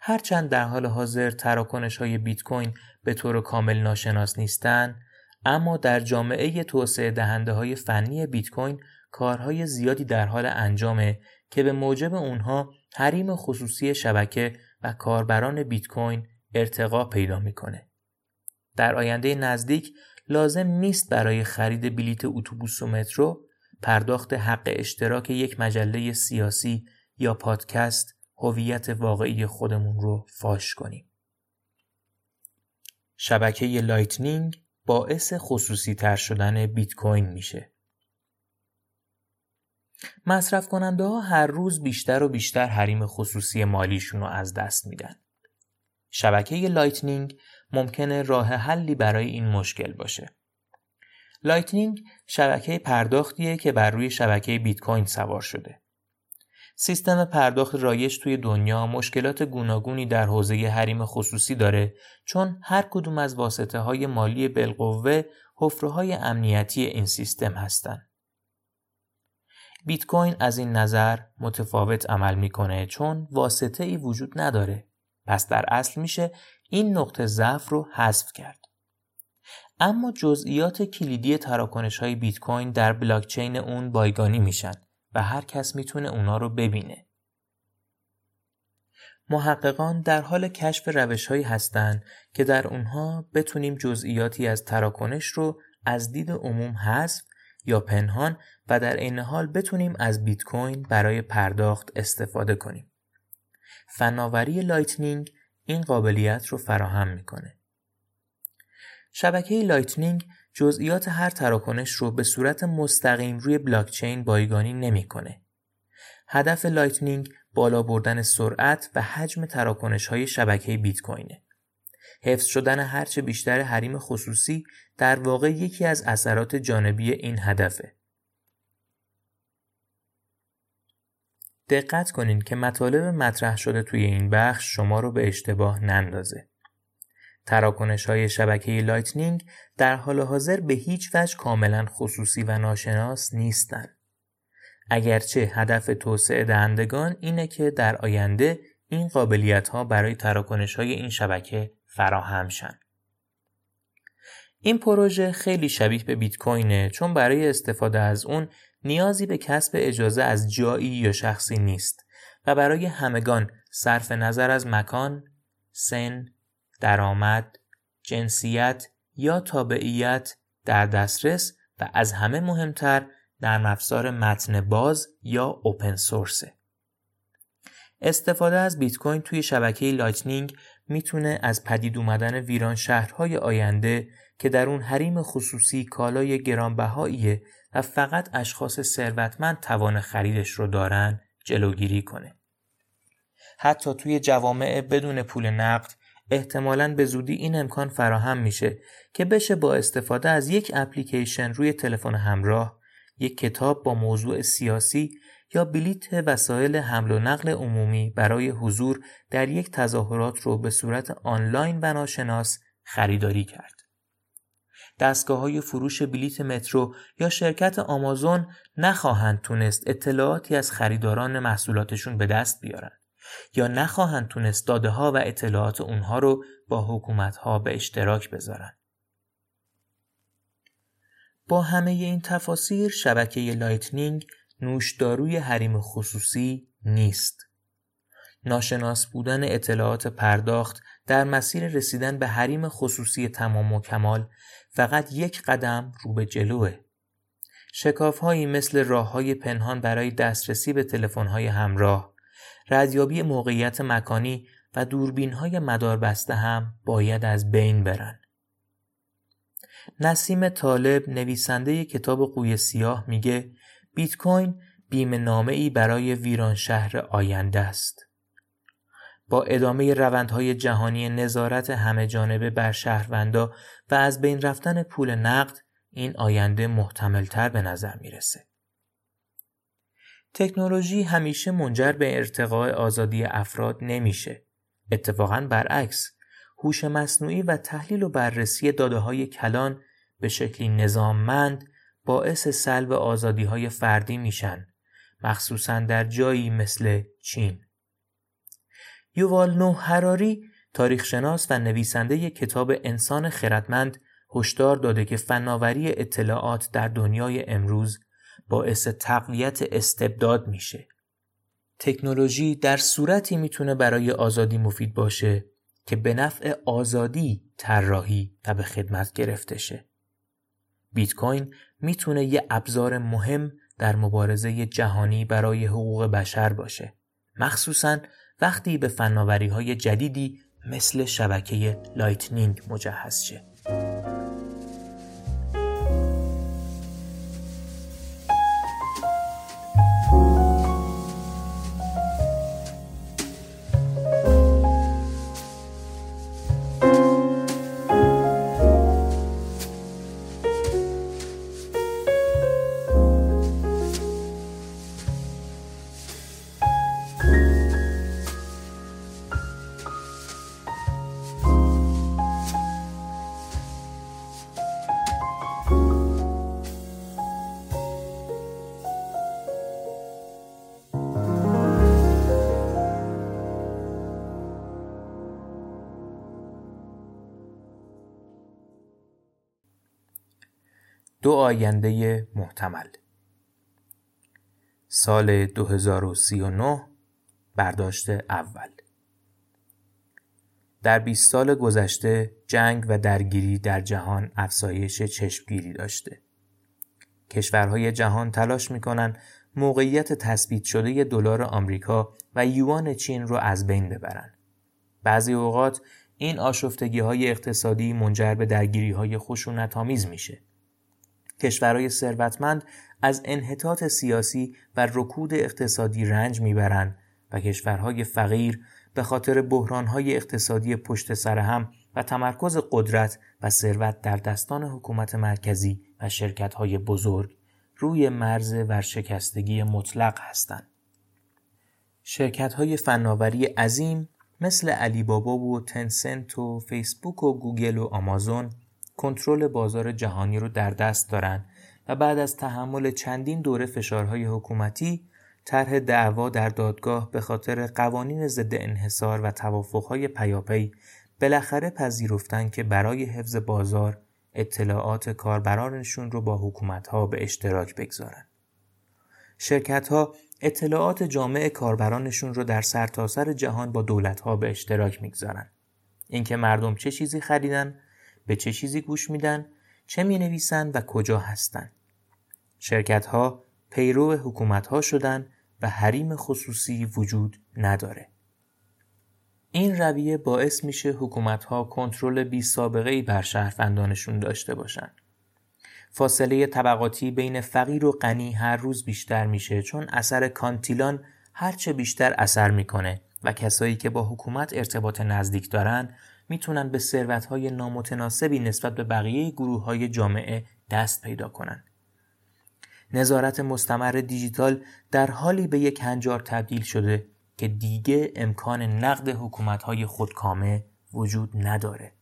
هرچند در حال حاضر تراکنش های بیت کوین به طور کامل ناشناس نیستند اما در جامعه توسعه دهنده های فنی بیت کوین کارهای زیادی در حال انجامه که به موجب اونها حریم خصوصی شبکه و کاربران بیت کوین ارتقا پیدا می‌کنه. در آینده نزدیک لازم نیست برای خرید بلیت اتوبوس و مترو پرداخت حق اشتراک یک مجله سیاسی یا پادکست هویت واقعی خودمون رو فاش کنیم. شبکه Lightning باعث خصوصی تر شدن بیت کوین میشه. مصرف کننده ها هر روز بیشتر و بیشتر حریم خصوصی مالیشون رو از دست میدن. شبکه لایتنینگ ممکنه راه حلی برای این مشکل باشه. لایتنینگ شبکه پرداختیه که بر روی شبکه بیت کوین سوار شده. سیستم پرداخت رایج توی دنیا مشکلات گوناگونی در حوزه حریم خصوصی داره چون هر کدوم از واسطه های مالی بالقوه حفره های امنیتی این سیستم هستند. بیت کوین از این نظر متفاوت عمل می‌کنه چون واسطه ای وجود نداره. پس در اصل میشه این نقطه ضعف رو حذف کرد. اما جزئیات کلیدی تراکنش های بیت کوین در بلاکچین اون بایگانی میشن و هر کس می‌تونه اونا رو ببینه. محققان در حال کشف روش هایی هستند که در اونها بتونیم جزئیاتی از تراکنش رو از دید عموم حذف یا پنهان و در این حال بتونیم از بیت کوین برای پرداخت استفاده کنیم. فناوری لایتنینگ این قابلیت رو فراهم می‌کنه. شبکه لایتنینگ جزئیات هر تراکنش رو به صورت مستقیم روی بلاکچین بایگانی نمی‌کنه. هدف لایتنینگ بالا بردن سرعت و حجم تراکنش های شبکه بیت کوینه. حفظ شدن هرچه بیشتر حریم خصوصی در واقع یکی از اثرات جانبی این هدفه. دقت کنین که مطالب مطرح شده توی این بخش شما رو به اشتباه نندازه. تراکنش های شبکه لایتنینگ در حال حاضر به هیچ وجه کاملا خصوصی و ناشناس نیستند. اگرچه هدف توسعه دهندگان اینه که در آینده این قابلیت ها برای تراکنش های این شبکه فراهم شن. این پروژه خیلی شبیه به بیت کوینه چون برای استفاده از اون نیازی به کسب اجازه از جایی یا شخصی نیست و برای همگان صرف نظر از مکان، سن، درآمد، جنسیت یا تابعیت در دسترس و از همه مهمتر نرم افزار متن باز یا open source ه. استفاده از بیت کوین توی شبکه لایتنینگ می‌تونه از پدید اومدن ویران شهرهای آینده که در اون حریم خصوصی کالای گرانبهاییه و فقط اشخاص ثروتمند توان خریدش رو دارن جلوگیری کنه. حتی توی جوامع بدون پول نقد احتمالاً به زودی این امکان فراهم میشه که بشه با استفاده از یک اپلیکیشن روی تلفن همراه یک کتاب با موضوع سیاسی یا بلیت وسایل حمل و نقل عمومی برای حضور در یک تظاهرات رو به صورت آنلاین و ناشناس خریداری کرد. دستگاه های فروش بلیت مترو یا شرکت آمازون نخواهند تونست اطلاعاتی از خریداران محصولاتشون به دست بیارن یا نخواهند تونست داده ها و اطلاعات اونها رو با حکومت ها به اشتراک بذارن. با همه این تفاسیر شبکه لایتنینگ نوشداروی حریم خصوصی نیست. ناشناس بودن اطلاعات پرداخت در مسیر رسیدن به حریم خصوصی تمام و کمال فقط یک قدم رو به جلوه. شکافهایی مثل راه های پنهان برای دسترسی به های همراه، ردیابی موقعیت مکانی و دوربین های مداربسته هم باید از بین برن. نسیم طالب نویسنده کتاب قوی سیاه میگه بیت کوین بیمه نامه ای برای ویران شهر آینده است. با ادامه روندهای جهانی نظارت همه جانبه بر شهروندا و از بین رفتن پول نقد این آینده محتملتر به نظر می‌رسه. تکنولوژی همیشه منجر به ارتقاء آزادی افراد نمیشه. اتفاقا برعکس هوش مصنوعی و تحلیل و بررسی داده های کلان به شکلی نظاممند باعث سلب آزادی های فردی میشن مخصوصا در جایی مثل چین. یووال نو هراری تاریخشناس و نویسنده کتاب انسان خردمند هشدار داده که فناوری اطلاعات در دنیای امروز باعث تقویت استبداد میشه. تکنولوژی در صورتی می‌تونه برای آزادی مفید باشه که به نفع آزادی طراحی و به خدمت گرفته شه. بیت کوین می‌تونه یه ابزار مهم در مبارزه جهانی برای حقوق بشر باشه. مخصوصا وقتی به فناوری های جدیدی مثل شبکه لایتنینگ مجهز شه. آینده محتمل سال 2039 برداشت اول در 20 سال گذشته جنگ و درگیری در جهان افزایش چشمگیری داشته. کشورهای جهان تلاش می‌کنن موقعیت تثبیت شده دلار آمریکا و یوان چین رو از بین ببرن. بعضی اوقات این آشفتگی های اقتصادی منجر به درگیری های خشونت میشه. کشورهای ثروتمند از انحطاط سیاسی و رکود اقتصادی رنج می‌برند و کشورهای فقیر به خاطر بحرانهای اقتصادی پشت سر هم و تمرکز قدرت و ثروت در دستان حکومت مرکزی و شرکتهای بزرگ روی مرز ورشکستگی مطلق هستند. شرکت های فناوری عظیم مثل علی بابا و تنسنت و فیسبوک و گوگل و آمازون کنترل بازار جهانی رو در دست دارند و بعد از تحمل چندین دوره فشارهای حکومتی طرح دعوا در دادگاه به خاطر قوانین ضد انحصار و توافقهای پیاپی بالاخره پذیرفتن که برای حفظ بازار اطلاعات کاربرانشون رو با حکومتها به اشتراک بگذارن. شرکت ها اطلاعات جامع کاربرانشون رو در سرتاسر سر جهان با دولت ها به اشتراک می‌گذارن. اینکه مردم چه چیزی خریدن به چه چیزی گوش میدن چه می نویسن و کجا هستن. شرکت ها پیرو حکومت ها شدن و حریم خصوصی وجود نداره. این رویه باعث میشه حکومت ها کنترل بی سابقه ای بر شهروندانشون داشته باشن. فاصله طبقاتی بین فقیر و غنی هر روز بیشتر میشه چون اثر کانتیلان هرچه بیشتر اثر می‌کنه و کسایی که با حکومت ارتباط نزدیک دارن می‌تونن به ثروتهای نامتناسبی نسبت به بقیه گروه های جامعه دست پیدا کنند. نظارت مستمر دیجیتال در حالی به یک هنجار تبدیل شده که دیگه امکان نقد حکومتهای خودکامه وجود نداره.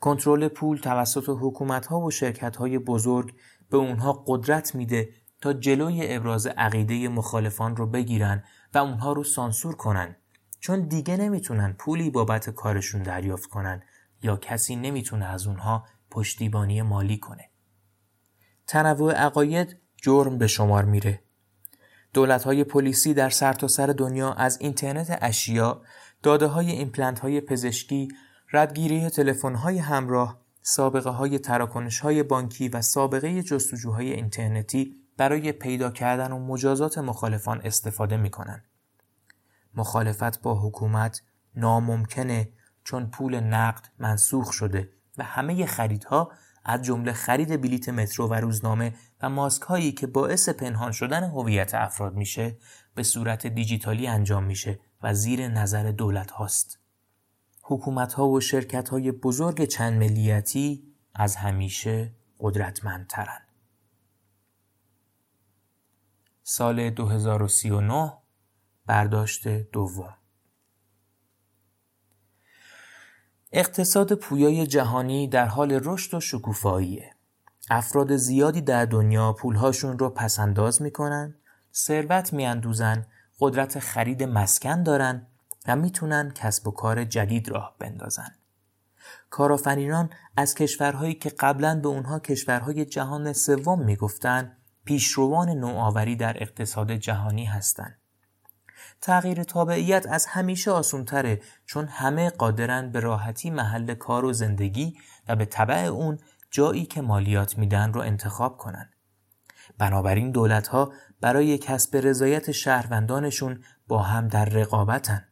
کنترل پول توسط حکومتها و شرکتهای بزرگ به اونها قدرت میده تا جلوی ابراز عقیده مخالفان رو بگیرن و اونها رو سانسور کنن چون دیگه نمی‌تونن پولی بابت کارشون دریافت کنن یا کسی نمی‌تونه از اونها پشتیبانی مالی کنه. تنوع عقاید جرم به شمار میره. دولت های پلیسی در سرتاسر سر دنیا از اینترنت اشیا، داده های ایمپلنت های پزشکی، ردگیری تلفن های همراه، سابقه های تراکنش های بانکی و سابقه جستجوهای اینترنتی برای پیدا کردن و مجازات مخالفان استفاده می کنند. مخالفت با حکومت ناممکنه چون پول نقد منسوخ شده و همه خریدها از جمله خرید بلیت مترو و روزنامه و ماسک هایی که باعث پنهان شدن هویت افراد میشه به صورت دیجیتالی انجام میشه و زیر نظر دولت هاست. حکومت ها و شرکت های بزرگ چند ملیتی از همیشه قدرتمندترن. سال 2039 برداشت دوم اقتصاد پویای جهانی در حال رشد و شکوفاییه. افراد زیادی در دنیا پولهاشون رو پسنداز می‌کنن، ثروت میاندوزن، قدرت خرید مسکن دارن و می‌تونن کسب و کار جدید راه بندازن. کارآفرینان از کشورهایی که قبلا به اونها کشورهای جهان سوم می‌گفتن پیشروان نوآوری در اقتصاد جهانی هستند. تغییر تابعیت از همیشه آسونتره چون همه قادرن به راحتی محل کار و زندگی و به طبع اون جایی که مالیات میدن رو انتخاب کنن. بنابراین دولت ها برای کسب رضایت شهروندانشون با هم در رقابتن.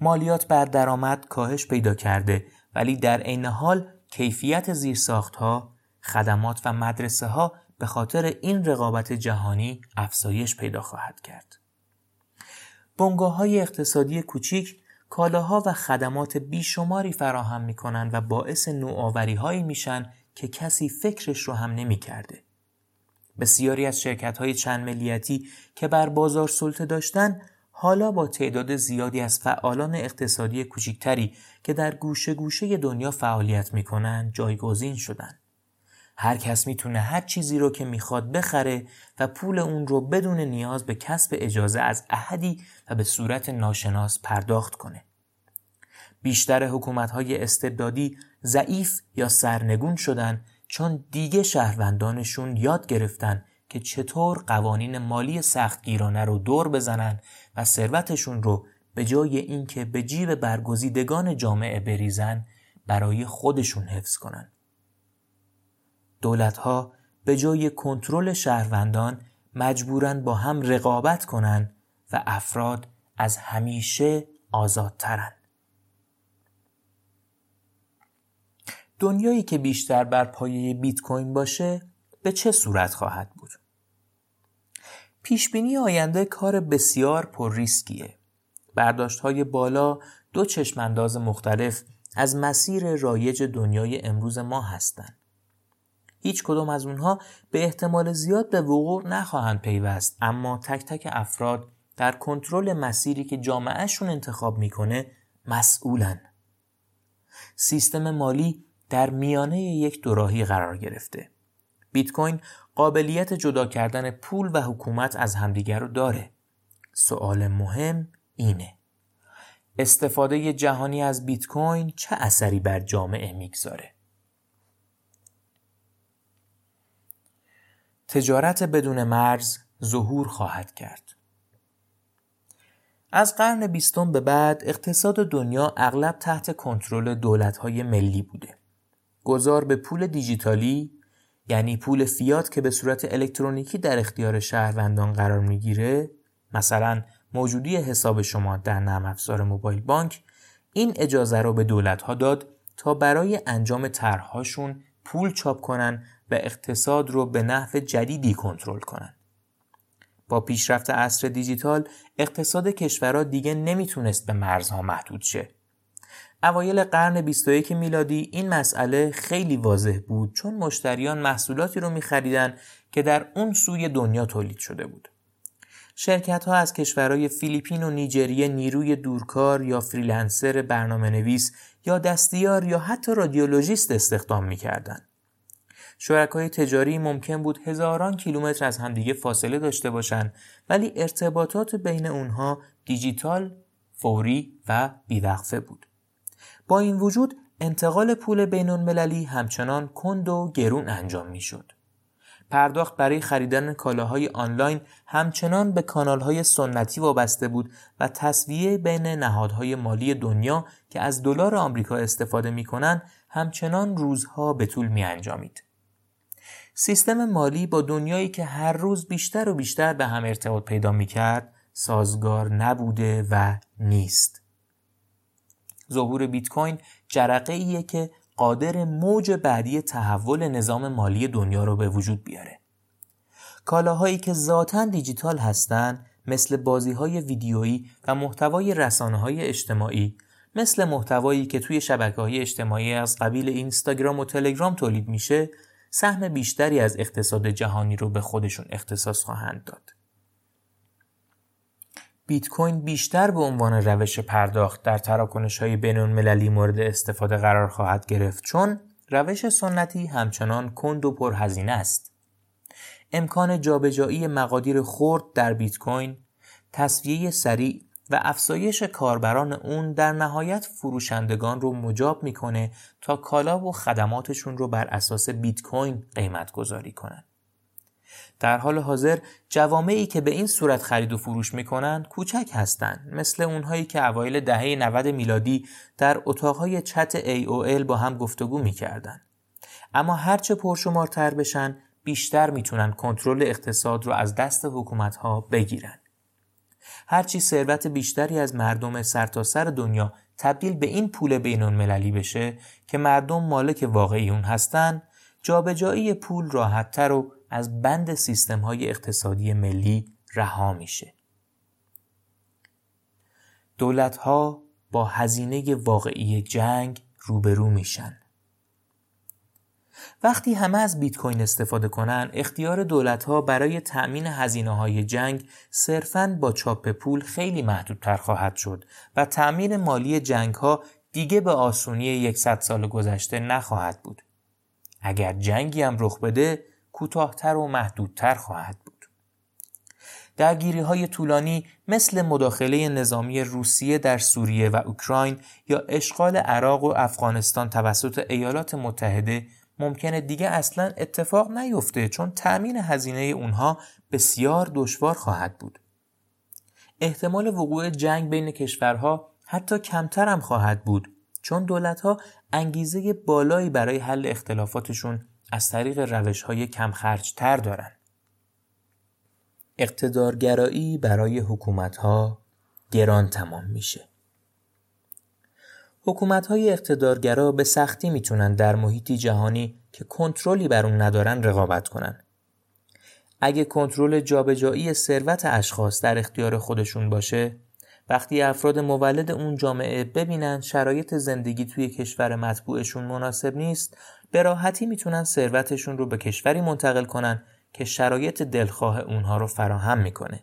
مالیات بر درآمد کاهش پیدا کرده ولی در عین حال کیفیت زیرساخت ها، خدمات و مدرسه ها به خاطر این رقابت جهانی افزایش پیدا خواهد کرد. بنگاه های اقتصادی کوچیک کالاها و خدمات بیشماری فراهم می کنند و باعث نوآوری هایی میشن که کسی فکرش رو هم نمی کرده. بسیاری از شرکت های چند ملیتی که بر بازار سلطه داشتن حالا با تعداد زیادی از فعالان اقتصادی کوچکتری که در گوشه گوشه دنیا فعالیت می‌کنن جایگزین شدن. هر کس می‌تونه هر چیزی رو که می‌خواد بخره و پول اون رو بدون نیاز به کسب اجازه از احدی و به صورت ناشناس پرداخت کنه. بیشتر حکومت‌های استبدادی ضعیف یا سرنگون شدن چون دیگه شهروندانشون یاد گرفتن که چطور قوانین مالی سختگیرانه رو دور بزنن و ثروتشون رو به جای اینکه به جیب برگزیدگان جامعه بریزن برای خودشون حفظ کنن. دولتها به جای کنترل شهروندان مجبورن با هم رقابت کنن و افراد از همیشه آزادترن. دنیایی که بیشتر بر پایه بیت کوین باشه به چه صورت خواهد بود؟ پیشبینی آینده کار بسیار پر ریسکیه. برداشت های بالا دو چشمانداز مختلف از مسیر رایج دنیای امروز ما هستند. هیچ کدام از اونها به احتمال زیاد به وقوع نخواهند پیوست. اما تک تک افراد در کنترل مسیری که جامعهشون انتخاب می‌کنه مسئولن. سیستم مالی در میانه یک دوراهی قرار گرفته. بیت کوین قابلیت جدا کردن پول و حکومت از همدیگر رو داره. سوال مهم اینه. استفاده جهانی از بیت کوین چه اثری بر جامعه می‌گذاره؟ تجارت بدون مرز ظهور خواهد کرد. از قرن بیستم به بعد اقتصاد دنیا اغلب تحت کنترل دولت‌های ملی بوده. گذار به پول دیجیتالی یعنی پول فیات که به صورت الکترونیکی در اختیار شهروندان قرار می‌گیره مثلا موجودی حساب شما در نرم افزار موبایل بانک این اجازه رو به دولت ها داد تا برای انجام طرحهاشون پول چاپ کنن و اقتصاد رو به نحو جدیدی کنترل کنند. با پیشرفت عصر دیجیتال اقتصاد کشورها دیگه نمی‌تونست به مرزها محدود شه. اوایل قرن 21 میلادی این مسئله خیلی واضح بود چون مشتریان محصولاتی رو میخریدن که در اون سوی دنیا تولید شده بود. شرکت ها از کشورهای فیلیپین و نیجریه نیروی دورکار یا freelancer برنامه نویس یا دستیار یا حتی رادیولوژیست استخدام می‌کردند. شرکای تجاری ممکن بود هزاران کیلومتر از همدیگه فاصله داشته باشند ولی ارتباطات بین اونها دیجیتال، فوری و بیوقفه بود. با این وجود انتقال پول بین المللی همچنان کند و گرون انجام می شد. پرداخت برای خریدن کالاهای آنلاین همچنان به کانالهای سنتی وابسته بود و تصویه بین نهادهای مالی دنیا که از دلار آمریکا استفاده می‌کنن همچنان روزها به طول می انجامید. سیستم مالی با دنیایی که هر روز بیشتر و بیشتر به هم ارتباط پیدا می کرد سازگار نبوده و نیست. ظهور بیت کوین جرقه ایه که قادر موج بعدی تحول نظام مالی دنیا رو به وجود بیاره. کالاهایی که ذاتا دیجیتال هستند مثل بازی های ویدیویی و محتوای رسانه های اجتماعی مثل محتوایی که توی شبکه های اجتماعی از قبیل اینستاگرام و تلگرام تولید میشه سهم بیشتری از اقتصاد جهانی رو به خودشون اختصاص خواهند داد. بیت کوین بیشتر به عنوان روش پرداخت در تراکنش های بین المللی مورد استفاده قرار خواهد گرفت چون روش سنتی همچنان کند و پرهزینه است. امکان جابجایی مقادیر خرد در بیت کوین، تصویه سریع و افزایش کاربران اون در نهایت فروشندگان رو مجاب می‌کنه تا کالا و خدماتشون رو بر اساس بیت کوین قیمت گذاری کنن. در حال حاضر جوامعی که به این صورت خرید و فروش می‌کنن کوچک هستند مثل اونهایی که اوایل دهه 90 میلادی در اتاقهای چت AOL با هم گفتگو می‌کردن. اما هرچه پرشمارتر بشن بیشتر می‌تونن کنترل اقتصاد رو از دست حکومت ها بگیرن. هرچی ثروت بیشتری از مردم سرتاسر سر دنیا تبدیل به این پول بین المللی بشه که مردم مالک واقعی اون هستن جابجایی پول راحتتر و از بند سیستم های اقتصادی ملی رها میشه. دولت ها با هزینه واقعی جنگ روبرو میشن. وقتی همه از بیت کوین استفاده کنند، اختیار دولت ها برای تأمین هزینه های جنگ صرفاً با چاپ پول خیلی محدودتر خواهد شد و تأمین مالی جنگ ها دیگه به آسونی 100 سال گذشته نخواهد بود. اگر جنگی هم رخ بده کوتاهتر و محدودتر خواهد بود. درگیری های طولانی مثل مداخله نظامی روسیه در سوریه و اوکراین یا اشغال عراق و افغانستان توسط ایالات متحده ممکنه دیگه اصلا اتفاق نیفته چون تأمین هزینه اونها بسیار دشوار خواهد بود. احتمال وقوع جنگ بین کشورها حتی کمتر هم خواهد بود چون دولت ها انگیزه بالایی برای حل اختلافاتشون از طریق روش های کم خرج تر دارن. اقتدارگرایی برای حکومت ها گران تمام میشه. حکومت های اقتدارگرا به سختی می‌تونن در محیطی جهانی که کنترلی بر اون ندارن رقابت کنن. اگه کنترل جابجایی ثروت اشخاص در اختیار خودشون باشه وقتی افراد مولد اون جامعه ببینن شرایط زندگی توی کشور مطبوعشون مناسب نیست به راحتی می‌تونن ثروتشون رو به کشوری منتقل کنن که شرایط دلخواه اونها رو فراهم می‌کنه.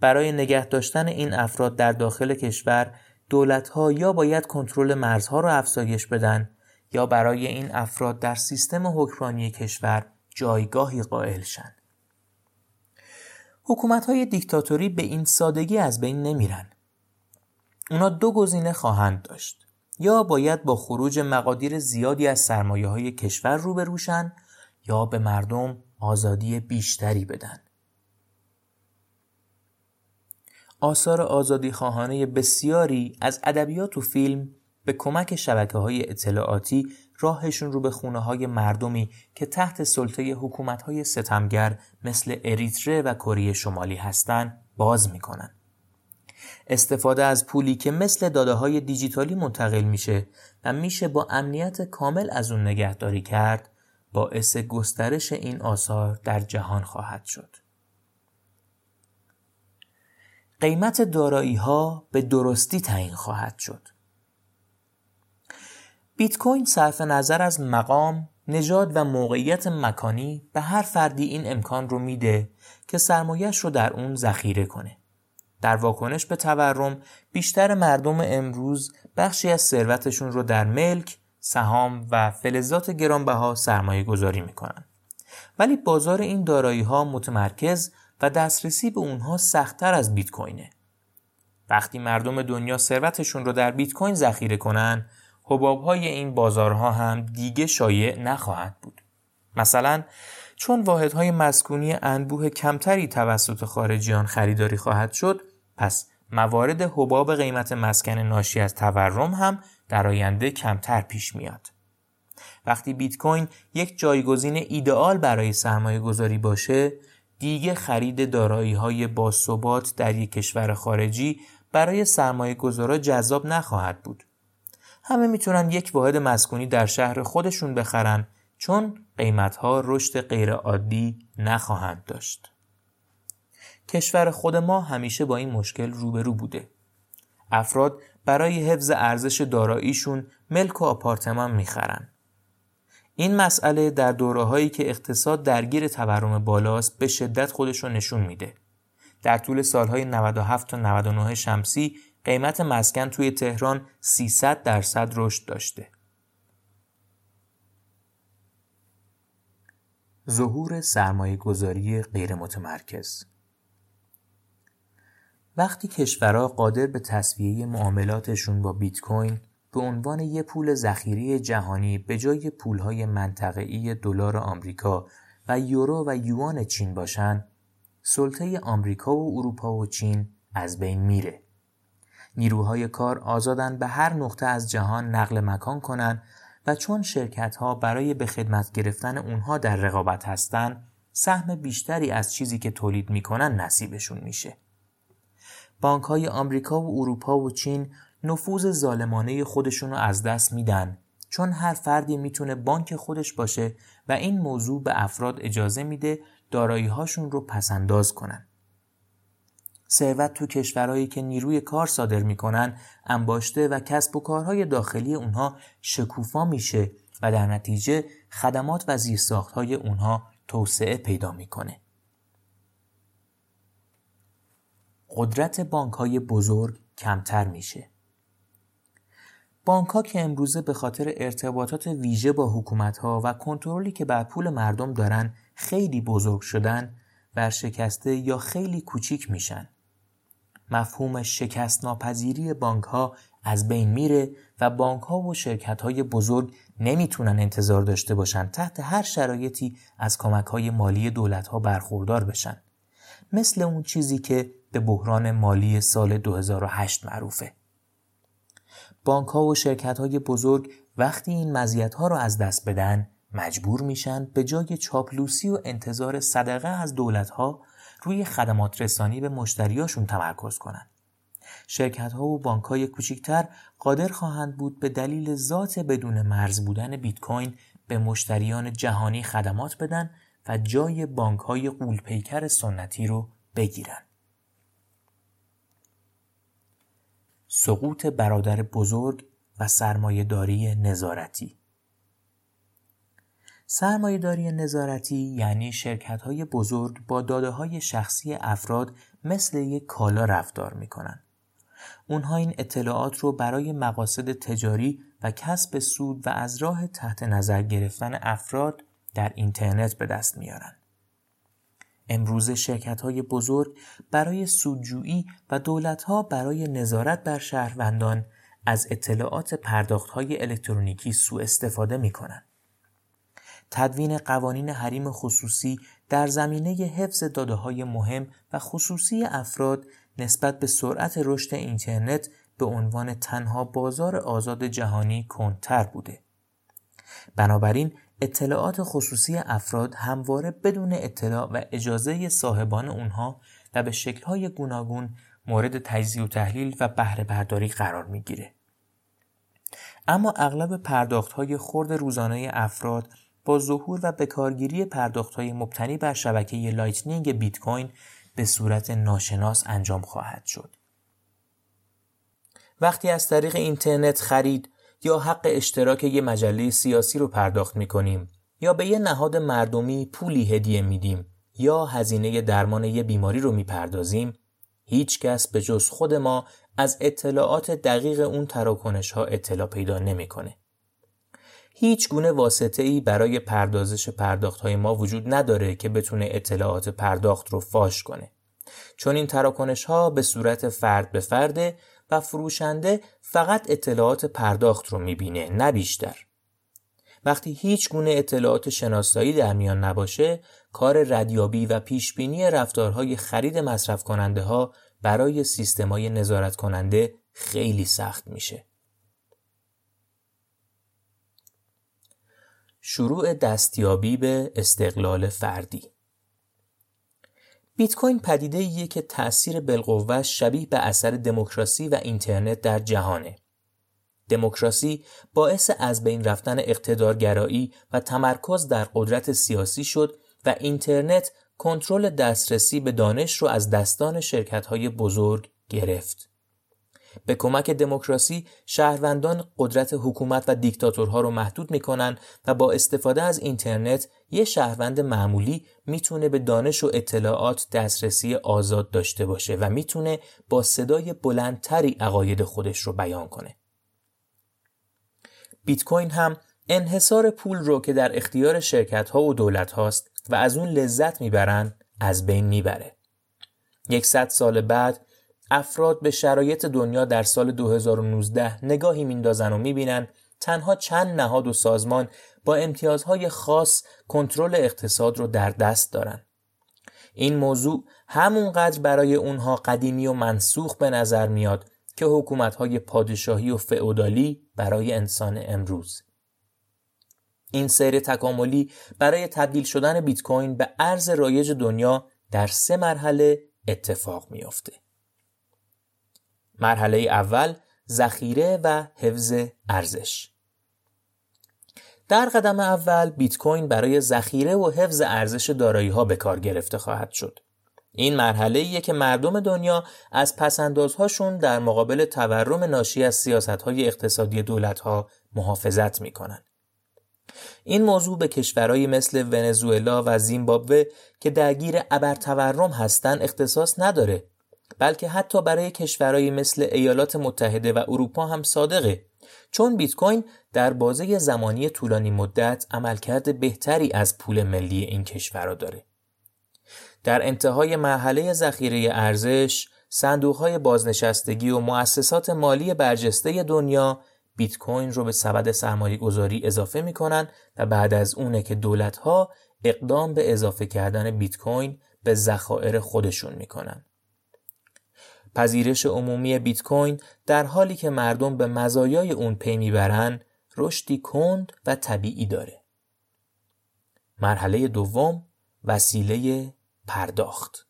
برای نگه داشتن این افراد در داخل کشور دولت ها یا باید کنترل مرزها رو افزایش بدن یا برای این افراد در سیستم حکمرانی کشور جایگاهی قائل شن. حکومت های دیکتاتوری به این سادگی از بین نمیرن. اونا دو گزینه خواهند داشت. یا باید با خروج مقادیر زیادی از سرمایه های کشور روبروشن یا به مردم آزادی بیشتری بدن. آثار آزادی خواهانه بسیاری از ادبیات و فیلم به کمک شبکه های اطلاعاتی راهشون رو به خونه های مردمی که تحت سلطه حکومت های ستمگر مثل اریتره و کره شمالی هستند باز می‌کنن. استفاده از پولی که مثل داده های دیجیتالی منتقل میشه و میشه با امنیت کامل از اون نگهداری کرد باعث گسترش این آثار در جهان خواهد شد. قیمت دارایی ها به درستی تعیین خواهد شد. بیت کوین صرف نظر از مقام، نژاد و موقعیت مکانی به هر فردی این امکان رو میده که سرمایش رو در اون ذخیره کنه. در واکنش به تورم بیشتر مردم امروز بخشی از ثروتشون رو در ملک، سهام و فلزات گرانبها سرمایه گذاری می‌کنن. ولی بازار این دارایی ها متمرکز و دسترسی به اونها سختتر از بیت کوینه. وقتی مردم دنیا ثروتشون رو در بیت کوین ذخیره کنن، حباب های این بازارها هم دیگه شایع نخواهد بود. مثلا چون واحدهای مسکونی انبوه کمتری توسط خارجیان خریداری خواهد شد پس موارد حباب قیمت مسکن ناشی از تورم هم در آینده کمتر پیش میاد. وقتی بیت کوین یک جایگزین ایدئال برای سرمایه گذاری باشه دیگه خرید دارایی های باثبات در یک کشور خارجی برای سرمایه گذارا جذاب نخواهد بود. همه می‌تونن یک واحد مسکونی در شهر خودشون بخرن چون قیمت ها رشد غیرعادی نخواهند داشت. کشور خود ما همیشه با این مشکل روبرو بوده. افراد برای حفظ ارزش داراییشون ملک و آپارتمان می‌خرن. این مسئله در دوره هایی که اقتصاد درگیر تورم بالاست به شدت خودش رو نشون میده. در طول سالهای 97 تا 99 شمسی قیمت مسکن توی تهران 300 درصد رشد داشته. ظهور سرمایه گذاری غیر متمرکز وقتی کشورها قادر به تصویه معاملاتشون با بیت کوین به عنوان یک پول ذخیره جهانی به جای پولهای منطقه‌ای دلار آمریکا و یورو و یوان چین باشن سلطه آمریکا و اروپا و چین از بین میره. نیروهای کار آزادن به هر نقطه از جهان نقل مکان کنند و چون شرکت ها برای به خدمت گرفتن اونها در رقابت هستند سهم بیشتری از چیزی که تولید می‌کنن نصیبشون میشه. بانک های آمریکا و اروپا و چین نفوذ ظالمانه خودشون از دست میدن چون هر فردی می‌تونه بانک خودش باشه و این موضوع به افراد اجازه میده دارایی هاشون رو پسنداز کنن. ثروت تو کشورهایی که نیروی کار صادر می‌کنن انباشته و کسب و کارهای داخلی اونها شکوفا میشه و در نتیجه خدمات و زیرساختهای اونها توسعه پیدا می‌کنه. قدرت بانک های بزرگ کمتر میشه. بانک ها که امروزه به خاطر ارتباطات ویژه با حکومت ها و کنترلی که بر پول مردم دارن خیلی بزرگ شدن ورشکسته یا خیلی کوچیک میشن. مفهوم شکست ناپذیری بانک ها از بین میره و بانک ها و شرکت های بزرگ نمی‌تونن انتظار داشته باشن تحت هر شرایطی از کمک های مالی دولت ها برخوردار بشن. مثل اون چیزی که به بحران مالی سال 2008 معروفه. بانک ها و شرکت های بزرگ وقتی این مزیت ها رو از دست بدن مجبور میشن به جای چاپلوسی و انتظار صدقه از دولت ها روی خدمات رسانی به مشتریاشون تمرکز کنند. شرکت ها و بانک های کوچکتر قادر خواهند بود به دلیل ذات بدون مرز بودن بیت کوین به مشتریان جهانی خدمات بدن و جای بانک های قولپیکر سنتی رو بگیرن. سقوط برادر بزرگ و سرمایهداری نظارتی سرمایهداری نظارتی یعنی شرکت های بزرگ با داده های شخصی افراد مثل یک کالا رفتار می کنن. اونها این اطلاعات رو برای مقاصد تجاری و کسب سود و از راه تحت نظر گرفتن افراد در اینترنت به دست میارن. امروز شرکت های بزرگ برای سودجویی و دولت ها برای نظارت بر شهروندان از اطلاعات پرداخت های الکترونیکی سوء استفاده می کنند. تدوین قوانین حریم خصوصی در زمینه حفظ داده های مهم و خصوصی افراد نسبت به سرعت رشد اینترنت به عنوان تنها بازار آزاد جهانی کنتر بوده. بنابراین اطلاعات خصوصی افراد همواره بدون اطلاع و اجازه صاحبان اونها و به شکلهای گوناگون مورد تجزیه و تحلیل و بهره برداری قرار می‌گیره. اما اغلب پرداخت های خرد روزانه افراد با ظهور و بکارگیری پرداخت های مبتنی بر شبکه لایتنینگ بیت کوین به صورت ناشناس انجام خواهد شد. وقتی از طریق اینترنت خرید یا حق اشتراک یه مجله سیاسی رو پرداخت می‌کنیم یا به یه نهاد مردمی پولی هدیه میدیم یا هزینه درمان یه بیماری رو می‌پردازیم هیچ کس به جز خود ما از اطلاعات دقیق اون تراکنش ها اطلاع پیدا نمی‌کنه. هیچ گونه واسطه ای برای پردازش پرداخت های ما وجود نداره که بتونه اطلاعات پرداخت رو فاش کنه. چون این تراکنش ها به صورت فرد به فرده و فروشنده فقط اطلاعات پرداخت رو می‌بینه نه بیشتر. وقتی هیچ گونه اطلاعات شناسایی در میان نباشه کار ردیابی و پیشبینی رفتارهای خرید مصرف کننده ها برای سیستمای نظارت کننده خیلی سخت میشه. شروع دستیابی به استقلال فردی بیت کوین پدیده ایه که تأثیر بالقوه شبیه به اثر دموکراسی و اینترنت در جهانه. دموکراسی باعث از بین رفتن اقتدارگرایی و تمرکز در قدرت سیاسی شد و اینترنت کنترل دسترسی به دانش رو از دستان شرکت‌های بزرگ گرفت. به کمک دموکراسی شهروندان قدرت حکومت و دیکتاتورها رو محدود می‌کنن و با استفاده از اینترنت یه شهروند معمولی می‌تونه به دانش و اطلاعات دسترسی آزاد داشته باشه و می‌تونه با صدای بلندتری عقاید خودش رو بیان کنه. بیت کوین هم انحصار پول رو که در اختیار شرکت ها و دولت هاست و از اون لذت می‌برن از بین می‌بره. یکصد سال بعد افراد به شرایط دنیا در سال 2019 نگاهی میندازن و می‌بینن تنها چند نهاد و سازمان با امتیازهای خاص کنترل اقتصاد رو در دست دارن. این موضوع همونقدر برای اونها قدیمی و منسوخ به نظر میاد که حکومتهای پادشاهی و فئودالی برای انسان امروز. این سیر تکاملی برای تبدیل شدن بیت کوین به ارز رایج دنیا در سه مرحله اتفاق میافته. مرحله اول ذخیره و حفظ ارزش در قدم اول بیت کوین برای ذخیره و حفظ ارزش دارایی ها به کار گرفته خواهد شد. این مرحله ایه که مردم دنیا از پسندازهاشون در مقابل تورم ناشی از سیاست های اقتصادی دولت ها محافظت می‌کنن. این موضوع به کشورهایی مثل ونزوئلا و زیمبابوه که درگیر ابر تورم هستند اختصاص نداره بلکه حتی برای کشورهایی مثل ایالات متحده و اروپا هم صادقه چون بیت کوین در بازه زمانی طولانی مدت عملکرد بهتری از پول ملی این کشورها داره در انتهای مرحله ذخیره ارزش صندوقهای بازنشستگی و مؤسسات مالی برجسته دنیا بیت کوین رو به سبد سرمایه گذاری اضافه می‌کنن و بعد از اونه که دولت ها اقدام به اضافه کردن بیت کوین به ذخایر خودشون می‌کنن. پذیرش عمومی بیت کوین در حالی که مردم به مزایای اون پی می‌برن رشدی کند و طبیعی داره. مرحله دوم وسیله پرداخت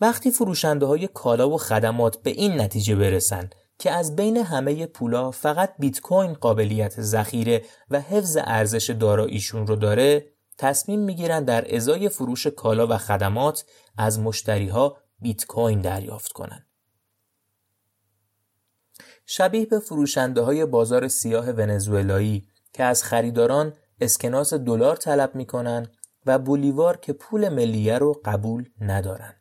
وقتی فروشنده های کالا و خدمات به این نتیجه برسن که از بین همه پولا فقط بیت کوین قابلیت ذخیره و حفظ ارزش داراییشون رو داره تصمیم می‌گیرن در ازای فروش کالا و خدمات از مشتری ها بیت کوین دریافت کنند. شبیه به فروشنده های بازار سیاه ونزوئلایی که از خریداران اسکناس دلار طلب می‌کنن و بولیوار که پول ملیه رو قبول ندارن.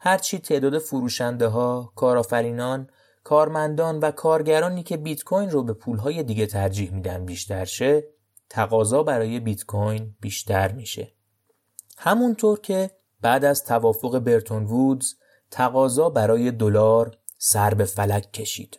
هرچی تعداد فروشنده ها، کارآفرینان، کارمندان و کارگرانی که بیت کوین رو به پولهای دیگه ترجیح میدن بیشتر شه، تقاضا برای بیت کوین بیشتر میشه. همونطور که بعد از توافق برتون وودز تقاضا برای دلار سر به فلک کشید.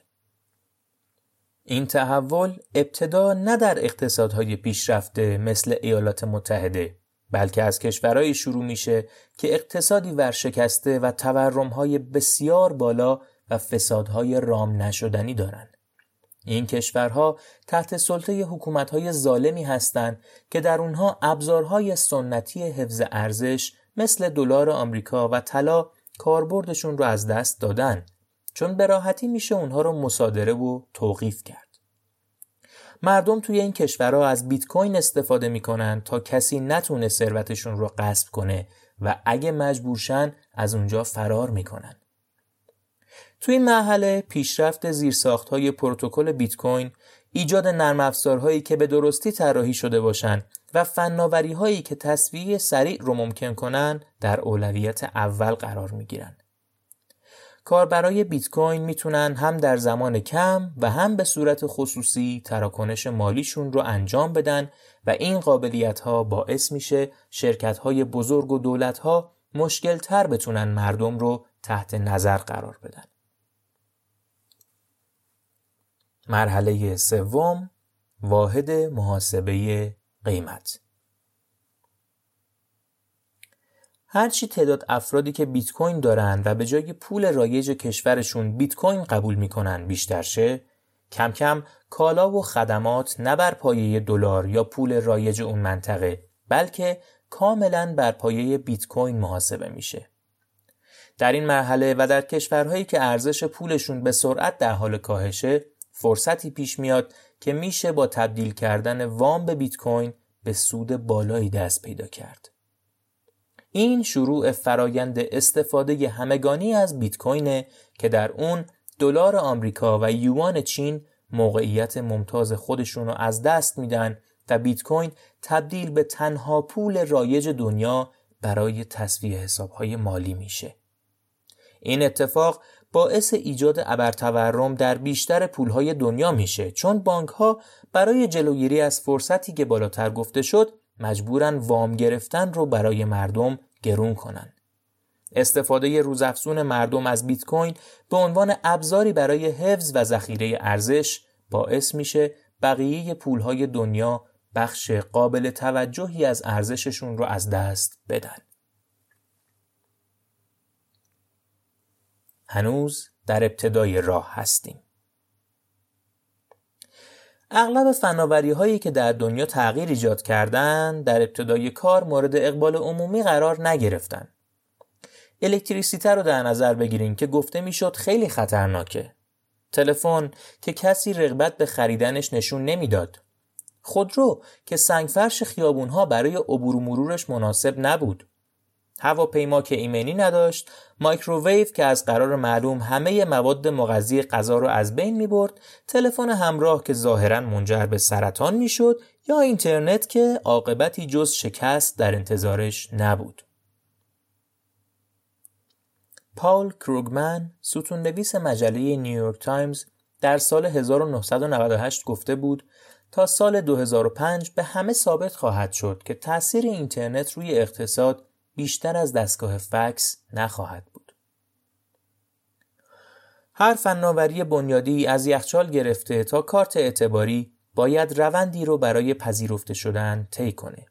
این تحول ابتدا نه در اقتصادهای پیشرفته مثل ایالات متحده بلکه از کشورهایی شروع میشه که اقتصادی ورشکسته و تورمهای بسیار بالا و فسادهای رام نشدنی دارند. این کشورها تحت سلطه حکومتهای ظالمی هستند که در اونها ابزارهای سنتی حفظ ارزش مثل دلار آمریکا و طلا کاربردشون رو از دست دادن چون به راحتی میشه اونها رو مصادره و توقیف کرد. مردم توی این کشورها از بیت کوین استفاده می‌کنن تا کسی نتونه ثروتشون رو غصب کنه و اگه مجبورشن از اونجا فرار می‌کنن. توی این مرحله پیشرفت زیرساخت های پروتکل بیت کوین ایجاد نرم افزارهایی که به درستی طراحی شده باشند و فناوری هایی که تصویه سریع رو ممکن کنن در اولویت اول قرار می گیرن. کاربرای بیت کوین می‌تونن هم در زمان کم و هم به صورت خصوصی تراکنش مالیشون رو انجام بدن و این قابلیت ها باعث میشه شرکت های بزرگ و دولت ها مشکل تر بتونن مردم رو تحت نظر قرار بدن. مرحله سوم واحد محاسبه قیمت. هرچی تعداد افرادی که بیت کوین دارن و به جای پول رایج کشورشون بیت کوین قبول می‌کنن بیشتر شه کم کم کالا و خدمات نه بر پایه دلار یا پول رایج اون منطقه بلکه کاملا بر پایه بیت کوین محاسبه میشه. در این مرحله و در کشورهایی که ارزش پولشون به سرعت در حال کاهشه فرصتی پیش میاد که میشه با تبدیل کردن وام به بیت کوین به سود بالایی دست پیدا کرد. این شروع فرایند استفاده همگانی از بیت کوین که در اون دلار آمریکا و یوان چین موقعیت ممتاز خودشون رو از دست میدن و بیت کوین تبدیل به تنها پول رایج دنیا برای تصویه حسابهای مالی میشه. این اتفاق باعث ایجاد ابرتورم در بیشتر پولهای دنیا میشه چون بانک ها برای جلوگیری از فرصتی که بالاتر گفته شد مجبورن وام گرفتن رو برای مردم گرون کنن. استفاده روزافزون مردم از بیت کوین به عنوان ابزاری برای حفظ و ذخیره ارزش باعث میشه بقیه پولهای دنیا بخش قابل توجهی از ارزششون رو از دست بدن. هنوز در ابتدای راه هستیم. اغلب فناوری هایی که در دنیا تغییر ایجاد کردند در ابتدای کار مورد اقبال عمومی قرار نگرفتن. الکتریسیته رو در نظر بگیریم که گفته می‌شد خیلی خطرناکه. تلفن که کسی رغبت به خریدنش نشون نمی‌داد. خودرو که سنگفرش خیابونها برای عبور و مرورش مناسب نبود. هواپیما که ایمنی نداشت، مایکروویو که از قرار معلوم همه مواد مغذی غذا رو از بین می برد، تلفن همراه که ظاهرا منجر به سرطان می‌شد یا اینترنت که عاقبتی جز شکست در انتظارش نبود. پاول کروگمن ستون نویس مجله نیویورک تایمز در سال 1998 گفته بود تا سال 2005 به همه ثابت خواهد شد که تاثیر اینترنت روی اقتصاد بیشتر از دستگاه فکس نخواهد بود. هر فناوری بنیادی از یخچال گرفته تا کارت اعتباری باید روندی رو برای پذیرفته شدن طی کنه.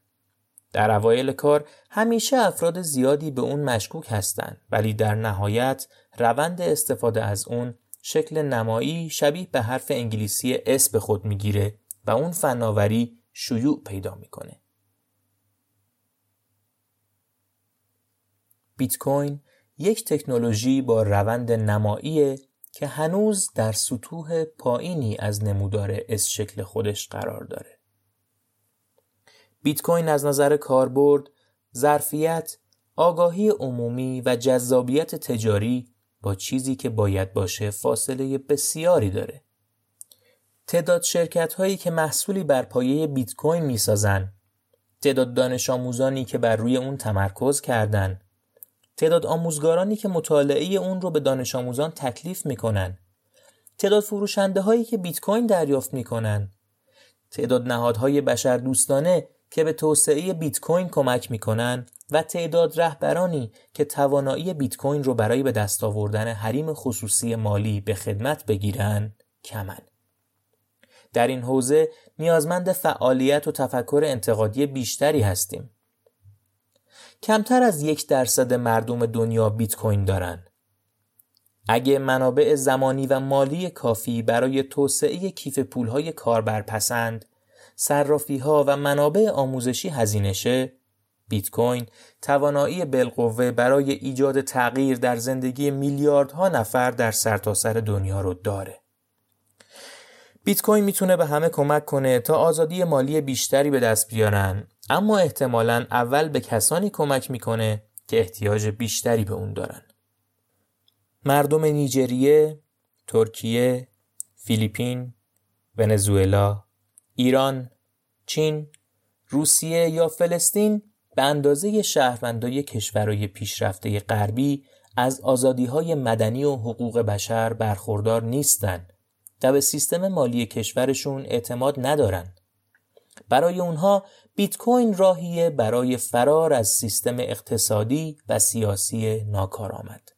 در اوایل کار همیشه افراد زیادی به اون مشکوک هستند ولی در نهایت روند استفاده از اون شکل نمایی شبیه به حرف انگلیسی S به خود می‌گیره و اون فناوری شیوع پیدا می‌کنه. بیت کوین یک تکنولوژی با روند نمایی که هنوز در سطوح پایینی از نمودار S شکل خودش قرار داره. بیت کوین از نظر کاربرد، ظرفیت، آگاهی عمومی و جذابیت تجاری با چیزی که باید باشه فاصله بسیاری داره. تعداد شرکت هایی که محصولی بر پایه بیت کوین می‌سازن، تعداد دانش آموزانی که بر روی اون تمرکز کردن، تعداد آموزگارانی که مطالعه اون رو به دانش آموزان تکلیف می‌کنن. تعداد فروشنده هایی که بیت کوین دریافت می‌کنن. تعداد نهادهای بشر دوستانه که به توسعه بیت کوین کمک می‌کنن و تعداد رهبرانی که توانایی بیت کوین رو برای به دست آوردن حریم خصوصی مالی به خدمت بگیرن کمن. در این حوزه نیازمند فعالیت و تفکر انتقادی بیشتری هستیم. کمتر از یک درصد مردم دنیا بیت کوین دارن. اگه منابع زمانی و مالی کافی برای توسعه کیف پولهای کاربرپسند، صرافی ها و منابع آموزشی هزینه بیت کوین توانایی بالقوه برای ایجاد تغییر در زندگی میلیاردها نفر در سرتاسر سر دنیا رو داره. بیت کوین می‌تونه به همه کمک کنه تا آزادی مالی بیشتری به دست بیارن اما احتمالا اول به کسانی کمک می‌کنه که احتیاج بیشتری به اون دارن. مردم نیجریه، ترکیه، فیلیپین، ونزوئلا، ایران، چین، روسیه یا فلسطین به اندازه شهروندای کشورهای پیشرفته غربی از آزادی های مدنی و حقوق بشر برخوردار نیستند و به سیستم مالی کشورشون اعتماد ندارن. برای اونها بیت کوین راهیه برای فرار از سیستم اقتصادی و سیاسی ناکارآمد.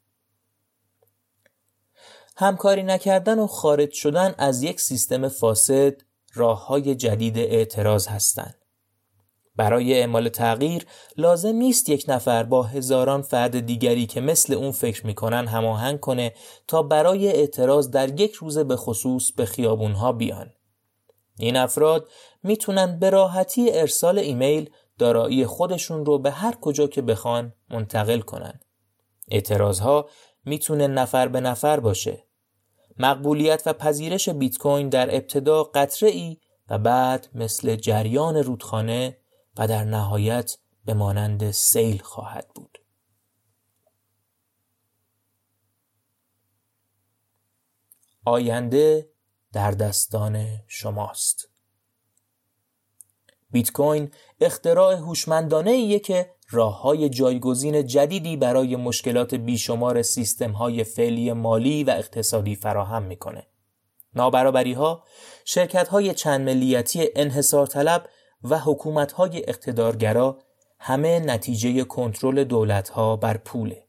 همکاری نکردن و خارج شدن از یک سیستم فاسد راه های جدید اعتراض هستند. برای اعمال تغییر لازم نیست یک نفر با هزاران فرد دیگری که مثل اون فکر می‌کنن هماهنگ کنه تا برای اعتراض در یک روز به خصوص به خیابونها بیان. این افراد می‌تونن به راحتی ارسال ایمیل دارایی خودشون رو به هر کجا که بخوان منتقل کنن. اعتراضها می‌تونه نفر به نفر باشه. مقبولیت و پذیرش بیت کوین در ابتدا قطره ای و بعد مثل جریان رودخانه و در نهایت به مانند سیل خواهد بود. آینده در دستان شماست. بیت کوین اختراع هوشمندانه که راه های جایگزین جدیدی برای مشکلات بیشمار سیستم های فعلی مالی و اقتصادی فراهم می‌کنه. نابرابری ها، شرکت های چند ملیتی انحصار طلب و حکومت های اقتدارگرا همه نتیجه کنترل دولت ها بر پوله.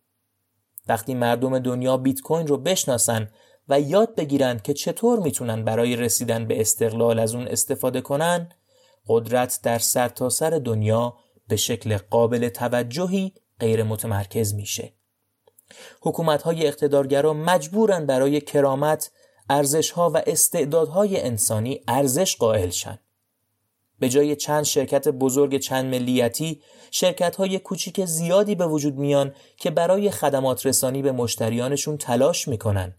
وقتی مردم دنیا بیت کوین رو بشناسن و یاد بگیرن که چطور می‌تونن برای رسیدن به استقلال از اون استفاده کنن، قدرت در سرتاسر سر دنیا به شکل قابل توجهی غیر متمرکز میشه. حکومت های اقتدارگرا مجبورن برای کرامت، ارزش ها و استعدادهای انسانی ارزش قائل شن. به جای چند شرکت بزرگ چند ملیتی شرکت های کوچیک زیادی به وجود میان که برای خدمات رسانی به مشتریانشون تلاش می‌کنن.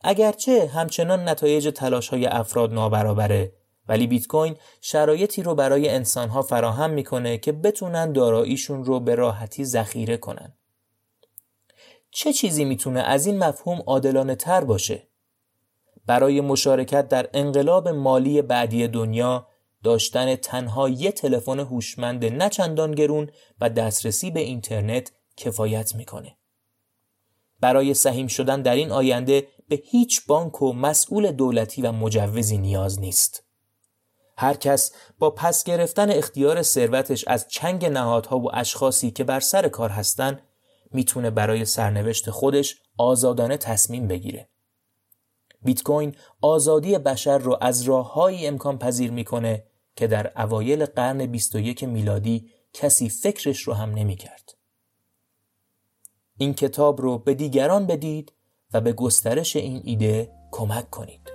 اگرچه همچنان نتایج تلاش های افراد نابرابره ولی بیت کوین شرایطی رو برای انسانها فراهم می‌کنه که بتونن داراییشون رو به راحتی ذخیره کنن. چه چیزی می‌تونه از این مفهوم عادلانه تر باشه؟ برای مشارکت در انقلاب مالی بعدی دنیا داشتن تنها یه تلفن هوشمند نچندان گرون و دسترسی به اینترنت کفایت می‌کنه. برای سهیم شدن در این آینده به هیچ بانک و مسئول دولتی و مجوزی نیاز نیست. هر کس با پس گرفتن اختیار ثروتش از چنگ نهادها و اشخاصی که بر سر کار هستن می‌تونه برای سرنوشت خودش آزادانه تصمیم بگیره. بیت کوین آزادی بشر رو از راههایی امکان پذیر می‌کنه که در اوایل قرن 21 میلادی کسی فکرش رو هم نمی‌کرد. این کتاب رو به دیگران بدید و به گسترش این ایده کمک کنید.